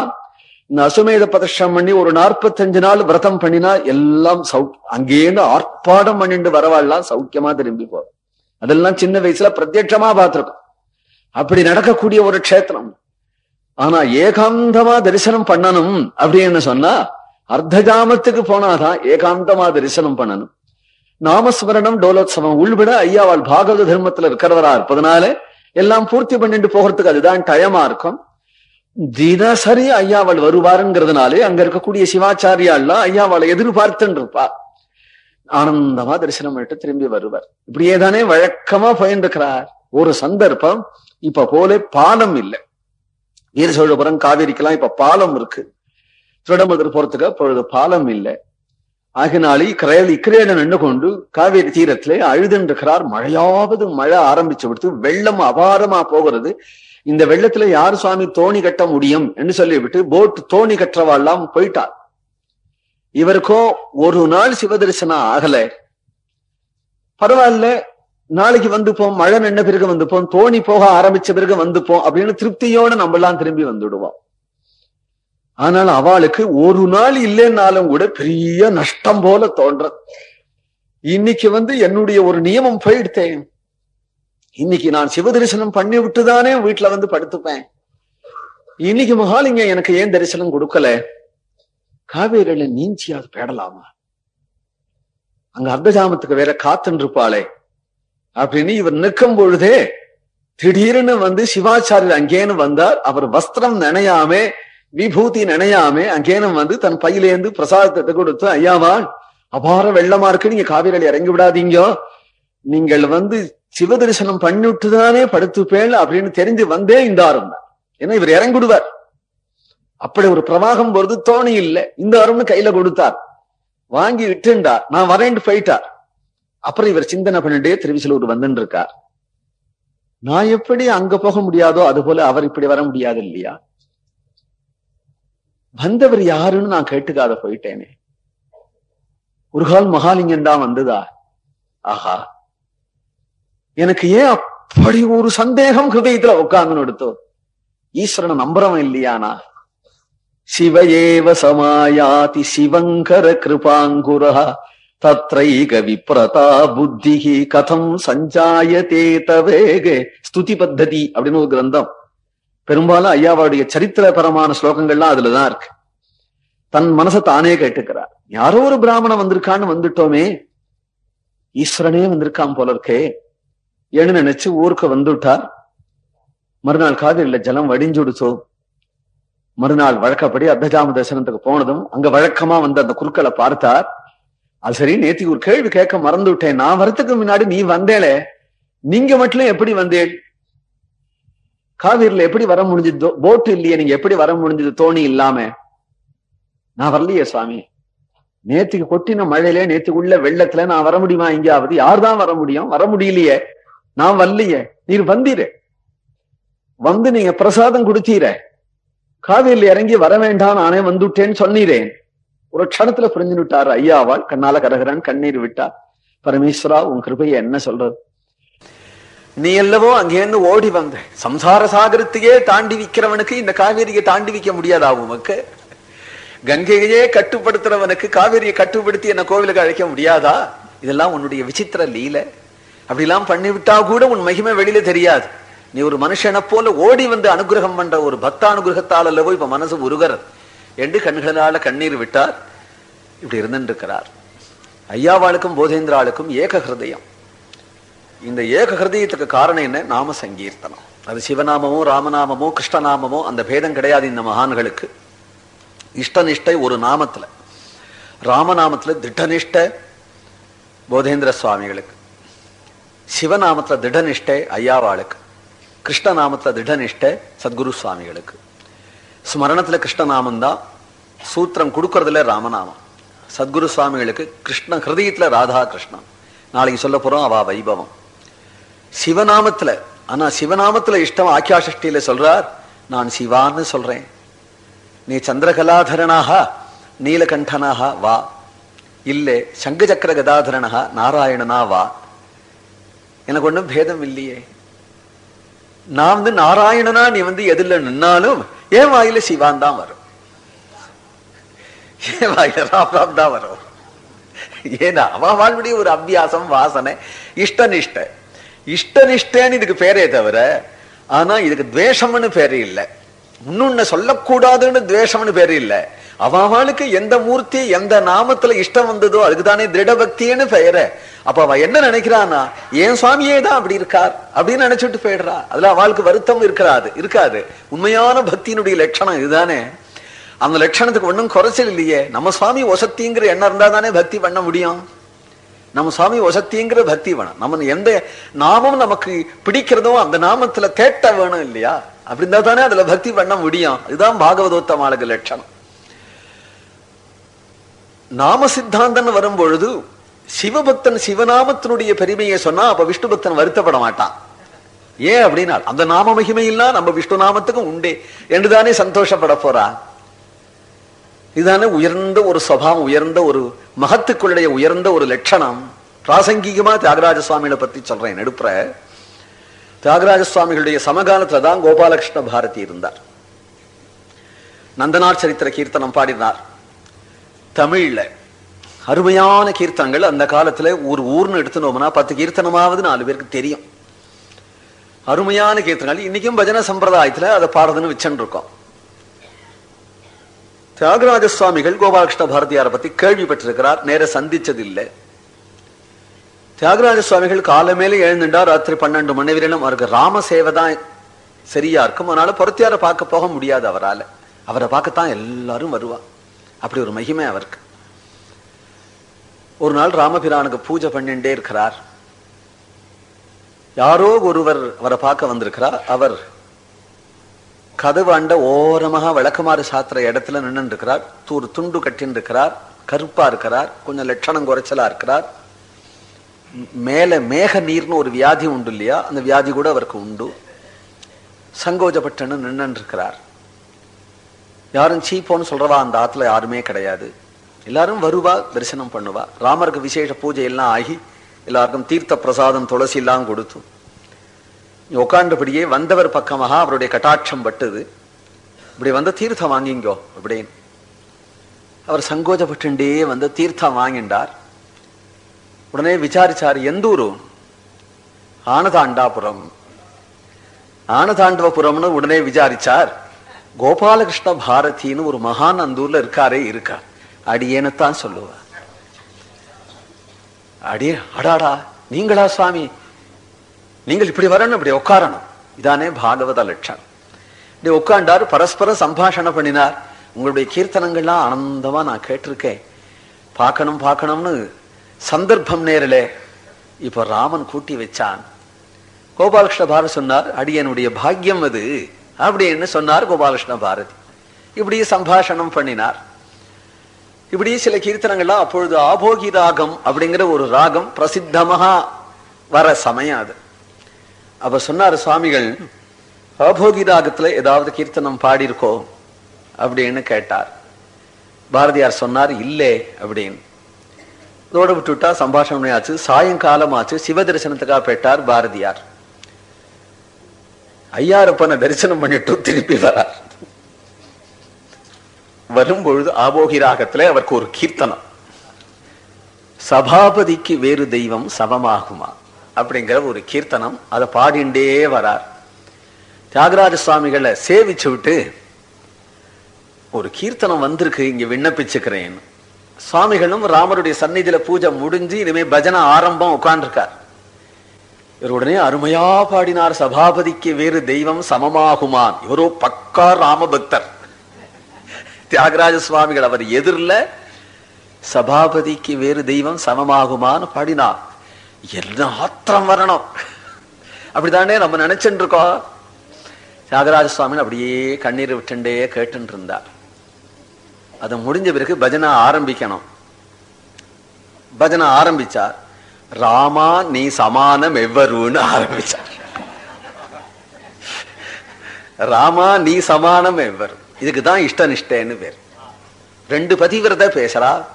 இந்த அசுமேத பதஷம் பண்ணி ஒரு நாற்பத்தஞ்சு நாள் விரதம் பண்ணினா எல்லாம் சௌ அங்கேருந்து ஆர்ப்பாடம் பண்ணிட்டு வரவாள்லாம் சௌக்கியமா திரும்பி போகும் அதெல்லாம் சின்ன வயசுல பிரத்யட்சமா பார்த்திருக்கோம். அப்படி நடக்கக்கூடிய ஒரு க்ஷேத்திரம். ஆனா ஏகாந்தமா தரிசனம் பண்ணணும் அப்படின்னு சொன்னா அர்த்த ஜாமத்துக்கு போனாதான் ஏகாந்தமா தரிசனம் பண்ணணும். நாமஸ்மரணம் டோலோத்சவம் உள்விட ஐயாவால் பாகவத தர்மத்துல இருக்கிறவரா இருப்பதனால எல்லாம் பூர்த்தி பண்ணிட்டு போகிறதுக்கு அதுதான் டயமா இருக்கும். தினசரி ஐயாவள் வருவாருங்கிறதுனாலே அங்க இருக்கக்கூடிய சிவாச்சாரியாள்லாம் ஐயாவாளை எதிர்பார்த்துன்னு இருப்பா ஆனந்தமா தரிசனம் பண்ணிட்டு திரும்பி வருவார். இப்படியே தானே வழக்கமா போயிருக்கிறார் ஒரு சந்தர்ப்பம் இப்ப போல பாலம் இல்லை. வீர சோழபுரம் காவேரிக்கெல்லாம் இப்ப பாலம் இருக்கு. திருடமதுர் போறதுக்கு அப்பொழுது பாலம் இல்லை. ஆகினாலே கிரேல் இக்கிரேல நின்று கொண்டு காவேரி தீரத்திலே அழுதுன்றிருக்கிறார் மழையாவது மழை ஆரம்பிச்சு விடுத்து வெள்ளம் அபாரமா போகிறது. இந்த வெள்ளத்துல யார் சுவாமி தோணி கட்ட முடியும் என்று சொல்லிவிட்டு போட் தோணி கற்றவாள்லாம் போயிட்டார் இவருக்கோ ஒரு நாள் சிவதரிசனம் ஆகல. பரவாயில்ல நாளைக்கு வந்துப்போம் மழை நின்ன பிறகு வந்துப்போம் தோணி போக ஆரம்பிச்ச பிறகு வந்துப்போம் அப்படின்னு திருப்தியோட நம்ம எல்லாம் திரும்பி வந்துடுவோம். ஆனால் அவளுக்கு ஒரு நாள் இல்லைன்னாலும் கூட பெரிய நஷ்டம் போல தோன்ற இன்னைக்கு வந்து என்னுடைய ஒரு நியமம் போயிடுத்தேன். இன்னைக்கு நான் சிவதரிசனம் பண்ணி விட்டுதானே வீட்டுல வந்து படுத்துப்பேன். இன்னைக்கு மகாலிங்க எனக்கு ஏன் தரிசனம் கொடுக்கல? காவேரியில நீஞ்சியாவது பேடலாமா? அங்க அர்த்தஜாமத்துக்கு வேற காத்துன்னு இருப்பாளே அப்படின்னு இவர் நிற்கும் பொழுதே திடீர்னு வந்து சிவாச்சாரியர் அங்கேன்னு வந்தார். அவர் வஸ்திரம் நினையாமே விபூதி நினையாமே அங்கேனம் வந்து தன் பையிலேந்து பிரசாதத்தை கொடுத்து ஐயாவா அபார வெள்ளமா இருக்கு நீங்க காவிரியில் இறங்கி விடாதீங்க. நீங்கள் வந்து சிவ தரிசனம் பண்ணிவிட்டுதானே படுத்துப்பேன் அப்படின்னு தெரிஞ்சு வந்தே இந்த அருண்மை ஏன்னா இவர் இறங்கிடுவார். அப்படி ஒரு பிரவாகம் வருது தோணி இல்லை. இந்த அரும்னு கையில கொடுத்தார். வாங்கி விட்டுண்டார் நான் வரேன்ட்டு போயிட்டார். அப்புறம் இவர் சிந்தனை பண்ணிட்டே திருவிசலூர் வந்துட்டு இருக்கார் நான் எப்படி அங்க போக முடியாதோ அது போல அவர் இப்படி வர முடியாது இல்லையா? வந்தவர் யாருன்னு நான் கேட்டுக்காத போயிட்டேனே. ஒரு கால் மகாலிங்கம் தான் வந்ததா? ஆஹா. எனக்கு ஏன் அப்படி ஒரு சந்தேகம் ஹிருதயத்துல உட்கார்ந்து எடுத்தோ? ஈஸ்வரனை நம்புறவன் இல்லையானா? சிவயேவ சமாயாதி சிவங்கர கிருபாங்குரா தத்ரைக விப்ரதா புத்திகி கதம் சஞ்சாயதே தவேக ஸ்துதி பத்ததி அப்படின்னு ஒரு கிரந்தம். பெரும்பாலும் ஐயாவுடைய சரித்திரபரமான ஸ்லோகங்கள்லாம் அதுலதான் இருக்கு. தன் மனசை தானே கேட்டுக்கிறார். யாரோ ஒரு பிராமணன் வந்திருக்கான்னு வந்துட்டோமே ஈஸ்வரனே வந்திருக்கான் போல இருக்கே ஏன்னு நினைச்சு ஊருக்கு வந்துட்டார். மறுநாள் காவிரியில ஜலம் வடிஞ்சுடுச்சோ. மறுநாள் வழக்கப்படி அர்த்தஜாம தரிசனத்துக்கு போனதும் அங்க வழக்கமா வந்து அந்த குறுக்களை பார்த்தார். அது சரி நேத்தி ஒரு கேள்வி கேட்க மறந்து விட்டேன் நான் வரத்துக்கு முன்னாடி நீ வந்தேளே. நீங்க மட்டும் எப்படி வந்தேன் காவிரில எப்படி வர முடிஞ்சது? போட்டு இல்லையே நீங்க எப்படி வர முடிஞ்சது? தோணி இல்லாம. நான் வரலையே சுவாமி. நேத்துக்கு கொட்டின மழையில நேத்துக்குள்ள வெள்ளத்துல நான் வர முடியுமா எங்கேயாவது? யார் தான் வர முடியும்? வர முடியலையே. நான் வரலையே. நீர் வந்தீரு. வந்து நீங்க பிரசாதம் கொடுத்தீர. காவிரில இறங்கி வர வேண்டாம் நானே வந்துட்டேன்னு சொன்னீரேன் ஒரு க்ஷணத்துல புரிஞ்சு ஐயாவால் ஐயாவாள் கண்ணால கரகரன் கண்ணீர் விட்டா பரமேஸ்வரா உன் கிருபைய என்ன சொல்றது? நீ அல்லவோ அங்கேருந்து ஓடி வந்த சம்சார சாகரத்தையே தாண்டி விக்கிறவனுக்கு இந்த காவேரியை தாண்டி விக்க முடியாதா உமக்கு? கங்கையே கட்டுப்படுத்துறவனுக்கு காவேரியை கட்டுப்படுத்தி என்ன கோவிலுக்கு அழைக்க முடியாதா? இதெல்லாம் உன்னுடைய விசித்திர லீல. அப்படிலாம் பண்ணிவிட்டா கூட உன் மகிமை வெளியில தெரியாது. நீ ஒரு மனுஷனை போல ஓடி வந்து அனுகிரகம் பண்ற ஒரு பக்தானுகிரகத்தால் அல்லவோ இப்ப மனசு உருகிறது. என்று கண்களால கண்ணீர் விட்டார். இப்படி இருந்துருக்கிறார் ஐயாவாளுக்கும் போதேந்திராளுக்கும் ஏக ஹிருதயம். இந்த ஏக ஹிருதயத்துக்கு காரணம் என்ன? நாம சங்கீர்த்தனம். அது சிவநாமமோ ராமநாமமோ கிருஷ்ணநாமமோ அந்த பேதம் கிடையாது இந்த மகான்களுக்கு. இஷ்டநிஷ்டை ஒரு நாமத்துல. ராமநாமத்துல திட்டநிஷ்டை போதேந்திர சுவாமிகளுக்கு. சிவநாமத்துல திடநிஷ்டை ஐயாவாளுக்கு. கிருஷ்ணநாமத்துல திடநிஷ்டை சத்குரு சுவாமிகளுக்கு. ஸ்மரணத்துல கிருஷ்ணநாமம் தான் சூத்திரம் கொடுக்கறதுல ராமநாமம். சத்குரு சுவாமிகளுக்கு கிருஷ்ண ஹிருதயத்துல ராதா கிருஷ்ணன் நாளைக்கு சொல்ல போறோம் அவா வைபவம். சிவநாமத்துல ஆனா சிவநாமத்துல இஷ்டம் ஆக்கியாசஷ்டியில சொல்றார் நான் சிவான்னு சொல்றேன். நீ சந்திரகலாதரனாக நீலகண்டனாக வா. இல்லை சங்கு சக்கர கதாதரனாக நாராயணனா வா. எனக்கு ஒண்ணும் பேதம் இல்லையே. நான் வந்து நாராயணனா நீ வந்து எதுல நின்னாலும் என் வாயில சிவான் தான் வரும். ஏன் வாயில ராம் தான் வரும். ஏன்னா அவன் வாழ்வுடைய ஒரு அபியாசம் வாசனை இஷ்ட நிஷ்ட இஷ்டனிஷ்டன்னு இதுக்கு பேரே தவிர ஆனா இதுக்கு துவேஷம்னு பேரு இல்லை. இன்னொன்னு சொல்லக்கூடாதுன்னு துவேஷம்னு பேரு இல்லை. அவளுக்கு எந்த மூர்த்தி எந்த நாமத்துல இஷ்டம் வந்ததோ அதுக்குதானே திருட பக்தின்னு பெயரு. அப்ப அவ என்ன நினைக்கிறானா என் சுவாமியே தான் அப்படி இருக்கார்? அப்படின்னு நினைச்சிட்டு போயிடுறா. அதுல அவளுக்கு வருத்தம் இருக்கிறாது இருக்காது. உண்மையான பக்தியினுடைய லட்சணம் இதுதானே. அந்த லட்சணத்துக்கு ஒண்ணும் குறைச்சல் இல்லையே. நம்ம சுவாமி ஒசத்திங்கிற எண்ணம் இருந்தா தானே பக்தி பண்ண முடியும்? நம்ம சுவாமி ஒசத்திங்கிற பக்தி வேணும். நம்ம எந்த நாமம் நமக்கு பிடிக்கிறதோ அந்த நாமத்துல தேட்ட வேணும் இல்லையா? அப்படி இருந்தா தானே அதுல பக்தி பண்ண முடியும். இதுதான் பாகவதோத்தமாளுக்கு லட்சணம். நாம சித்தாந்தன் வரும் பொழுது சிவபக்தன் சிவநாமத்தினுடைய பெருமையை சொன்னா அப்ப விஷ்ணு பக்தன் வருத்தப்பட மாட்டான். ஏன் அப்படின்னா அந்த நாம மகிமையில்லா நம்ம விஷ்ணு நாமத்துக்கும் உண்டே. என்றுதானே சந்தோஷப்பட போறான். இதுதானே உயர்ந்த ஒரு சுவாவம் உயர்ந்த ஒரு மகத்துக்குள்ளுடைய உயர்ந்த ஒரு லட்சணம். பிராசங்கிகமா தியாகராஜ சுவாமிகளை பத்தி சொல்றேன். நடுப்புற. தியாகராஜ சுவாமிகளுடைய சமகாலத்துல தான் கோபாலகிருஷ்ண பாரதி இருந்தார். நந்தனார் சரித்திர கீர்த்தனம் பாடினார். தமிழ்ல அருமையான கீர்த்தனங்கள் அந்த காலத்துல ஒரு ஊர்னு எடுத்துனோம்னா பத்து கீர்த்தனமாவது நாலு பேருக்கு தெரியும். அருமையான கீர்த்தனங்கள். இன்னைக்கும் பஜன சம்பிரதாயத்துல அதை பாடுறதுன்னு வச்சுருக்கோம் தியாகராஜ சுவாமிகள் கோபாலகிருஷ்ண பாரதியாரை பத்தி கேள்விப்பட்டிருக்கிறார் நேர சந்திச்சதில்லை. தியாகராஜ சுவாமிகள் காலமேல எழுந்துட்டா ராத்திரி பன்னெண்டு மணி வரையிலும் அவருக்கு ராம சேவை தான் சரியா இருக்கும். அதனால பொறுத்தியார பார்க்க போக முடியாது அவரால. அவரை பார்க்கத்தான் எல்லாரும் வருவா. அப்படி ஒரு மகிமை அவருக்கு. ஒரு நாள் ராமபிரானுக்கு பூஜை பண்ணிட்டே இருக்கிறார். யாரோ ஒருவர் அவரை பார்க்க வந்திருக்கிறார். அவர் கதவு அண்ட ஓரமாக விளக்குமாறு சாத்திர இடத்துல நின்று இருக்கிறார் தூர் துண்டு கட்டின்னு இருக்கிறார் கருப்பா இருக்கிறார். கொஞ்சம் லட்சணம் குறைச்சலா இருக்கிறார். மேல மேக நீர்னு ஒரு வியாதி உண்டு இல்லையா? அந்த வியாதி கூட அவருக்கு உண்டு. சங்கோஜப்பட்டன்னு நின்று இருக்கிறார் யாரும் சீப்போன்னு சொல்றவா? அந்த ஆத்துல யாருமே கிடையாது. எல்லாரும் வருவா தரிசனம் பண்ணுவா. ராமருக்கு விசேஷ பூஜை எல்லாம் ஆகி எல்லாருக்கும் தீர்த்த பிரசாதம் துளசி எல்லாம் கொடுத்து உட்காண்டபடியே வந்தவர் பக்கமாக அவருடைய கட்டாட்சம் பட்டது. இப்படி வந்து தீர்த்தம் வாங்கிங்கோ அப்படின்னு. அவர் சங்கோஜப்பட்டுண்டே வந்து தீர்த்தம் வாங்கிண்டார் உடனே விசாரிச்சார் எந்த ஊரு ஆனதாண்டாபுரம். ஆனதாண்டவபுரம்னு உடனே விசாரிச்சார். கோபாலகிருஷ்ண பாரதின்னு ஒரு மகான் அந்த ஊர்ல இருக்காரே இருக்கா? அடியேனத்தான் சொல்லுவார் அடியே அடாடா நீங்களா சுவாமி? நீங்கள் இப்படி வரணும் இப்படி உட்காரணும். இதானே பாகவத லட்சணம். இப்படி உட்காண்டார் பரஸ்பர சம்பாஷணம் பண்ணினார். உங்களுடைய கீர்த்தனங்கள்லாம் ஆனந்தமா நான் கேட்டிருக்கேன். பார்க்கணும் பார்க்கணும்னு சந்தர்ப்பம் நேரலே இப்ப ராமன் கூட்டி வச்சான். கோபாலகிருஷ்ண பாரதி சொன்னார் அடியனுடைய பாக்கியம் அது. அப்படின்னு சொன்னார் கோபாலகிருஷ்ண பாரதி. இப்படி சம்பாஷணம் பண்ணினார். இப்படி சில கீர்த்தனங்கள்லாம் அப்பொழுது ஆபோகி ராகம் அப்படிங்கிற ஒரு ராகம் பிரசித்தமாக வர சமயம் அது. அப்ப சொன்னார் சுவாமிகள் ஆபோகி ராகத்துல ஏதாவது கீர்த்தனம் பாடியிருக்கோ? அப்படின்னு கேட்டார். பாரதியார் சொன்னார் இல்லே அப்படின்னு. இதோட விட்டுட்டா சம்பாஷணம் ஆச்சு சாயங்காலம் ஆச்சு சிவ தரிசனத்துக்காக போயிட்டார் பாரதியார். ஐயாரப்பனை தரிசனம் பண்ணிட்டு திருப்பி வரார். வரும்பொழுது ஆபோகி ராகத்துல அவருக்கு ஒரு கீர்த்தனம். சபாபதிக்கு வேறு தெய்வம் சமமாகுமா? அப்படிங்கிற ஒரு கீர்த்தனம் அதை பாடிண்டே வரார். தியாகராஜ சுவாமிகளை சேவிச்சு விட்டு ஒரு கீர்த்தனம் வந்திருக்கு இங்க விண்ணப்பிச்சுக்கிறேன். சுவாமிகளும் ராமருடைய சந்நிதியில பூஜை முடிஞ்சு இனிமே பஜனை ஆரம்பம் உட்கார்ந்துருக்கார். இவர் உடனே அருமையா பாடினார் சபாபதிக்கு வேறு தெய்வம் சமமாகுமான். இவரோ பக்கா ராமபக்தர். தியாகராஜ சுவாமிகள் அவர் எதிரில் சபாபதிக்கு வேறு தெய்வம் சமமாகுமான்னு பாடினார். என்ன வரணும்? அப்படித்தானே நம்ம நினைச்சுட்டு இருக்கோம் தியாகராஜ சுவாமி அப்படியே கண்ணீர் விட்டுண்டே கேட்டு இருந்தார் அது முடிஞ்ச பிறகு பஜனை ஆரம்பிக்கணும். பஜனை ஆரம்பிச்சார். ராமா நீ சமானம் எவ்வருன்னு ஆரம்பிச்சார். ராமா நீ சமானம் எவ்வரு. இதுக்கு தான் இஷ்ட நிஷ்டன்னு பேர். ரெண்டு பதிவிரதை பேசுறா.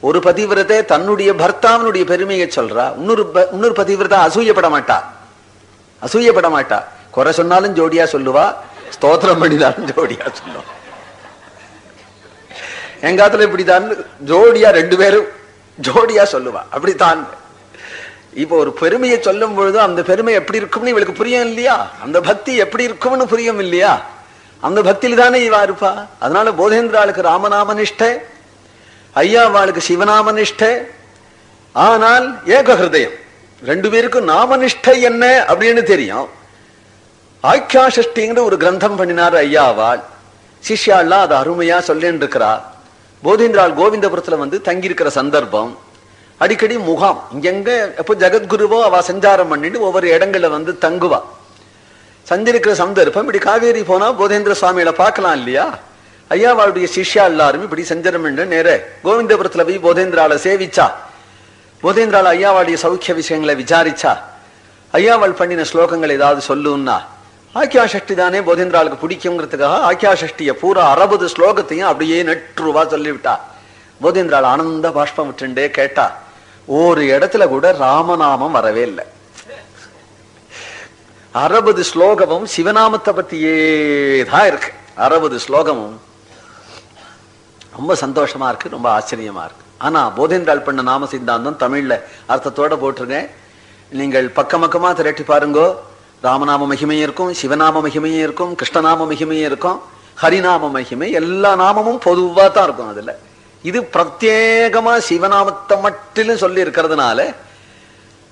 ஒரு பதிவிரதை தன்னுடைய பர்த்தாவினுடைய பெருமையை சொல்றா. இன்னொரு இன்னொரு பதிவிரதா அசூயப்பட மாட்டா அசூயப்பட மாட்டா குறை சொன்னாலும் ஜோடியா சொல்லுவா. ஸ்தோத்திரம் பண்ணினாலும் ஜோடியா சொல்லுவா. எங்காத்துல இப்படிதான் ஜோடியா ரெண்டு பேரும் ஜோடியா சொல்லுவா. அப்படித்தான். இப்ப ஒரு பெருமையை சொல்லும் பொழுதும் அந்த பெருமை எப்படி இருக்கும்னு இவளுக்கு புரியும் இல்லையா? அந்த பக்தி எப்படி இருக்கும்னு புரியும் இல்லையா? அந்த பக்தியில தானே இவா இருப்பா. அதனால போதேந்திராளுக்கு ராமநாம நிஷ்டை ஐயா ஐயாவாளுக்கு சிவநாம நிஷ்டை ஆனால் ஏக ஹிருதயம் ரெண்டு பேருக்கும் நாமனிஷ்டை என்ன அப்படின்னு தெரியும். ஆக்கியா சஷ்டிங்கிற ஒரு கிரந்தம் பண்ணினார் ஐயாவாள். சிஷ்யாள்லாம் அதை அருமையா சொல்லின்னு இருக்கிறா போதேந்திரால் கோவிந்தபுரத்துல வந்து தங்கியிருக்கிற சந்தர்ப்பம். அடிக்கடி முகாம். இங்கெங்க எப்போ ஜெகத்குருவோ அவ சஞ்சாரம் பண்ணிட்டு ஒவ்வொரு இடங்கள்ல வந்து தங்குவா. சந்திருக்கிற சந்தர்ப்பம் இப்படி காவேரி போனா போதேந்திர சுவாமியில பார்க்கலாம் இல்லையா? ஐயாவாளுடைய சிஷ்யா எல்லாரும் இப்படி சஞ்சரம் பண்ண நேர கோவிந்தபுரத்துல போய் போதேந்திரால சேவிச்சா. போதேந்திரால ஐயாவாளுடைய சௌக்கிய விஷயங்களை விசாரிச்சா. ஐயாவாள் பண்ணின ஸ்லோகங்கள் ஏதாவது சொல்லுன்னா ஆக்கியா சஷ்டி தானே போதேந்திராளுக்கு பிடிக்குங்கிறதுக்காக ஆக்கியா சஷ்டிய பூரா அறுபது ஸ்லோகத்தையும் அப்படியே நெற்றுவா சொல்லிவிட்டா. போதேந்திராள் ஆனந்த பாஷ்பம் விட்டுண்டே கேட்டா ஒரு இடத்துல கூட ராமநாமம் வரவே இல்லை. அறுபது ஸ்லோகமும் சிவநாமத்தை பத்தியே தான் இருக்கு. அறுபது ஸ்லோகமும் ரொம்ப சந்தோஷமா இருக்கு ரொம்ப ஆச்சரியமா இருக்கு. ஆனா போதேந்திரால் பண்ண நாம சித்தாந்தம் தமிழ்ல அர்த்தத்தோட போட்டிருக்கேன் நீங்கள் பக்கம் பக்கமா திரட்டி பாருங்கோ. ராமநாம மகிமையும் இருக்கும் சிவநாம மகிமையும் இருக்கும் கிருஷ்ணநாம மகிமையும் இருக்கும் ஹரிநாம மகிமை எல்லா நாமமும் பொதுவா தான் இருக்கும் அதுல. இது பிரத்யேகமா சிவநாமத்தை மட்டிலும் சொல்லி இருக்கிறதுனால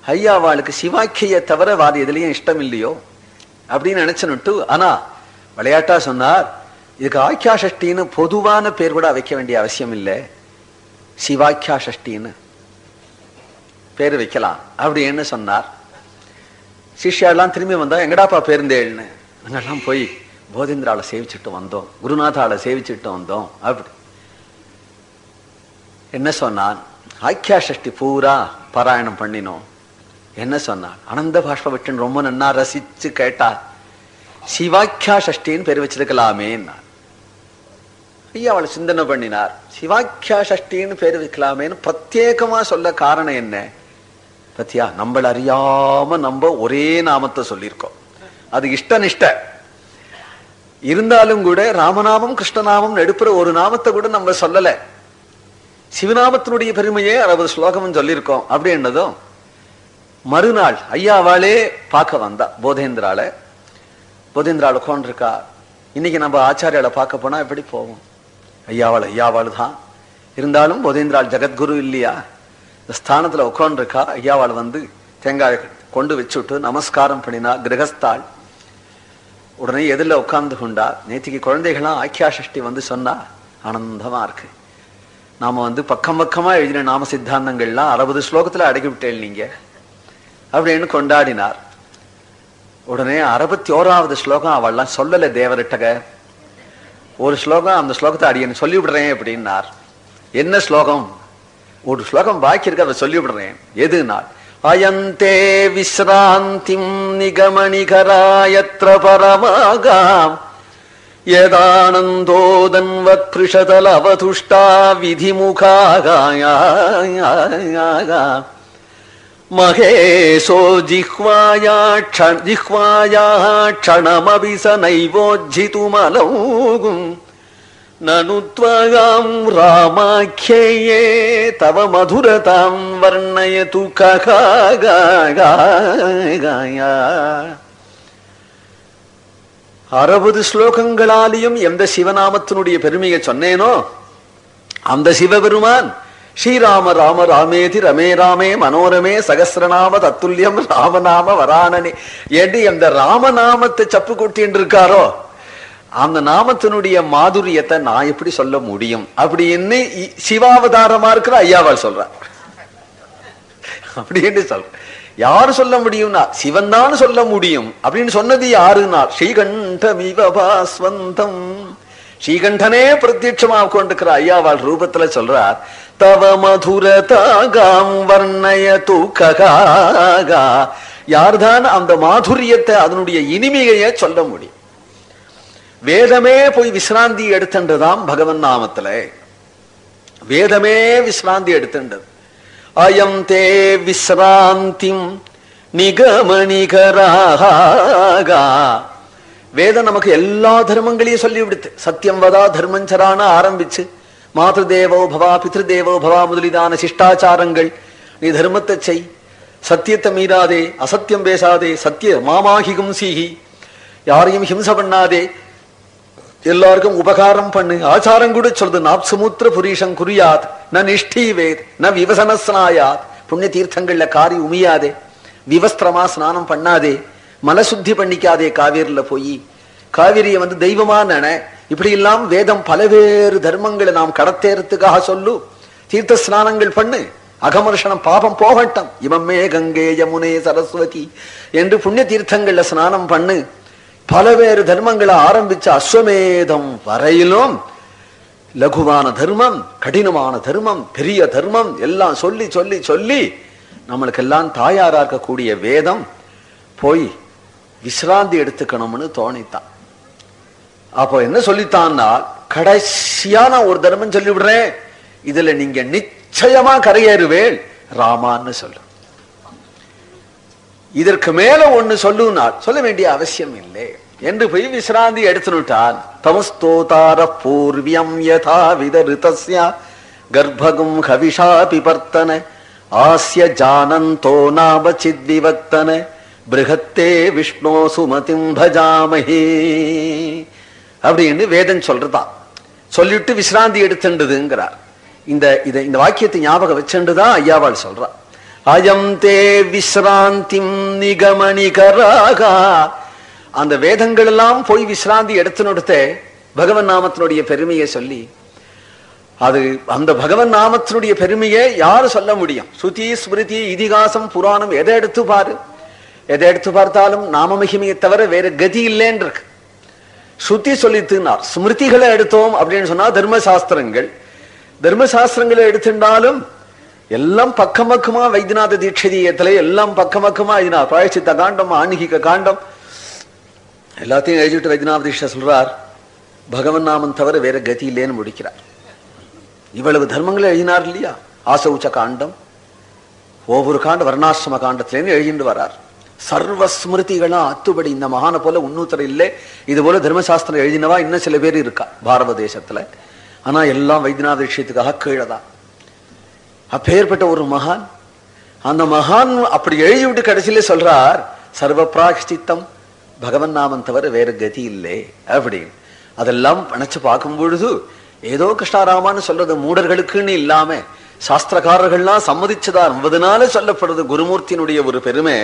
ஐயாவாளுக்கு சிவாக்கிய தவிர வாதி எதுலயும் இஷ்டம் இல்லையோ? அப்படின்னு நினைச்சுனுட்டு ஆனா விளையாட்டா சொன்னார் இதுக்கு ஆக்கியா சஷ்டின்னு பொதுவான பேர் கூட வைக்க வேண்டிய அவசியம் இல்லை. சிவாக்கியா சஷ்டின்னு பேர் வைக்கலாம் அப்படின்னு சொன்னார். சிஷ்யாலாம் திரும்பி வந்தோம் எங்கடாப்பா பேருந்தேள்னு? நாங்கள்லாம் போய் போதேந்திராவை சேவிச்சுட்டு வந்தோம். குருநாதாவை சேவிச்சுட்டு வந்தோம். அப்படி. என்ன சொன்னான்? ஆக்கியா சஷ்டி பூரா பாராயணம் பண்ணினோம். என்ன சொன்னான்? அனந்த பாஷ்ப விட்டுன்னு ரொம்ப நன்னா ரசிச்சு கேட்டா சிவாக்கியா சஷ்டின்னு பேர் வச்சிருக்கலாமே ஐயா அவளை சிந்தனை பண்ணினார். சிவாக்கியா சஷ்டின்னு பேர் வைக்கலாமேன்னு பிரத்யேகமா சொல்ல காரணம் என்ன? பத்தியா நம்மள அறியாம நம்ம ஒரே நாமத்தை சொல்லியிருக்கோம். அது இஷ்ட நிஷ்ட இருந்தாலும் கூட ராமநாமம் கிருஷ்ணநாமம் எடுப்புற ஒரு நாமத்தை கூட நம்ம சொல்லல. சிவநாமத்தினுடைய பெருமையே அறுபது ஸ்லோகமும் சொல்லியிருக்கோம். அப்படின்னதும் மறுநாள் ஐயாவாளே பார்க்க வந்தா போதேந்திரால. போதேந்திராள் உட்காந்துருக்கா இன்னைக்கு நம்ம ஆச்சாரியால பார்க்க போனா எப்படி போவோம்? ஐயாவாள் ஐயாவாள் தான். இருந்தாலும் போதேந்திராள் ஜெகத்குரு இல்லையா? இந்த ஸ்தானத்தில் உட்காந்துருக்கா ஐயாவாள் வந்து தேங்காய் கொண்டு வச்சுட்டு நமஸ்காரம் பண்ணினா கிரகஸ்தாள். உடனே எதிரில உட்கார்ந்து கொண்டா நேத்திக்கு குழந்தைகள்லாம் ஆக்கியா சஷ்டி வந்து சொன்னா ஆனந்தமா இருக்கு. நாம வந்து பக்கம் பக்கமா எழுதின நாம சித்தாந்தங்கள்லாம் அறுபது ஸ்லோகத்துல அடக்கி விட்டேன் நீங்க. அப்படின்னு கொண்டாடினார். உடனே அறுபத்தி ஓராவது ஸ்லோகம் அவள்லாம் சொல்லலை தேவரிட்டக ஒரு ஸ்லோகம் அந்த ஸ்லோகத்தை அடியன் சொல்லி விடுறேன் அப்படின்னார் என்ன ஸ்லோகம் ஒரு ஸ்லோகம் பாக்கி இருக்கு அதை சொல்லிவிடுறேன் எதுனால் அயந்தே விசிராந்தி நிகமணிகராயத்ர பரமாகாம் யதானந்தோதன்வத் பிருஷதல அவதுஷ்டா விதிமுகாக महेशो जिह्वायाक्ष जिह्वायाः क्षणमपि स नैवोज्झितुमलौगुम् ननु त्वगाम् रामाख्यये तव मधुरताम् वर्णयतु कहा அறுபது ஸ்லோகங்களாலேயும் எந்த சிவநாமத்தினுடைய பெருமையை சொன்னேனோ அந்த சிவபெருமான் ஸ்ரீராம ராம ராமேதி ரமே ராமே மனோரமே சகசிரநாம தத்துல்யம் ராமநாம வராணனே. எடி அந்த ராமநாமத்தை சப்பு கொட்டின்னு இருக்காரோ அந்த நாமத்தினுடைய மாதுரியத்தை நான் எப்படி சொல்ல முடியும்? அப்படின்னு சிவாவதாரமா இருக்கிற ஐயாவால் சொல்றார். அப்படின்னு சொல்ற யாரு சொல்ல முடியும்னா சிவன் தான் சொல்ல முடியும். அப்படின்னு சொன்னது யாருன்னா ஸ்ரீகண்டமிவ பாஸ்வந்தம். ஸ்ரீகண்டனே பிரத்யட்சமாக கொண்டிருக்கிற ஐயாவால் ரூபத்துல சொல்றார் தவ மதுரதாகாம் வர்ணய தூக்ககா யார்தான் அந்த மாதுரியத்தை அதனுடைய இனிமையை சொல்ல முடியும்? வேதமே போய் விசிராந்தி எடுத்துன்றதாம் பகவன் நாமத்துல. வேதமே விசிராந்தி எடுத்துண்டது அயம் தே விசிராந்தி நிகமணிகராகா வேதம் நமக்கு எல்லா தர்மங்களையும் சொல்லி விடுத்து சத்தியம் வதா தர்மஞ்சரான ஆரம்பிச்சு. மாதృ தேவோ பவா பித்ருதேவோ பவா முதலிதான சிஷ்டாச்சாரங்கள். நீ தர்மத்தை செய். சத்தியத்தை மீறாதே அசத்தியம் பேசாதே சத்திய மாமாஹிகும் சீகி. யாரையும் ஹிம்ச பண்ணாதே. எல்லாருக்கும் உபகாரம் பண்ணு. ஆச்சாரம் கூட சொல்றது நாப்சமுத்திர புரீஷம் குறியாத் ந நிஷ்டி வேத் ந விவசனஸ்னாயாத். புண்ணிய தீர்த்தங்கள்ல காரி உமியாதே. விவஸ்திரமா ஸ்நானம் பண்ணாதே. மனசுத்தி பண்ணிக்காதே காவேரியில போய். காவிரியை வந்து தெய்வமா நன. இப்படி எல்லாம் வேதம் பலவேறு தர்மங்களை நாம் கடத்தேறதுக்காக சொல்லு. தீர்த்த ஸ்நானங்கள் பண்ணு. அகமர்ஷனம் பாபம் போகட்டும். இவமே கங்கை யமுனே சரஸ்வதி என்று புண்ணிய தீர்த்தங்கள்ல ஸ்நானம் பண்ணு. பலவேறு தர்மங்களை ஆரம்பிச்ச அஸ்வமேதம் வரையிலும் லகுவான தர்மம் கடினமான தர்மம் பெரிய தர்மம் எல்லாம் சொல்லி சொல்லி சொல்லி நம்மளுக்கு எல்லாம் தாயாரா இருக்கக்கூடிய வேதம் போய் விசிராந்தி எடுத்துக்கணும்னு தோணித்தான். அப்போ என்ன சொல்லித்தான்னா கடைசியான ஒரு தர்மம் சொல்லிவிடுறேன். இதுல நீங்க நிச்சயமா கரையேறுவேள் ராமான்னு சொல்லு. இதற்கு மேல ஒண்ணு சொல்லுனால் சொல்ல வேண்டிய அவசியம் இல்லை. என்று போய் விசிராந்தி எடுத்துனுட்டான் தமஸ்தோதார பூர்வியம் யதா விதருதஸ்யா கர்ப்பகம் ஹவிஷா பிபர்த்தன. ஆஸ்ய ஜானந்தோ நாம சித்விவக்தன பிருகத்தே விஷ்ணோ சுமதிம் பஜாமஹே. அப்படின்னு வேதம் சொல்றதான் சொல்லிட்டு விசிராந்தி எடுத்துண்டுதுங்கிறார். இந்த இதை இந்த வாக்கியத்தை ஞாபகம் வச்சுண்டுதான் ஐயாவால் சொல்றா. அயம் தே விசிராந்தி நிகமணிகராக அந்த வேதங்கள் எல்லாம் போய் விசிராந்தி எடுத்துனுடுத்தே பகவன் நாமத்தினுடைய பெருமையை சொல்லி அது அந்த பகவன் நாமத்தினுடைய பெருமையை யாரு சொல்ல முடியும்? சுதி ஸ்மிருதி இதிகாசம் புராணம் எதை எடுத்து பாரு? எதை எடுத்து பார்த்தாலும் நாம மகிமையை தவிர வேற கதி இல்லைன்னு இருக்கு ஸ்ருதி சொல்லித்துனார். ஸ்மிருதிகளை எடுத்தோம் அப்படின்னு சொன்னா தர்மசாஸ்திரங்கள். தர்மசாஸ்திரங்களை எடுத்துட்டாலும் எல்லாம் பக்கமக்கமா வைத்தியநாத தீட்சதீயத்துல எல்லாம் பக்கமக்கமா எழுதினா எழுதினார் பிராயச்சித்த காண்டம் ஆன்மீக காண்டம் எல்லாத்தையும் எழுதிட்டு வைத்தியநாத தீட்ச சொல்றார். பகவன் நாமன் தவிர வேற கதி இல்லைன்னு முடிக்கிறார். இவ்வளவு தர்மங்களை எழுதினார் இல்லையா? ஆசௌச்ச காண்டம் ஒவ்வொரு காண்ட வர்ணாசிரம காண்டத்திலேருந்து எழுதிட்டு வரார் சர்வ ஸ்மிருதிகளும் அத்துபடி இந்த மகான போல உன்னூத்தர் இல்லை. இது போல தர்மசாஸ்திரம் எழுதினவா இன்னும் சில பேர் இருக்கா பாரத தேசத்துல. ஆனா எல்லாம் வைத்தியநாத விஷயத்துக்காக கீழதான் அப்பேற்பட்ட ஒரு மகான். அந்த மகான் அப்படி எழுதி விட்டு கடைசியில சொல்றார் சர்வ பிராஷ்டித்தம் பகவன் நாமன் தவிர வேற கதி இல்லை. அப்படின்னு. அதெல்லாம் நினைச்சு பார்க்கும் பொழுது ஏதோ கிருஷ்ணாராமான்னு சொல்றது மூடர்களுக்குன்னு இல்லாம சாஸ்திரக்காரர்கள்லாம் சம்மதிச்சதா என்பதனால சொல்லப்படுறது குருமூர்த்தியினுடைய ஒரு பெருமை.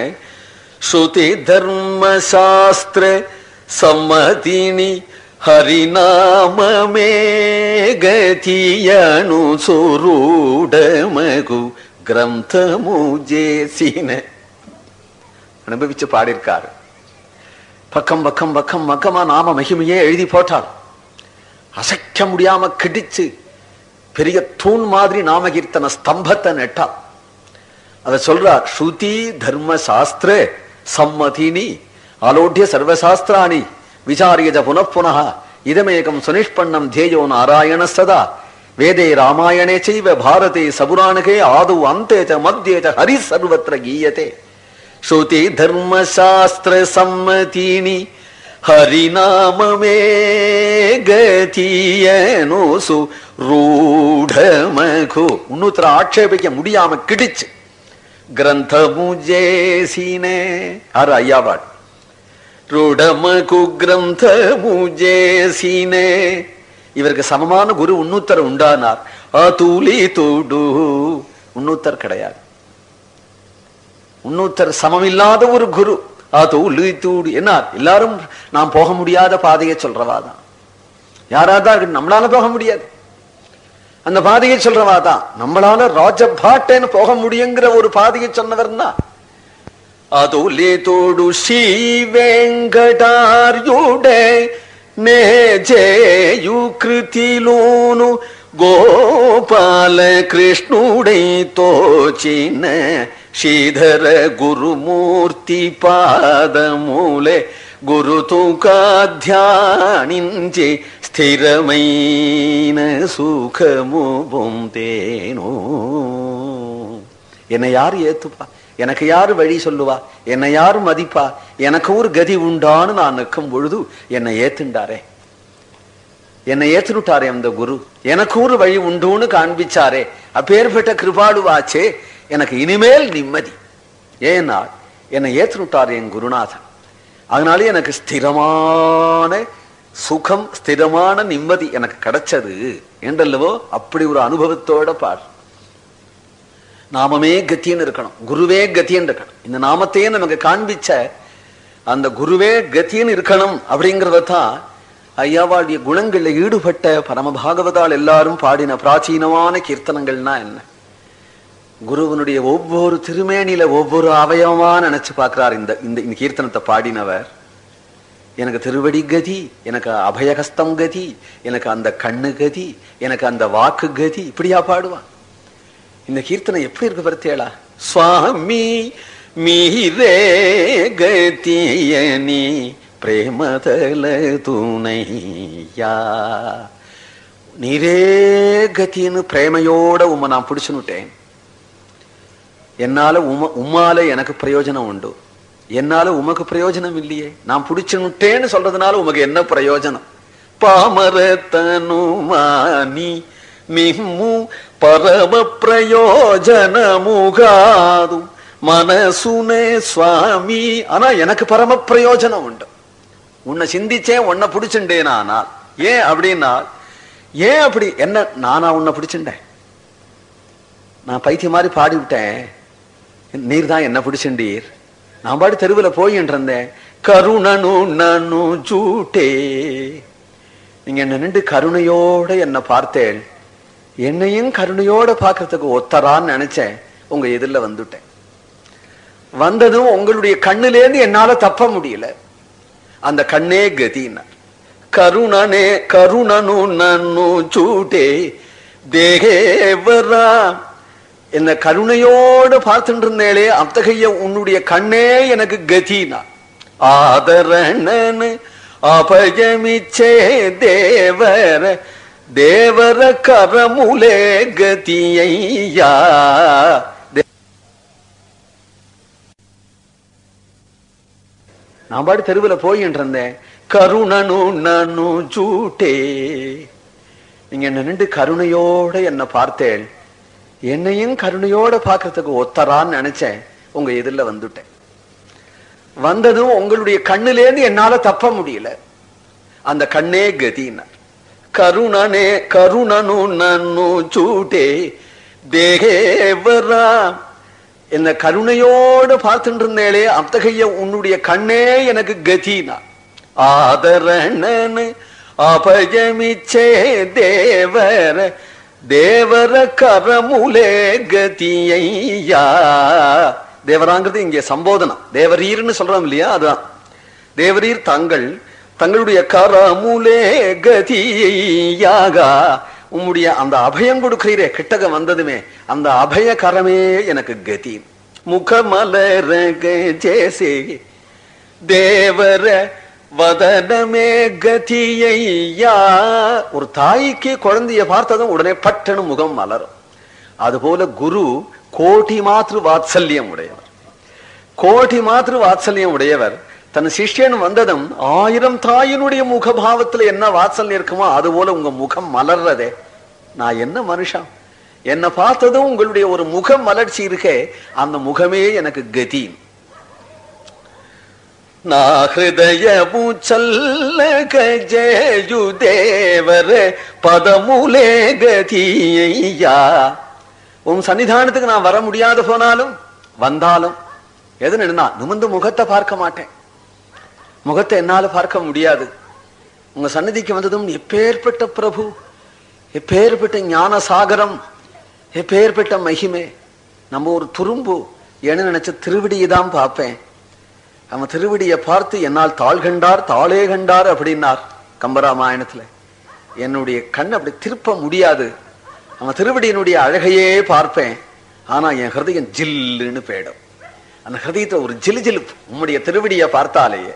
ஸ்ருதி தர்ம சாஸ்திர சம்மதினி ஹரிநாமமே கதியனு சொரூடமகு கிரந்தமு அனுபவிச்சு பாடியிருக்காரு. பக்கம் பக்கம் பக்கம் பக்கமா நாம மகிமையே எழுதி போட்டார். அசைக்க முடியாம கிடிச்சு பெரிய தூண் மாதிரி நாம கீர்த்தன ஸ்தம்பத்தை நெட்டார். அத சொல்றார் ஸ்ருதி தர்ம சாஸ்திர சம்மதினி ஆலோட்டிய சர்வசாஸ்திராணி விசாரியஜ புனః இதமேகம் சுனிஷ்பண்ணம் தேயோ நாராயண சதா வேதே ராமாயணே செய்வ பாரதே சபுராணகே ஆது அந்தே ச மத்தியே ச ஹரி சர்வத்திர கீயதே ஸ்ருதி தர்மசாஸ்திர சம்மதினி ஹரிநாமமே கதியனோசு ரூடமகு முன்னூத்திர ஆட்சேபிக்க முடியாம கிடிச்சு கிரந்தமு ஜேசினே ஆறு ஐயாவாட் ரூಢமகு கிரந்தமு ஜேசினே இவருக்கு சமமான குரு உன்னூத்தர் உண்டானார் அதுலி தூடு உன்னூத்தர் கிடையாது உன்னூத்தர் சமமில்லாத ஒரு குரு அதுலி தூடு என்ன எல்லாரும் நாம் போக முடியாத பாதையை சொல்றவாதான் யாராதான் நம்மளால போக முடியாது அந்த பாதையை சொல்றவா தான். நம்மளால ராஜபாட்டேன்னு போக முடியுங்கிற ஒரு பாதையை சொன்னவர் தான். அதுலே தோடு ஸ்ரீவேங்கடார்யுடே நேஜேயு கிருத்திலோனு கோபால கிருஷ்ணுடை தோச்சின ஸ்ரீதர குருமூர்த்தி பாதமூலே పాదములే గురుతుగా ధ్యానించి స్థిరమైన సుఖము పొందేను என்னை யார் ஏத்துப்பா எனக்கு யாரு வழி சொல்லுவா என்னை யாரு மதிப்பா எனக்கு ஒரு கதி உண்டான்னு நான் நிற்கும் பொழுது என்னை ஏத்துண்டாரே என்னை ஏத்துனுட்டாரே அந்த குரு எனக்கு ஒரு வழி உண்டுன்னு காண்பிச்சாரே அப்பேற்பட்ட கிருபாடுவாச்சே எனக்கு இனிமேல் நிம்மதி ஏன்னா என்னை ஏத்துனுட்டார் என் குருநாதன் அதனாலே எனக்கு ஸ்திரமான சுகம் ஸ்திரமான நிம்மதி எனக்கு கிடைச்சது என்றல்லவோ அப்படி ஒரு அனுபவத்தோட பார். நாமமே கத்தின்னு இருக்கணும். குருவே கத்தின்னு இருக்கணும். இந்த நாமத்தையே நமக்கு காண்பிச்ச அந்த குருவே கத்தின்னு இருக்கணும் அப்படிங்கிறதத்தான் ஐயாவாளுடைய குணங்கள்ல ஈடுபட்ட பரமபாகவதால் எல்லாரும் பாடின பிராச்சீனமான கீர்த்தனங்கள்னா என்ன? குருவனுடைய ஒவ்வொரு திருமேனியில ஒவ்வொரு அவயவமா நினைச்சு பார்க்கிறார் இந்த இந்த இந்த கீர்த்தனத்தை பாடினவர். எனக்கு திருவடி கதி எனக்கு அபயகஸ்தம் கதி எனக்கு அந்த கண்ணு கதி எனக்கு அந்த வாக்கு கதி இப்படியா பாடுவான் இந்த கீர்த்தனை எப்படி இருக்கு பருத்தேளா சுவாமி மீரே கதியனி பிரேமதல துணையா. நீரே கத்தின்னு பிரேமையோட உம்மை நான் பிடிச்சுனுட்டேன் என்னால உம உமால எனக்கு பிரயோஜனம் உண்டு. என்னால உமக்கு பிரயோஜனம் இல்லையே. நான் பிடிச்சுட்டேன்னு சொல்றதுனால உமக்கு என்ன பிரயோஜனம்? பாமரத்தனுமானி மிம்மு பரம பிரயோஜனமுகாதும் மனசுனே சுவாமி. ஆனா எனக்கு பரம பிரயோஜனம் உண்டு. உன்னை சிந்திச்சே உன்னை பிடிச்சுட்டேன் ஆனால். ஏன் அப்படின்னா ஏன் அப்படி என்ன நானா உன்னை பிடிச்சுட்டேன்? நான் பைத்திய மாதிரி பாடி விட்டேன் நீர் தான் என்ன பிடிச்சுண்டீர் நான் பாடி தெருவில் போய் இருந்தேன் கருணனு நனு ஜூட்டே நீங்க நின்று கருணையோட என்ன பார்த்தேன். என்னையும் கருணையோட பார்க்கறதுக்கு ஒத்தரான்னு நினைச்சேன். உங்க எதிரில் வந்துட்டேன். வந்ததும் உங்களுடைய கண்ணிலேருந்து என்னால தப்ப முடியல. அந்த கண்ணே கதினார். கருணனே கருணனு நன்னு சூட்டே. தேகேவரா என்ன கருணையோடு பார்த்துட்டு இருந்தேளே அத்தகைய உன்னுடைய கண்ணே எனக்கு கதினா. ஆதரணனு அபயமிச்சே தேவர தேவர கரமுலே கதியையா. நான் பாடி தெருவில் போயின்னு இருந்தேன் கருணனு நனு ஜூட்டே நீங்க என்ன நின்று கருணையோட என்ன பார்த்தேன் என்னையும் கருணையோட பாக்குறதுக்கு ஒத்தரான்னு நினைச்சேன். உங்க எதிரில் வந்துட்டேன். வந்ததும் உங்களுடைய கண்ணுலேருந்து என்னால தப்ப முடியல. அந்த கண்ணே கதினார். கருணனே கருணனு நன்னு சூட்டே தேகேவரா என்ன கருணையோடு பார்த்துட்டு இருந்தேளே அத்தகைய உன்னுடைய கண்ணே எனக்கு கதினா ஆதரணனு அபயமிச்சே தேவர. தேவர கரமுலே கதியையா. தேவராங்கிறது இங்கே சம்போதனம். தேவரீர்னு சொல்றோம் இல்லையா? அதுதான். தேவரீர் தங்கள் தங்களுடைய கரமுலே கதியாக உம்முடைய அந்த அபயம் கொடுக்கிறீரே கிட்டக வந்ததுமே அந்த அபய கரமே எனக்கு கதி. முகமலர ஜேசே. தேவர வதனமே கதியையா? ஒரு தாய்க்கு குழந்தைய பார்த்ததும் உடனே பட்டனு முகம் மலரும். அதுபோல குரு கோட்டி மாத்திரு வாத்சல்யம் உடையவர். கோட்டி மாத்திரு வாத்சல்யம் உடையவர் தன் சிஷ்யன் வந்ததும் ஆயிரம் தாயினுடைய முகபாவத்துல என்ன வாத்சல்யம் இருக்குமோ அது போல உங்க முகம் மலர்றதே. நான் என்ன மனுஷன் என்னை பார்த்ததும் உங்களுடைய ஒரு முகம் மலர்ச்சி இருக்கே அந்த முகமே எனக்கு கதி. ನಾ ಹೃದಯವು ಚಲ್ಲ ಗಜಯು ದೇವರ பதமுலே கதியா உன் சன்னிதானத்துக்கு நான் வர முடியாது போனாலும் வந்தாலும் எது நின்னா நிமிந்து முகத்தை பார்க்க மாட்டேன் முகத்தை என்னால் பார்க்க முடியாது உங்க சன்னதிக்கு வந்ததும் எப்பேற்பட்ட பிரபு எப்பேற்பட்ட ஞான சாகரம் எப்பேற்பட்ட மகிமை நம்ம ஒரு துரும்பு என்ன நினைச்ச திருவிடியை தான் பார்ப்பேன் அவன் திருவிடியை பார்த்து என்னால் தாள் கண்டார் தாளே கண்டார் அப்படின்னார் கம்பராமாயணத்துல. என்னுடைய கண் அப்படி திருப்ப முடியாது. அவன் திருவடியினுடைய அழகையே பார்ப்பேன். ஆனா என் ஹிருதயம் ஜில்லுன்னு போயிடும். அந்த ஹிருதயத்தை ஒரு ஜிலு ஜிலுப்பு உம்முடைய திருவடியை பார்த்தாலேயே.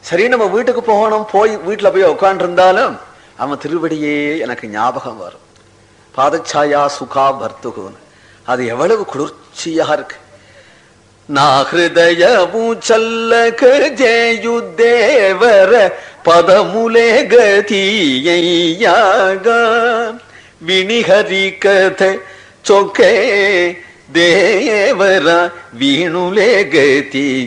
சரி நம்ம வீட்டுக்கு போகணும் போய் வீட்டுல போய் உட்காண்டிருந்தாலும் அவன் திருவடியே எனக்கு ஞாபகம் வரும். பாதச்சாயா சுகா பர்த்துகுன்னு அது எவ்வளவு குளிர்ச்சியாக இருக்கு. ನಾ ಹೃದಯವು ಚಲ್ಲಕ ಜೇಯುದೇವರ ಪದಮುಲೆ ಗತಿಯಯ್ಯಾಗ ವಿಣಿಹರಿ ಕಥೆ ಚೊಕೆ ದೇವರ ವೀಣುಲೆ ಗತಿಯಯ್ಯಾಗ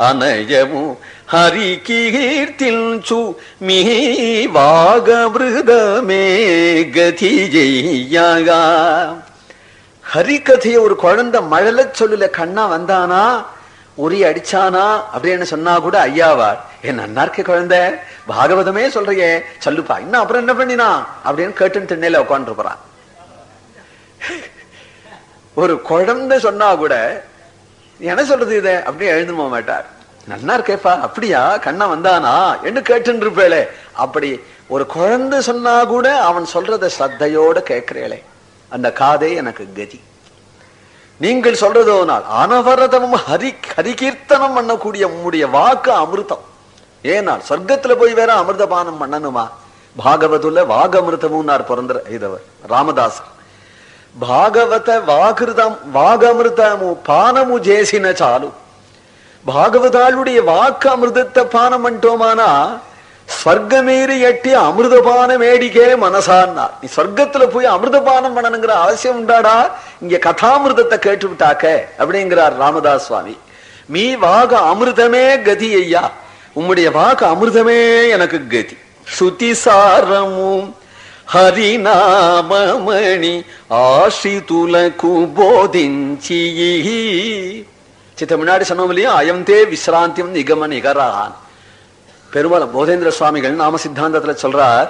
ಅನಯವು ಹರಿ ಕೀರ್ತಿಂಚು ಮೀವಾಗ ಮೃದ ಮೇ ಗತಿಯಯ್ಯಾಗ ஹரி கதைய ஒரு குழந்தை மழல சொல்லல கண்ணா வந்தானா உரி அடிச்சானா அப்படின்னு சொன்னா கூட ஐயாவார் என் நன்னா இருக்க குழந்தை பாகவதமே சொல்றியே சொல்லுப்பா இன்னும் அப்புறம் என்ன பண்ணினா? அப்படின்னு கேட்டுன்னு திண்ணையில உட்காந்துருப்பான் ஒரு குழந்தை சொன்னா கூட என்ன சொல்றது இத? அப்படியே எழுந்து போக மாட்டார். நன்னா இருக்கேப்பா அப்படியா? கண்ணா வந்தானா? என்று கேட்டுன்னு இருப்பேளே. அப்படி ஒரு குழந்தை சொன்னா கூட அவன் சொல்றத ஸ்ரத்தையோட கேட்கிறேளே. அந்த காதே எனக்கு கதி. நீங்கள் சொல்றது ஒன்றால் அனவரதமும் ஹரி ஹரிகீர்த்தனம் பண்ணக்கூடிய உம்முடைய வாக்கு அமிர்தம். ஏனால் சொர்க்கத்துல போய் வேற அமிர்தபானம் பண்ணணுமா? பாகவதுல வாகமிருத்தமும்னார் பிறந்த இதவர் ராமதாசர். భాగవత వాకృతం వాగమృతము పానము చేసిన சாலு. భాగవతాళుడి வாக்கு అమృతత్వ பானம் பண்ணிட்டோமானா? ஸ்வர்க்கமீறி எட்டி அமிர்தபானம் ஏடிக்கே மனசான்னார் நீ ஸ்வர்க்கத்துல போய் அமிர்தபானம் பண்ணணுங்கிற அவசியம் உண்டாடா? இங்க கதாமிருதத்தை கேட்டு விட்டாக்க அப்படிங்கிறார் ராமதாஸ் சுவாமி. மீ வாக அமிர்தமே கதி ஐயா. உம்முடைய வாக்கு அமிர்தமே எனக்கு கதி. ஸ்ருதி சாரமும் ஹரிநாமணி ஆஷி துலகு போதிஞ்சி தமிழ்நாடு சொன்னோம் இல்லையா? அயம் தே விசிராந்தியம் நிகம நிகரான். பெருமாள் போதேந்திர சுவாமிகள் நாம சித்தாந்தத்துல சொல்றார்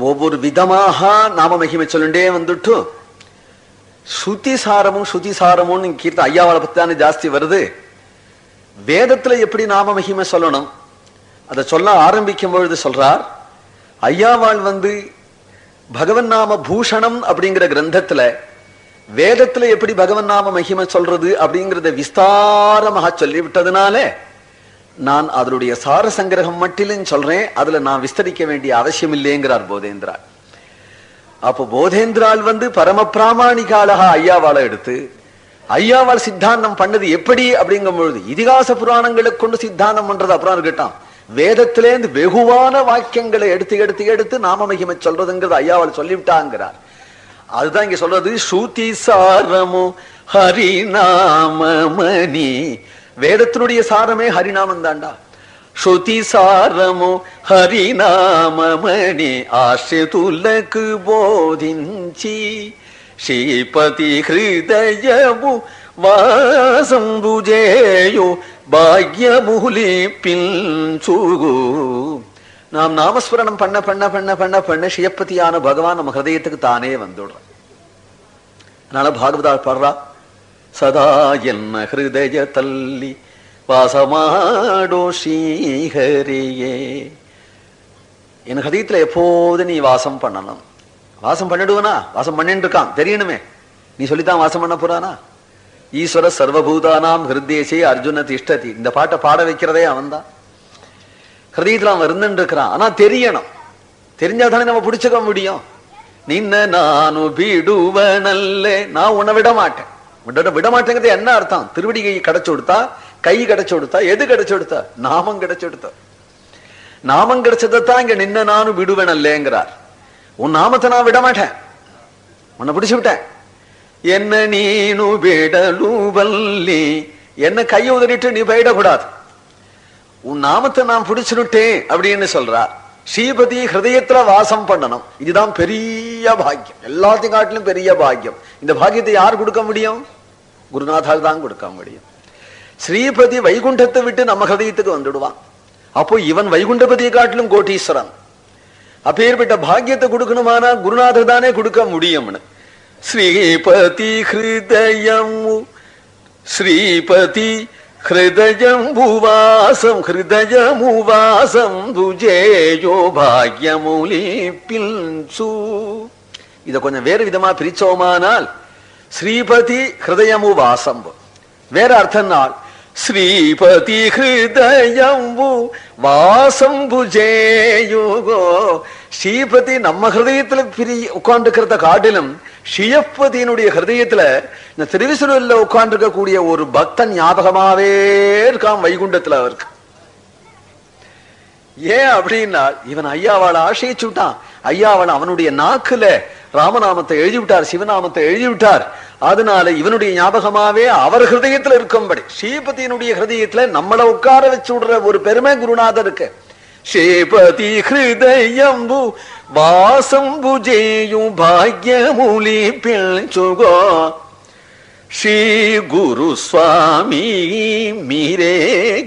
ஒவ்வொரு விதமாக நாம மகிமை சொல்லுண்டே வந்துட்டு ஸ்ருதி சாரமும் ஸ்ருதி சாரமும் கீர்த்த ஐயாவால பத்தி தானே ஜாஸ்தி வருது. வேதத்துல எப்படி நாம மகிமை சொல்லணும்? அதை சொல்ல ஆரம்பிக்கும் பொழுது சொல்றார் ஐயாவாள் வந்து பகவன் நாம பூஷணம் அப்படிங்கிற கிரந்தத்துல வேதத்துல எப்படி பகவன் நாம மகிமை சொல்றது அப்படிங்கறத விஸ்தாரமாக சொல்லிவிட்டதுனால நான் அதனுடைய சார சங்கிரகம் மட்டிலும் சொல்றேன் அதுல நான் விஸ்தரிக்க வேண்டிய அவசியம் இல்லைங்கிறார் போதேந்திரா அப்போ போதேந்திரால் வந்து பரம பிராமணிகாலகா ஐயாவால எடுத்து ஐயாவால் சித்தாந்தம் பண்ணது எப்படி அப்படிங்கும் பொழுது இதிகாச புராணங்களை கொண்டு சித்தாந்தம் பண்றது அப்புறம் இருக்கட்டான் வேதத்திலேருந்து வெகுவான வாக்கியங்களை எடுத்து எடுத்து எடுத்து நாம மகிமை சொல்றதுங்கிறது ஐயாவால் சொல்லிவிட்டாங்கிறார். அதுதான் இங்க சொல்றது ஸ்ருதி சாரமோ ஹரிநாமமணி வேதத்தினுடைய சாரமே ஹரிநாமம் தாண்டா. ஸ்ருதி சாரமோ ஹரிநாமணி ஆசிதுலகு போதிஞ்சி ஸ்ரீபதி ஹிருதயமு வாசம்புஜேயோ பாக்யமுலி பின்சுகு நாம் நாமஸ்மரணம் பண்ண பண்ண பண்ண பண்ண பண்ண ஸ்ரீயப்பதியான பகவான் நம்ம ஹிருதயத்துக்கு தானே வந்துடுறோம் அதனால பாகவதா பாடுறா சதா என்ன ஹிருதய தள்ளி வாசமாடோ ஸ்ரீஹரியே என் ஹதயத்துல எப்போது நீ வாசம் பண்ணணும் வாசம் பண்ணிடுவனா வாசம் பண்ணிட்டு இருக்கான் தெரியணுமே நீ சொல்லித்தான் வாசம் பண்ண போறானா ஈஸ்வர சர்வபூதானாம் ஹிருதேசே அர்ஜுன திஷ்டதி இந்த பாட்டை பாட வைக்கிறதே அவன்தான் ஹிருதயத்துல அவன் இருந்துட்டு இருக்கிறான் ஆனா தெரியணும் தெரிஞ்சாதானே நம்ம பிடிச்சுக்க முடியும் நின்ன நானு விடுவனல்ல நான் உன்னை விட மாட்டேன் விட விட மாட்டேங்கிறது என்ன அர்த்தம்? திருவடி கை கிடைச்சு கொடுத்தா கை கிடைச்சு கொடுத்தா எது கிடைச்சு கொடுத்தா? நாமம் கிடைச்சு கொடுத்தா. நாமம் கிடைச்சதான் இங்க நின்ன நானும் விடுவேனல்லேங்கிறார். உன் நாமத்தை நான் விட மாட்டேன் உன்னை பிடிச்சு விட்டேன். என்ன நீனு விடலுவல்லி என்ன கையை உதறிட்டு நீ போயிடக்கூடாது உன் நாமத்தை நான் பிடிச்சுட்டேன் அப்படின்னு சொல்றார். ஸ்ரீபதி ஹிருதயத்துல வாசம் பண்ணணும். இதுதான் பெரிய பாக்கியம். எல்லாத்தையும் காட்டிலும் பெரிய பாக்கியம். இந்த பாக்கியத்தை யார் கொடுக்க முடியும்? குருநாதால் தான் கொடுக்க முடியும் ஸ்ரீபதி வைகுண்டத்தை விட்டு நம்ம ஹதயத்துக்கு வந்துடுவான் அப்போ இவன் வைகுண்டபதியை காட்டிலும் கோட்டீஸ்வரன் அப்பேற்பட்ட பாக்கியத்தை கொடுக்கணுமானா குருநாதர் தானே கொடுக்க முடியும்னு ஸ்ரீபதி ஹிருதயம் ஸ்ரீபதி ஹிருதயம்புவாசம் ஹிருதயமுவாசம் துஜேயோ பாக்யமூலி பின்சு இத கொஞ்சம் வேறு விதமா பிரிச்சோமானால் ஸ்ரீபதி ஹிருதயமுவாசம் வேற அர்த்தம்னால் ஸ்ரீபதி ஹிருதயம்பு வாசம்பு ஜேயோகோ. ஸ்ரீபதி நம்ம ஹிருதயத்துல பிரி உட்கார்ந்துக்கிறத காட்டிலும் ஷியப்பதியினுடைய ஹிருதயத்துல இந்த திருவிசுரில் உட்கார்ந்துருக்கக்கூடிய ஒரு பக்தன் ஞாபகமாவே இருக்கான் வைகுண்டத்துல அவருக்கு. ஏன் அப்படின்னா இவன் ஐயாவளை ஆசையிச்சு விட்டான். ஐயாவன் அவனுடைய நாக்குல ராமநாமத்தை எழுதி எழுதிவிட்டார் சிவநாமத்தை எழுதிவிட்டார். அதனால இவனுடைய ஞாபகமாவே அவர் ஹிருதயத்துல இருக்கும்படி ஸ்ரீபதியினுடைய ஹிருதயத்துல நம்மளை உட்கார வச்சு விடுற ஒரு பெருமை குருநாதர் இருக்கு ஸ்ரீபதி ஹிருதயம்பு வாசம்பு ஜெயும் பாக்யமூலி பிள் சுகோ. శ్రీ గురు స్వామి మీరే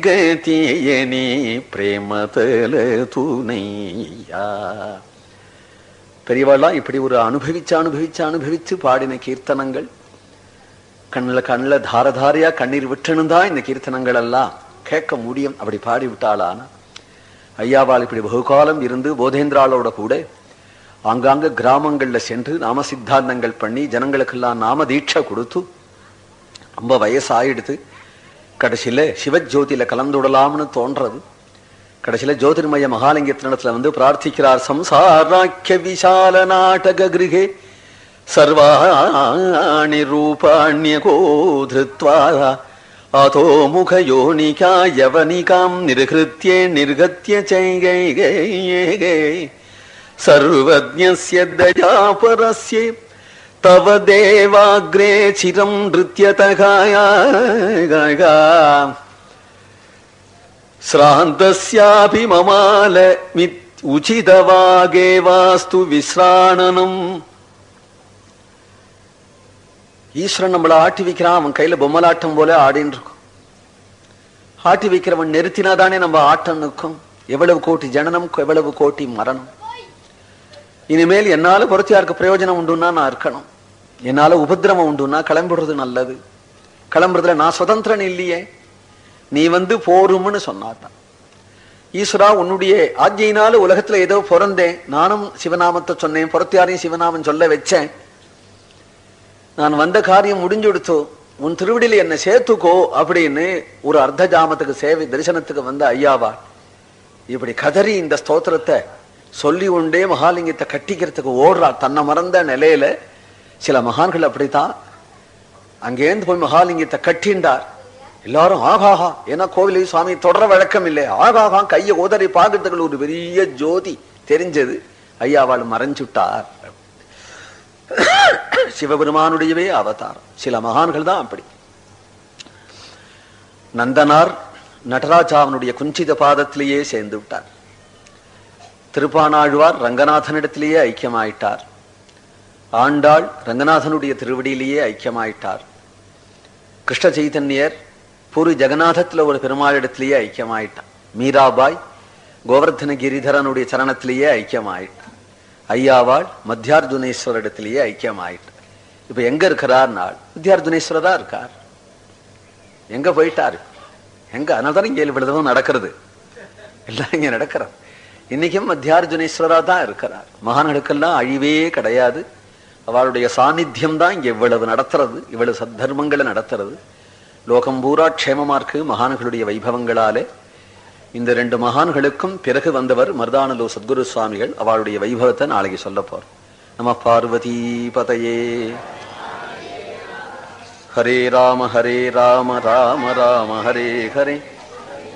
గతియని ప్రేమతల துணையா பெரியவாள்லாம் இப்படி ஒரு அனுபவிச்சு அனுபவிச்சு அனுபவிச்சு பாடின கீர்த்தனங்கள் கண்ணில் கண்ணில் தாரதாரியா கண்ணீர் விட்டுனுந்தா இந்த கீர்த்தனங்கள் எல்லாம் கேட்க முடியும் அப்படி பாடி விட்டாளானா ஐயாவால் இப்படி பகுகாலம் இருந்து போதேந்திராளோட கூட ஆங்காங்க கிராமங்கள்ல சென்று நாம சித்தாந்தங்கள் பண்ணி ஜனங்களுக்கெல்லாம் நாம தீட்சை கொடுத்து ரொம்ப வயசாயிடுது. கடைசியில் சிவஜோதியில கலந்துடலாம்னு தோன்றது. கடைசியில ஜோதிர்மய மகாலிங்கத்தினிடத்துல வந்து பிரார்த்திக்கிறார் சம்சாராக்கிய விசால நாடக கிருகே சர்வாணி ரூபாண்யகோ திருத்வா அதோ முகயோனிகா யவனிகாம் நிர்ஹிருத்யே நிர்கத்ய சைகை சர்வஜ்ஞஸ்ய தயாபரஸ்ய தவ தேவாகிரே சிரம் நிருத்யதகாயா ஸ்ராந்தஸ்யாபி மமால மித் உச்சிதவாகே வாஸ்து விஸ்ராணனம். ஈஸ்வரன் நம்மளை ஆட்டி வைக்கிறான் அவன் கையில பொம்மலாட்டம் போல ஆடின்னு இருக்கும். ஆட்டி வைக்கிறவன் நிறுத்தினாதானே நம்ம ஆட்டம் நிற்கும். எவ்வளவு கோட்டி ஜனனம் எவ்வளவு கோட்டி மரணம். இனிமேல் என்னால புரட்சியாருக்கு பிரயோஜனம் உண்டுன்னா நான் இருக்கணும். என்னால உபதிரவம் உண்டுன்னா கிளம்பிடுறது நல்லது. கிளம்புறதுல நான் சுதந்திரன் இல்லையே. நீ வந்து போரும்னு சொன்னாதான் ஈஸ்வரா உன்னுடைய ஆஜ்யினால உலகத்துல ஏதோ பிறந்தேன். நானும் சிவநாமத்தை சொன்னேன். புறத்தியாரையும் சிவநாமம் சொல்ல வச்சேன். நான் வந்த காரியம் முடிஞ்சுடுத்தோ உன் திருவிடியில் என்னை சேர்த்துக்கோ அப்படின்னு ஒரு அர்த்த ஜாமத்துக்கு சேவை தரிசனத்துக்கு வந்த ஐயாவா இப்படி கதறி இந்த ஸ்தோத்திரத்தை சொல்லி உண்டே மகாலிங்கத்தை கட்டிக்கிறதுக்கு ஓடுறா. தன்னை மறந்த நிலையில சில மகான்கள் அப்படித்தான். அங்கேருந்து போய் மகாலிங்கத்தை கட்டின்றார். எல்லாரும் ஆகாஹா ஏன்னா கோவிலையும் சுவாமி தொடர வழக்கம் இல்லை. ஆகாஹா கையை உதறி பார்க்கறதுக்கு ஒரு பெரிய ஜோதி தெரிஞ்சது. ஐயாவாள் மறைஞ்சுட்டார். சிவபெருமானுடையவே அவதாரம். சில மகான்கள் தான் அப்படி. நந்தனார் நடராஜாவனுடைய குஞ்சித பாதத்திலேயே சேர்ந்து விட்டார். திருப்பானாழ்வார் ரங்கநாதனிடத்திலேயே ஐக்கியமாயிட்டார். ஆண்டாள் ரங்கநாதனுடைய திருவடியிலேயே ஐக்கியமாயிட்டார். கிருஷ்ண சைதன்யர் பூரி ஜெகநாதத்துல ஒரு பெருமாளிடத்திலேயே ஐக்கியமாயிட்டார். மீராபாய் கோவர்தன கிரிதரனுடைய சரணத்திலேயே ஐக்கியமாயிட்டார். ஐயாவாள் மத்தியார்ஜுனேஸ்வரிடத்திலேயே ஐக்கியமாயிட்டார். இப்ப எங்க இருக்கிறார் நாள்? மத்தியார்ஜுனேஸ்வரதா இருக்கார். எங்க போயிட்டாரு? எங்க? அதனால்தான் இங்கே இவ்வளவு நடக்கிறது. எல்லாம் இங்கே நடக்கிறது இன்னைக்கும் மத்தியார்ஜுனேஸ்வரா தான் இருக்கிறார். மகான்களுக்கெல்லாம் அழிவே கிடையாது. அவளுடைய சாநித்தியம் தான் இங்க இவ்வளவு நடத்துறது இவ்வளவு சத்தர்மங்களை நடத்துறது. லோகம் பூரா க்ஷேமமா இருக்கு மகான்களுடைய வைபவங்களாலே. இந்த ரெண்டு மகான்களுக்கும் பிறகு வந்தவர் மருதானலு சத்குரு சுவாமிகள். அவளுடைய வைபவத்தை நாளைக்கு சொல்ல போறோம். நம பார்வதி பதையே. ஹரே ராம ஹரே ராம ராம ராம ஹரே ஹரே.